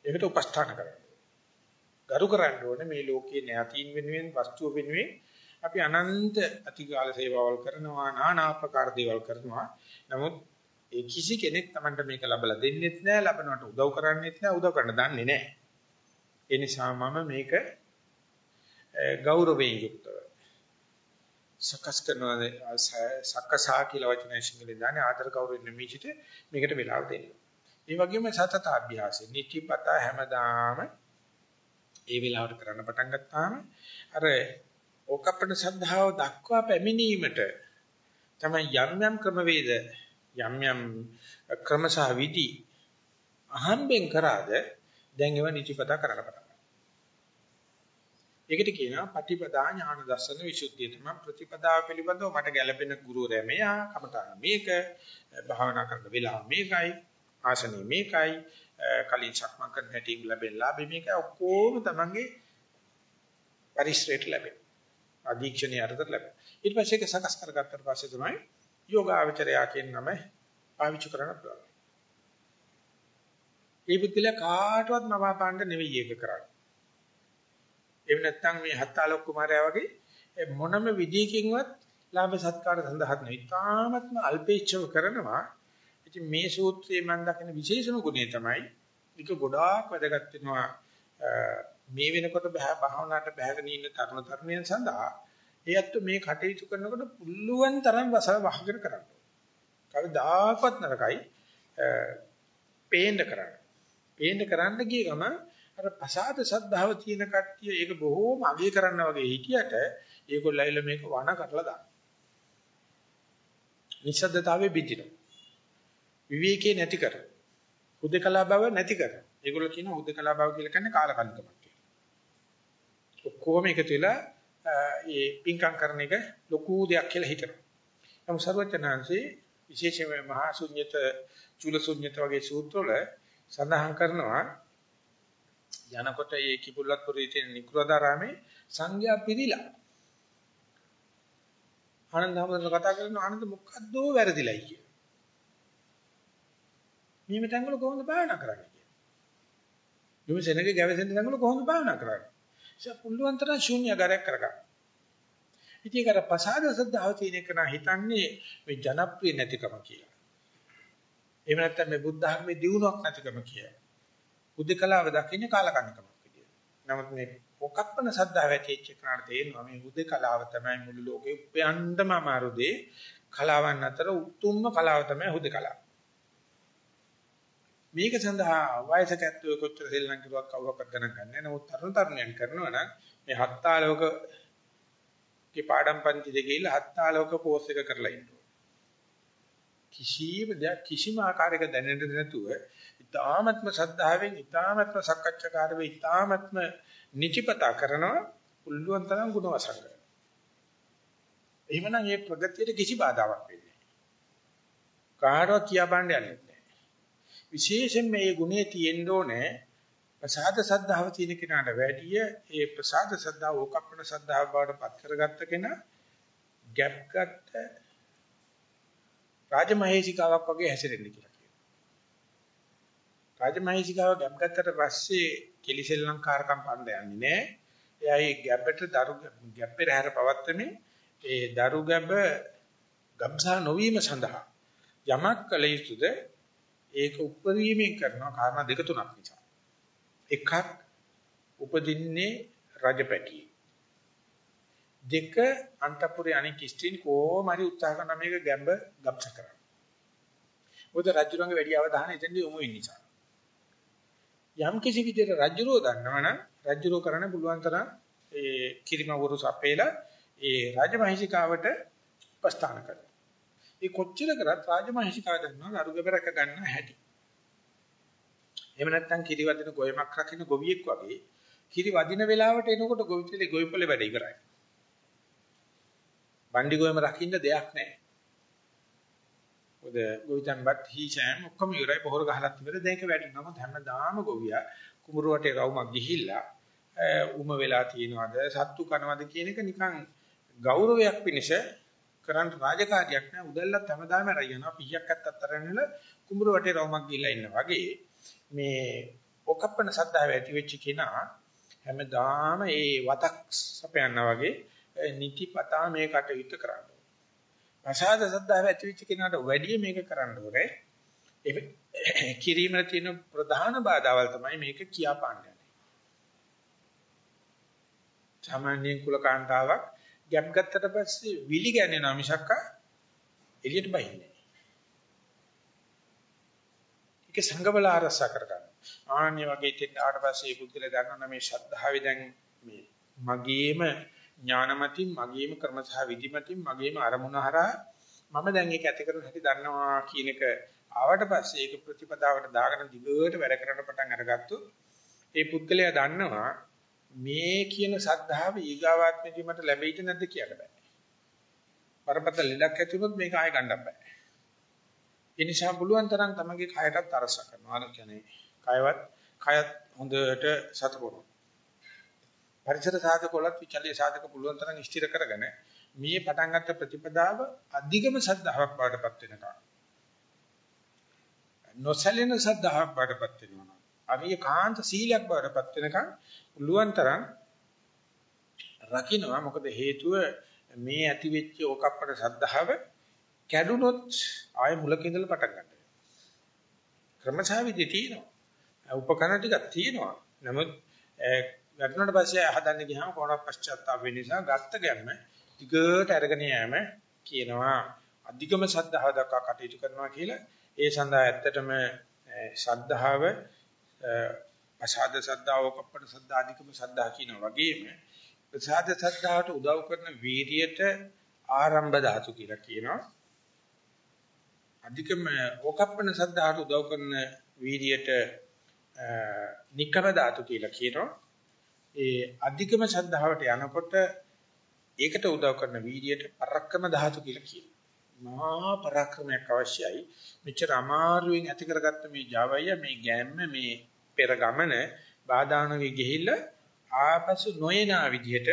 ඒකට උපස්ථාන කරනවා. ගරු කරන්න ඕනේ මේ ලෝකයේ නැතින් වෙනුවෙන් වස්තුව වෙනුවෙන් අපි අනන්ත අතිකාල සේවාවල් කරනවා নানা ආකාර දේවල් කරනවා. නමුත් ඒ කිසි කෙනෙක් Tamanට මේක ලබලා දෙන්නෙත් නෑ ලබනවට උදව් කරන්නෙත් නෑ උදව් කරන්න දන්නේ නෑ ඒ නිසා මම මේක ගෞරවයෙන් යුක්තව සකස් කරනවා සකසා කියලා වචනය සිංහලෙන් දාන්නේ ආදර ගෞරවයෙන් නිමිචිත මේකට වෙලාව දෙන්න. ඒ වගේම සතත අභ්‍යාසය නිතිපත හැමදාම ඒ වෙලාවට කරන්න පටන් ගත්තාම අර ඕකප්පන සද්ධාව දක්වා පැමිණීමට තමයි යම් යම් ක්‍රමවේද යම් යම් ක්‍රමසහ විදි අහම්බෙන් කරාද දැන් ඒවා නිචිපතා කරන්න පටන් ඒකට කියනවා පටිපදා ඥාන දර්ශන විසුද්ධිය. තමයි ප්‍රතිපදාව පිළිබඳව මට ගැළපෙන ගුරුවරයා මෙයා කමඨාන මේක භාවනා කරන වෙලාව මේකයි ආසනෙ මේකයි කලින් සක්මන් කරන හැටි ලැබෙන ලාභෙ මේක ඔක්කොම තමන්ගේ පරිශ්‍රයට ලැබෙන අධීක්ෂණයේ අර්ථයට ලැබෙන ඊට පස්සේ ඒක සකස් කරගත්තට පස්සේ තමයි යෝගාචරයා කියන නම පාවිච්චි කරන්න පුළුවන්. මේ බුද්ධිල කාටවත් නවාපාන්න නෙවෙයි ඒක කරන්නේ. එහෙම නැත්නම් මේ හත්තාලොක් කුමාරයා වගේ මොනම විදියකින්වත් ලාභ සත්කාර සඳහා නෙවෙයි. තාමත්ම අල්පේච්ඡව කරනවා. ඉතින් මේ සූත්‍රයේ මම දකින විශේෂම ගුණය තමයි ඒක ගොඩාක් වැදගත් වෙනවා මේ වෙනකොට භාවනාවට බහැගෙන ඉන්න තරුණ තරුණියන් සඳහා ඒත් මේ කටයුතු කරනකොට පුළුවන් තරම් වස වහගෙන කරන්න. කවදාකවත් නරකයි පේන්න කරන්න. පේන්න කරන්න ගිය ගමන් අර පසාද සද්ධාව තියෙන කට්ටිය ඒක බොහෝම අගය කරන්න වගේ හිටියට ඒගොල්ලෝ ඇවිල්ලා මේක වණ කරලා දාන. නිශ්ශබ්දතාවයේ බිඳිනවා. විවේකේ නැති කර. හුදකලා බව නැති කර. ඒගොල්ලෝ කියන හුදකලා බව කියලා කියන්නේ කාලකන්නිකමක් කියලා. ඔක්කොම එකතු වෙලා ඒ පින්කම් කරන එක ලොකු දෙයක් කියලා හිතනවා. නමුත් සර්වඥාන්සේ විශේෂයෙන්ම මහා ශුන්්‍යත චුල ශුන්්‍යත වගේ සූත්‍රවල සඳහන් කරනවා යනකොට ඒ කිපුල්ලත්පුරේ තියෙන නිකුරදාරාමේ සංඝයා පිළිලා. ආනන්ද හැමෝටම කතා කරන ආනන්ද මොකද්ද වැරදිලයි කිය. මේ මෙතන වල කොහොමද භාවනා කරන්නේ කිය. මේ සෙනගේ ගැවසෙන තැන් වල කොහොමද භාවනා කරන්නේ? ඒක පුළුවන් තරම් ශූන්‍යagaraක් කරගන්න. ඉතින් ඒකට පසාද සද්ධාව තියෙන එක නා හිතන්නේ මේ ජනප්‍රිය නැතිකම කියලා. එහෙම නැත්නම් මේ බුද්ධ ධර්මයේ දියුණුවක් නැතිකම කියලා. උදේකලාව දකින්නේ කාලකන්නිකමක් විදියට. නමුත් මේ පොකප්පන සද්දාව ඇතිවෙච්ච කෙනාට තේරෙනවා මේ උදේකලාව තමයි මුළු ලෝකේ උපයන්නම අමාරු දේ. කලාවන් අතර උතුම්ම කලාව තමයි උදේකලාව. මේක සඳහා වයසක ඇත්තෝ කොච්චර සෙල්ලම් කරුවක් කවුරක්වත් ගණන් ගන්නෑ. නමුත් තරුණ තරුණයන් කරනවා නම් මේ හත්තාලෝක කේ පාඩම් පන්ති දෙකේ ගිහිල්ලා හත්තාලෝක පෝස් එක කරලා ඉන්නවා. කිසිම දෙයක් කිසිම ආකාරයක දැනෙන්න නැතුව ඉතාමත්ම ශ්‍රද්ධාවෙන් ඉතාමත්ම සක්කච්ඡාකාරව ඉතාමත්ම නිතිපතා කරනවා පුළුවන් තරම් ගුණ වසන් කරනවා. එහෙමනම් මේ ප්‍රගතියට කිසි බාධාවක් වෙන්නේ නැහැ. කාටවත් කියා බණ්ඩ යන්නේ නැහැ. විශේෂයෙන් මේ ගුණේ තියෙන්න ඕනේ ප්‍රසාද සද්ධාව තියෙන කෙනාට වැඩිය ඒ ප්‍රසාද සද්ධාව ඕකප්පන සද්ධාව බවට පත් කරගත්ත කෙනා ගැප් ගත්ත රාජමහේසිකාවක් වගේ හැසිරෙන්නේ කියලා. රාජමහේසිකාව ගැප් ගත්තට පස්සේ කිලිසෙල්ලම් කාර්කම් පන්න යන්නේ නැහැ. එයා ඒ ගැබ්බට දරු ගැබ්බේ රැහැර පවත්වන්නේ ඒ දරු ගැබ ගබ්සා නොවීම සඳහා යමක් කළ යුතුද ඒක උපරිමයෙන් කරනවා කාරණා දෙක තුනක් නිසා. එකක් උපදින්නේ රජපැටියෙ. දෙක අන්තපුරේ අනික් ස්ත්‍රීන් කොහොම හරි උත්සාහ කරන මේක ගැඹ ගබ්ස කරන්න. මොකද රජුරංගේ වැඩි අවධානය එතෙන්දී යොමු වෙන නිසා. යම් කිසි විදිහට රජ්ජුරෝ දන්නවනම් රජ්ජුරෝ කරන්න පුළුවන් තරම් ඒ කිරිමවරු සපේලා ඒ රාජමහිෂිකාවට උපස්ථාන කරනවා. ඒ කොච්චර කරත් රාජමහිෂිකාව දන්නවා අරුගබ රැක ගන්න හැටි. එහෙම නැත්නම් කිරි වදින ගොයමක් රකින්න ගොවියෙක් වගේ කිරි වදින වෙලාවට එනකොට ගොවිතලේ ගොවිපලේ වැඩ ඉවරයි. බණ්ඩි ගොයම රකින්න දෙයක් නැහැ. ඔද ගොවිතැන්පත් හීචෑම් ඔක්කොම ඉවරයි පොහොර ගහලත් ඉවර දෙයක වැඩි නමුත් හැමදාම ගොවියා. කුඹුර වටේ රවුමක් ගිහිල්ලා උම වෙලා තියනවාද සත්තු කනවාද කියන එක නිකන් ගෞරවයක් පිණිස කරන්න රාජකාරියක් නෑ. උදැල්ලත් හැමදාම රැයනවා පිහියක් අත්තත් අරගෙන කුඹුර වටේ රවුමක් ගිහිල්ලා ඉන්න වගේ. මේ ඔකප්පන සද්දාව ඇති වෙච්ච කෙනා හැමදාම ඒ වතක් සපයනවා වගේ නිතිපතා මේ කටයුත්ත කරනවා ප්‍රසාද සද්ධාව ඇතිවෙච්ච කෙනාට වැඩි මේක කරන්න ඕනේ. ඒ කිරීමේ තියෙන ප්‍රධාන බාධාවල් තමයි මේක කියා පාන්නේ. සාමාන්‍යයෙන් කුල කාන්තාවක් ගැප් ගත්තට පස්සේ විලි ගන්නේ මිසක්ක එළියට බහින්නේ නැහැ. ඒක සංගබල ආරසා කරගන්න. ආන්නේ වගේ ඉතින් ආවට පස්සේ මේ පුද්ගලයා දන්නවා මේ ශ්‍රද්ධාවේ දැන් මේ මගේම ඥානමතින් මගේම කර්ම සහ විධිමතින් මගේම අරමුණ හරහා මම දැන් ඒක ඇති කරන හැටි දන්නවා කියන එක ආවට පස්සේ ඒක ප්‍රතිපදාවට දාගෙන දිගට වැඩ කරන්න පටන් අරගත්තොත් ඒ පුද්ගලයා දන්නවා මේ කියන සද්ධාව ඊගාවාත්මෙදි මට ලැබෙයිද නැද්ද කියලා බෑ. බරපතල ලෙඩක් ඇති වුණොත් මේක ආයෙ ගන්න බෑ. ඒ නිසා පුළුවන් තරම් තමගේ කයටත් අරස කරනවා. අර කියන්නේ කයවත් කයත් හොඳට සතපොරන. පරිසර සාධකවලත් විචල්්‍ය සාධක පුළුවන් තරම් ස්ථිර කරගෙන මේ පටන් ගන්න ප්‍රතිපදාව අධිගම සද්ධාාවක් බවටපත් වෙනවා. නොසැලෙන සද්ධාාවක් බවටපත් වෙනවා. අරිය කාන්ත සීලයක් බවටපත් වෙනකන් පුළුවන් තරම් රකින්නවා. මොකද හේතුව මේ ඇති වෙච්ච ඕකප්පට සද්ධාව කැඩුනොත් ආය මුලක ඉඳලා පටන් ගන්නවා. ක්‍රමසාවිදි තියෙනවා. උපකරණ ටිකක් තියෙනවා. නමුත් වැටුණාට පස්සේ හදන්න ගියාම කොහොමද පශ්චාත්තාප වෙන නිසා ගත්ත ගැම්ම දිගට අරගෙන යෑම කියනවා අධිකම සද්ධාව දක්වා කටයුතු කරනවා කියලා. ඒ සඳහා ඇත්තටම ශ්‍රද්ධාව අසාද සද්ධාව කප්පට සද්ධා අධිකම සද්ධා කියන වගේම ප්‍රසාද සද්ධාවට උදව් කරන වීර්යයට ආරම්භ ධාතු කියලා කියනවා. අධිකම ඕකප්පන සද්ධාවට උදව් කරන වීර්යයට නික්කම ධාතු කියලා කියනවා. ඒ අධිකම සද්ධාවට යනකොට ඒකට උදව් කරන වීර්යයට පරක්කම ධාතු කියලා කියනවා. මහා පරාක්‍රමයක් අවශ්‍යයි. මෙච්චර අමාරුවෙන් ඇති කරගත්ත මේ Javaය මේ ගැම්ම මේ පෙර ගමන බාධානෝගේ ගිහිල්ලා ආපසු නොයනා විදිහට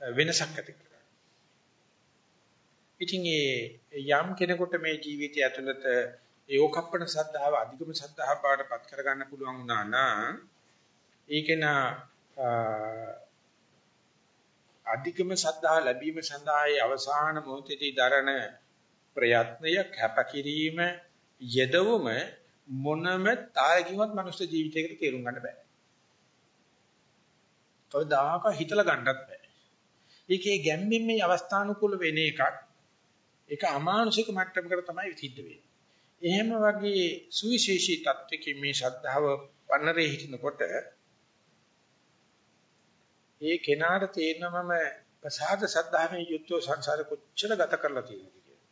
වෙනසක් ඇති කරගන්න. ඉතින් යම් කෙනෙකුට මේ ජීවිතය ඇතුළත ඒෝකප්පන සද්ධාව අධිකම සද්ධාව පාඩපත් කරගන්න පුළුවන් වුණා නම් ඒකේන අධිකම සද්ධා ලැබීම සඳහායි අවසාන මොහොතේදී දරන ප්‍රයත්නය කැපකිරීම යෙදවම මොනම තායකින්වත් මනුස්ස ජීවිතයකට තේරුම් ගන්න බෑ. කවදාක හිතලා ගන්නත් බෑ. ඒකේ ගැම්බින් මේ අවස්ථානුකූල වෙන එකක් ඒක අමානුෂික මට්ටමකට තමයි සිද්ධ වෙන්නේ. එහෙම වගේ සුවිශේෂී තත්වකින් මේ ශ්‍රද්ධාව පන්නරේ හිටිනකොට ඒ කෙනාට තේරෙනවම ප්‍රසාද සද්ධාමේ යුද්ධෝ සංසාර කොච්චර ගත කරලා තියෙනවද කියලා.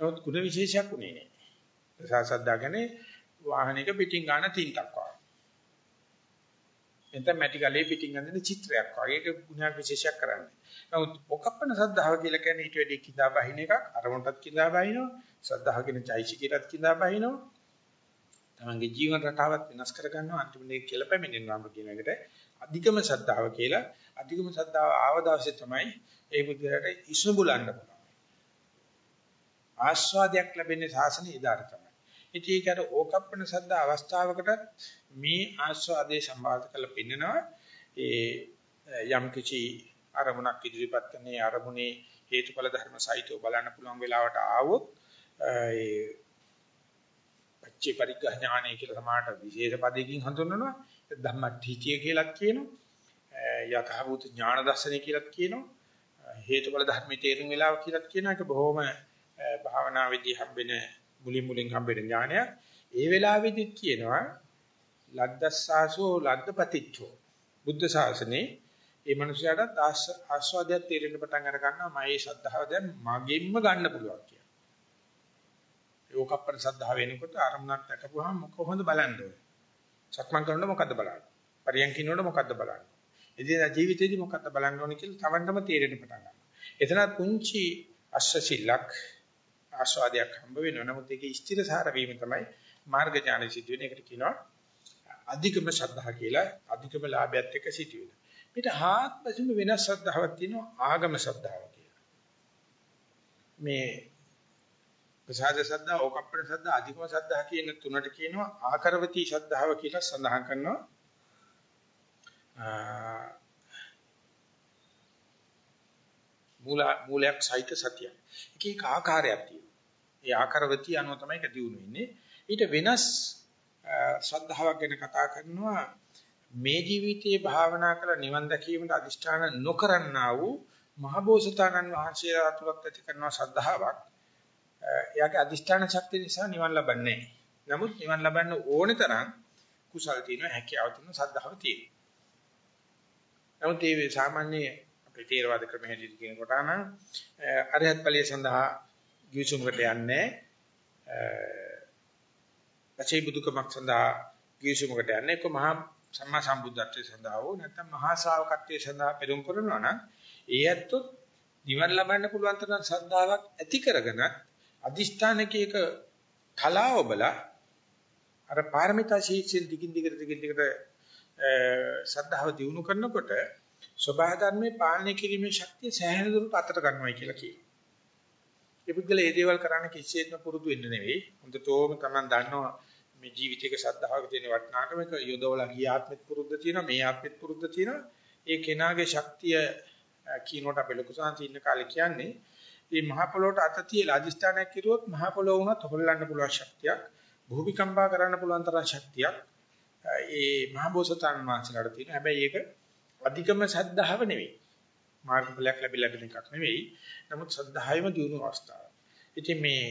නමුත් ගුණ විශේෂයක් උනේ නෑ. ප්‍රසාද සද්ධාගනේ වාහනයක පිටින් ගන්න තින්තක් වගේ. එතන මැටි ගලේ පිටින් අඳින චිත්‍රයක් වගේ ඒක ගුණ විශේෂයක් කරන්නේ. නමුත් ඔකප්පන සද්ධාව කියලා කියන්නේ ඊට වැඩි කිඳා බහින එකක් අරමුණටත් කිඳා බහිනවා. සද්ධාහ කියන චෛසිකයටත් කිඳා බහිනවා. තමන්ගේ ජීවන රටාවත් වෙනස් කරගන්නවා අන්තිමට කියලා පැමිණෙනවා කියන එකට අධිකම ශ්‍රද්ධාව කියලා අධිකම ශ්‍රද්ධාව ආව දවසේ තමයි ඒ බුද්ධයාට ඉස්මුලන්න පුළුවන්. ආස්වාදයක් ලැබෙන්නේ ශාසනය ඉදාට තමයි. ඉතින් ඒකට ඕකප්පන ශ්‍රද්ධා අවස්ථාවකට මේ ආස්වාදේ සම්බාධ කරලා පෙන්නනවා ඒ යම් කිසි අරමුණක් ඉදිරිපත් කරන්නේ අරමුණේ හේතුඵල ධර්ම සහිතව බලන්න පුළුවන් වෙලාවට ආවොත් ඒ පච්චේ පරිග්‍රහඥානය කියලා සමාහට විශේෂ පදයකින් හඳුන්වනවා ධම්මටිචිය කියලාත් කියනවා. යථාභූත ඥාන දර්ශනය කියලාත් කියනවා. හේතුඵල ධර්මයේ තේරුම් වෙලාව කියලාත් කියනවා. ඒක බොහොම භාවනාවේදී හම්බෙන මුලින් මුලින් හම්බෙන ඥානයක්. ඒ වෙලාවේදීත් කියනවා ලද්දස්සාසෝ ලද්දපතිච්චෝ බුද්ධ ශාසනේ ඒ මනුස්සයාට ආස්වාදයක් තේරෙන්න පටන් අර ගන්නවා. මම මේ ශ්‍රද්ධාව දැන් මගෙන්ම ගන්න පුළුවන් කියලා. ඒකප්පර ශ්‍රද්ධාව වෙනකොට අරමුණක් දැකපුවාම කොහොමද බලන්නේ? සක්මන් කරනකොට මොකද්ද බලන්නේ? පරියන්කිනකොට මොකද්ද බලන්නේ? එදින ජීවිතේදී මොකද්ද බලන්න ඕනේ කියලා තමන්ටම තේරෙන්න පටන් ගන්නවා. එතන පුංචි අශ්‍රශීලක් ආස්වාදයක් හම්බ වෙනවා. නමුත් ඒකේ ස්ථිරසාර වීම තමයි මාර්ග ඥාන සිද්ධ වෙන එකට කියනවා අධිකම ශ්‍රද්ධා කියලා අධිකම ලාභයත් එක්ක සිටි වෙන. පිට හාත්පසින්ම වෙනස් ශ්‍රද්ධාවක් තියෙනවා ආගම ශ්‍රද්ධාව කියලා. මේ ප්‍රසාද ශ්‍රද්ධා, ඕකප්පණ ශ්‍රද්ධා, අධිකම ශ්‍රද්ධා කියන තුනට කියනවා ආකරවති ශ්‍රද්ධාව කියලා සඳහන් කරනවා. මූල මූලයක් සහිත සතිය. එක එක ආකාරයක් තියෙනවා. ඒ ආකාරවති අනුව තමයි ඒක දිනු වෙන්නේ. ඊට වෙනස් ශ්‍රද්ධාවක් ගැන කතා කරනවා මේ ජීවිතයේ භාවනා කළ නිවන් දැකීමට අදිෂ්ඨාන නොකරන්නා වූ මහබෝසතාණන් වහන්සේලා තුලත් ඇති කරන ශ්‍රද්ධාවක් එයාගේ අදිෂ්ඨාන ශක්තිය නිසා නිවන් ලබන්නේ නැහැ. නමුත් නිවන් ලබන්න ඕනේ තරම් කුසල් තියෙනවා හැකියාව තියෙනවා සද්ධාව තියෙනවා. නමුත් මේ සාමාන්‍ය අපේ තේරවාද ක්‍රමයේදී කියනකොට නම් අරහත් ඵලයේ සඳහා ගිවිසුමකට යන්නේ පචේ බුදුකමක් සඳහා ගිවිසුමකට යන්නේ කො මහා සම්මා සම්බුද්ධත්වයේ සඳහා හෝ නැත්නම් මහා ශ්‍රාවකත්වයේ සඳහා පෙරම් කරනවා නම් ඒ ඇත්තොත් නිවන් ලබන්න පුළුවන් තරම් ශ්‍රද්ධාවක් ඇති කරගෙන අදිෂ්ඨානකයක කලාව බල අර පාරමිතා ශීක්ෂෙන් දිගින් දිගට දිගින් දිගට ශ්‍රද්ධාව දිනු කරනකොට සබහා ධර්මයේ පාලනය කිරීමේ ශක්තිය සෑහෙන දුරට අතට ගන්නවයි කියලා කියනවා. ඒ පුද්ගලයා මේ දේවල් කරන්න කිසිසේත්ම පුරුදු වෙන්න නෙවෙයි. හොඳටම Taman දන්නවා මේ ජීවිතයක ශ්‍රද්ධාවක තියෙන වටිනාකම එක යොදවලා ගිය ආත්මෙත් පුරුද්ද තියෙනවා මේ ආත්මෙත් පුරුද්ද තියෙනවා. ඒ කෙනාගේ ශක්තිය කියනකොට අපි ලොකු සාන්ති ඉන්න කාලේ කියන්නේ මේ මහ පොළොවට අත තියලා අදිස්ථානයක් කිරුවොත් මහ පොළොව වුණත් හොල්ලන්න පුළුවන් ශක්තියක් භූමිකම්පා කරන්න පුළුවන් තරම් ශක්තියක් ඒ මහ බෝසතාණන් වහන්සේලාට තියෙනවා. හැබැයි ඒක අධිකම සද්ධාව නෙවෙයි. මාර්ගඵලයක් ලැබිලා දෙන එකක් නෙවෙයි. නමුත් සද්ධායම දිනු අවස්ථාව. ඉතින් මේ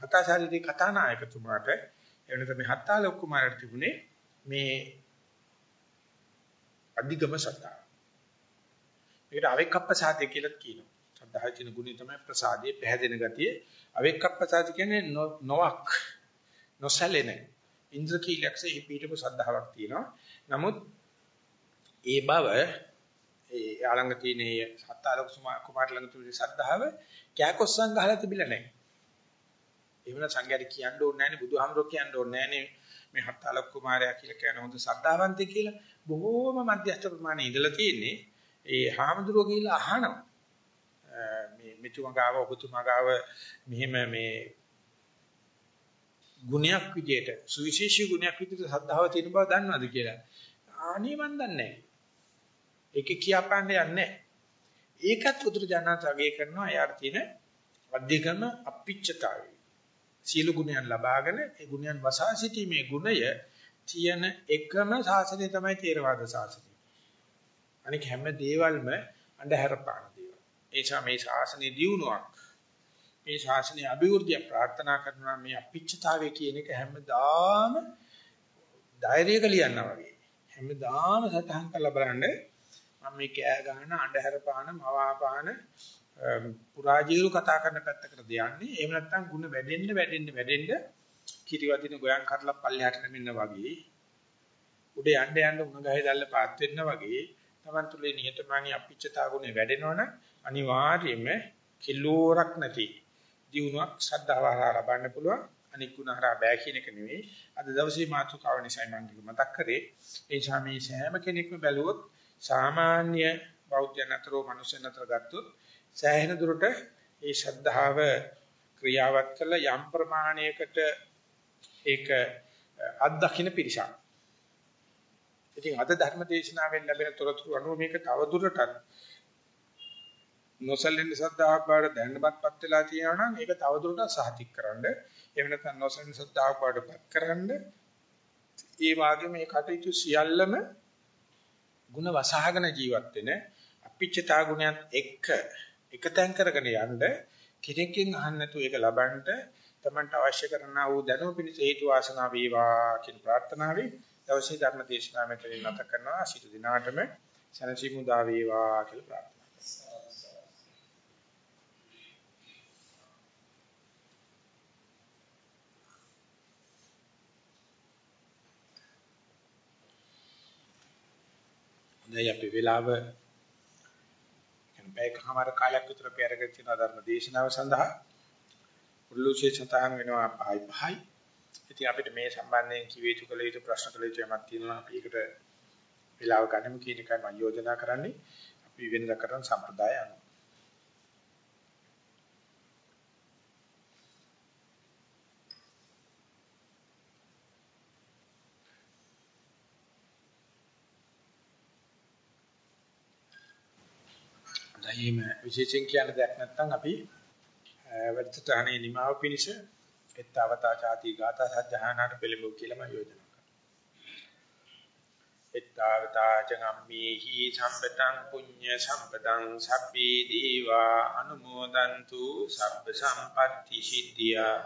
කතාචාරිදී කතානායකතුමාට එවනත මේ හත්තාලොක් කුමාරට තිබුණේ මේ අධිගම සද්ධා. ඒකට අවෙක්කප්පසාදය කියලා කියනවා. සද්ධායේ තියෙන ගුණය තමයි ප්‍රසාදයේ පැහැදෙන ගතිය. අවෙක්කප්පසාද කියන්නේ නොවක් නොසැලෙන ඉන්ද්‍රකීලක්ෂේ පිටපු සද්ධාාවක් තියෙනවා. නමුත් ඒ බව ඒ ආලංග තියෙන හත්තාලොක් කුමාර ළඟ තිබුණේ සද්ධාව කෑකොස්සන් ගහලා තිබිලා නැහැ. එහෙම සංඝයාට කියන්න ඕනේ නැහැනේ බුදුහාමුදුරුවෝ කියන්න ඕනේ නැහැනේ මේ හත්තාලක් කුමාරයා කියලා කියන හොඳ සද්ධාවන්තය කියලා බොහෝම මධ්‍යස්ථ ප්‍රමාණය ඉඳලා තියෙන්නේ ඒ හාමුදුරුවෝ කියලා අහනවා මේ මෙතුමගාව ඔබතුමගාව මෙහෙම මේ ගුණයක් විදියට සුවිශේෂී ගුණයක් විදියට සද්ධාව තියෙන බව දන්නවද කියලා? ආනේ මන් දන්නේ නැහැ. ඒක කියපාන්න යන්නේ ඒකත් උතුරුජානක අගය කරනවා. එයාට තියෙන අධිකම අපිච්චතාවය. සීල ගුණයන් ලබාගෙන ඒ ගුණයන් වසා සිටීමේ ගුණය තියෙන එකම ශාසනය තමයි තේරවාද ශාසනය. අනික හැම දේවල්ම අන්ධහැර පාන දේවල්. ඒ නිසා මේ ශාසනයේ දියුණුවක් මේ ශාසනයේ අභිවෘද්ධිය ප්‍රාර්ථනා කරනවා මේ අපිච්චතාවය කියන එක හැමදාම ධෛර්යයක ලියනවා වගේ. හැමදාම සතහන් කරලා බලන්න මම මේ කෑ ගහන අන්ධහැර පාන මවා පාන පුරාජීරු කතා කරන පැත්තකට දෙන්නේ. එහෙම නැත්නම් ಗುಣ වැඩෙන්න වැඩෙන්න වැඩෙන්න කිරිවදින ගෝයන් කරලා පල්ලෙහාට නැමෙන්න වගේ උඩ යන්න යන්න උණ ගහේ දැල්ල පාත් වෙන්න වගේ Taman තුලේ නිහතමානී අපිච්චතා ගුණේ වැඩෙනවනම් අනිවාර්යයෙන්ම කිලෝරක් නැති දිනුවක් ශ්‍රද්ධාවහරා ලබන්න පුළුවන්. අනික් ගුණහරා බෑ කියන එක නෙවෙයි. අද දවසේ මාතෘකාව නිසා මම මතක් කරේ. ඒ නිසා මේ සෑම කෙනෙක්ම බැලුවොත් සාමාන්‍ය බෞද්ධයන් අතරෝ මනුෂ්‍යයන් අතර ගත්තොත් සෑහෙන දුරට ඒ ශද්ධාව ක්‍රියාවත් කළ යම් ප්‍රමාණයකට ඒක අත්දකින්න පිරිසක්. ඉතින් අද ධර්ම දේශනාවෙන් ලැබෙන තොරතුරු අනුව මේක තව දුරටත් නොසලින් ශ්‍රද්ධාවක් බවට දැනපත්පත් වෙලා තියෙනවා නම් ඒක තව දුරටත් සහතික කරන්න. එහෙම නැත්නම් නොසලින් ශ්‍රද්ධාවක් බවටපත් කරන්න. ඒ වාගේ මේ කටයුතු සියල්ලම ಗುಣ වසහාගෙන ජීවත් වෙන අපිච්චතා ගුණයත් එක්ක එකතෙන් කරගෙන යන්න කෙනෙක්ගෙන් අහන්න නැතුව ඒක ලබන්න තමන්ට අවශ්‍ය කරනා වූ දැනුම පිණිස හේතු වාසනා වේවා කියන ප්‍රාර්ථනාවයි දවසේ ධර්ම දේශනාව මෙතනින් නැත කරනවා සිටු දිනාටම සනසිමු දා වේවා කියලා ප්‍රාර්ථනා දැන් අපි වෙලාව පැයකමාර කාලයක් විතර පෙරගෙන තියෙන ධර්ම දේශනාව සඳහා උරුළුසේ සතහන් වෙනවා පහයි පහයි. ඉතින් අපිට මේ සම්බන්ධයෙන් කිව යුතු කළ යුතු ප්‍රශ්න කළ යුතු යමක් තියෙනවා අපි ඒකට වෙලාව ගන්නමු කියන එකයි මම යෝජනා කරන්නේ. අපි වෙනදා කරන සම්ප්‍රදාය අනුව. එහෙම විශේෂයෙන් කියන්න දෙයක් නැත්නම් අපි වැඩසටහනේ නිමාව පිණිස එත්තවතා ചാති ගාථා සජ්ජහානාට පෙළඹු කියලා මම යෝජනා කරනවා. එත්තවතා චගම්මේහි සම්පතං පුඤ්ඤ සම්පතං සබ්බේ දීවා අනුමෝදන්තු සබ්බ සම්පatti සිද්ධියා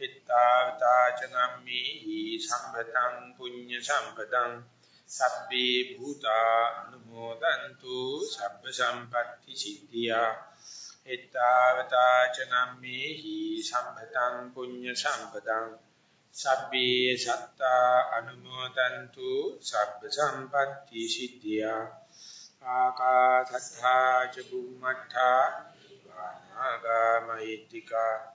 ittavatacanammi සම්පතං පුඤ්ඤ සම්පතං සබ්බේ භූතා අනුමෝදන්තු සබ්බ සම්පatti සිද්ධියා. එතාවතා ච නම්මේහි සම්පතං පුඤ්ඤ සම්පතං සබ්බේ සත්තා අනුමෝදන්තු සබ්බ සම්පatti සිද්ධියා. ආකාශත්තා ච බුම්මත්තා වානාගාමහිත්‍තිකා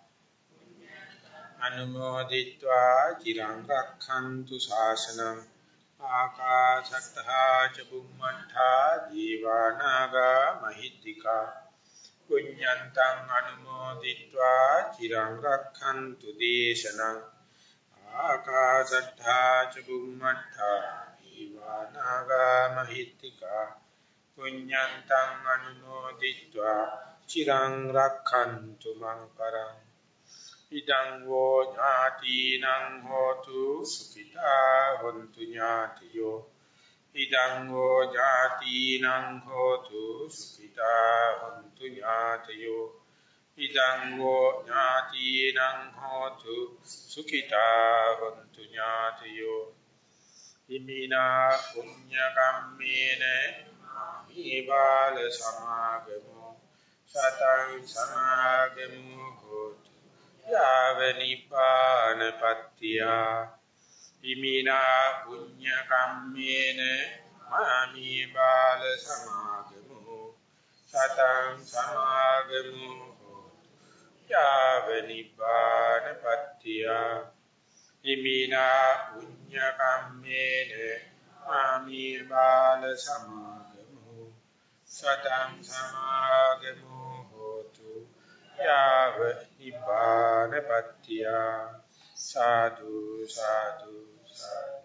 අනුමෝදිත්වා චිරං රක්ඛන්තු ශාසනං. ආකාශත්තා ච බුම්මණ්ඨා දීවානාගා මහිත්‍තිකා පුඤ්ඤන්තං අනුමෝදිත්වා චිරං රක්ඛන්තු දේශනං ආකාශත්තා ච බුම්මණ්ඨා දීවානාගා මහිත්‍තිකා පුඤ්ඤන්තං අනුමෝදිත්වා චිරං රක්ඛන්තු මං පරං ඉදං වෝ ඥාතිනං හෝතු සුඛිතා හොන්තු ඥාතියෝ ඉදං වෝ ඥාතිනං හෝතු සුඛිතා හොන්තු ඥාතියෝ ඉදං වෝ ඥාතිනං හෝතු සුඛිතා හොන්තු ඥාතියෝ ඉමිනා පුඤ්ඤ කම්මේන මේ බාල සමාගමෝ සතං සමාගමෝ හෝතු යාව නිපානපත්තිය ඉමිනා පුඤ්ඤ කම්මේන මාමි බාල සමාගමෝ. සතං සමාගමෝ. හෝතු යාව නිපානපත්තිය ඉමිනා පුඤ්ඤ කම්මේන මාමි බාල සමාගමෝ. සතං සමාගමෝ. හෝතු යාව නිපානපත්තිය සාදු සාදු සාදු.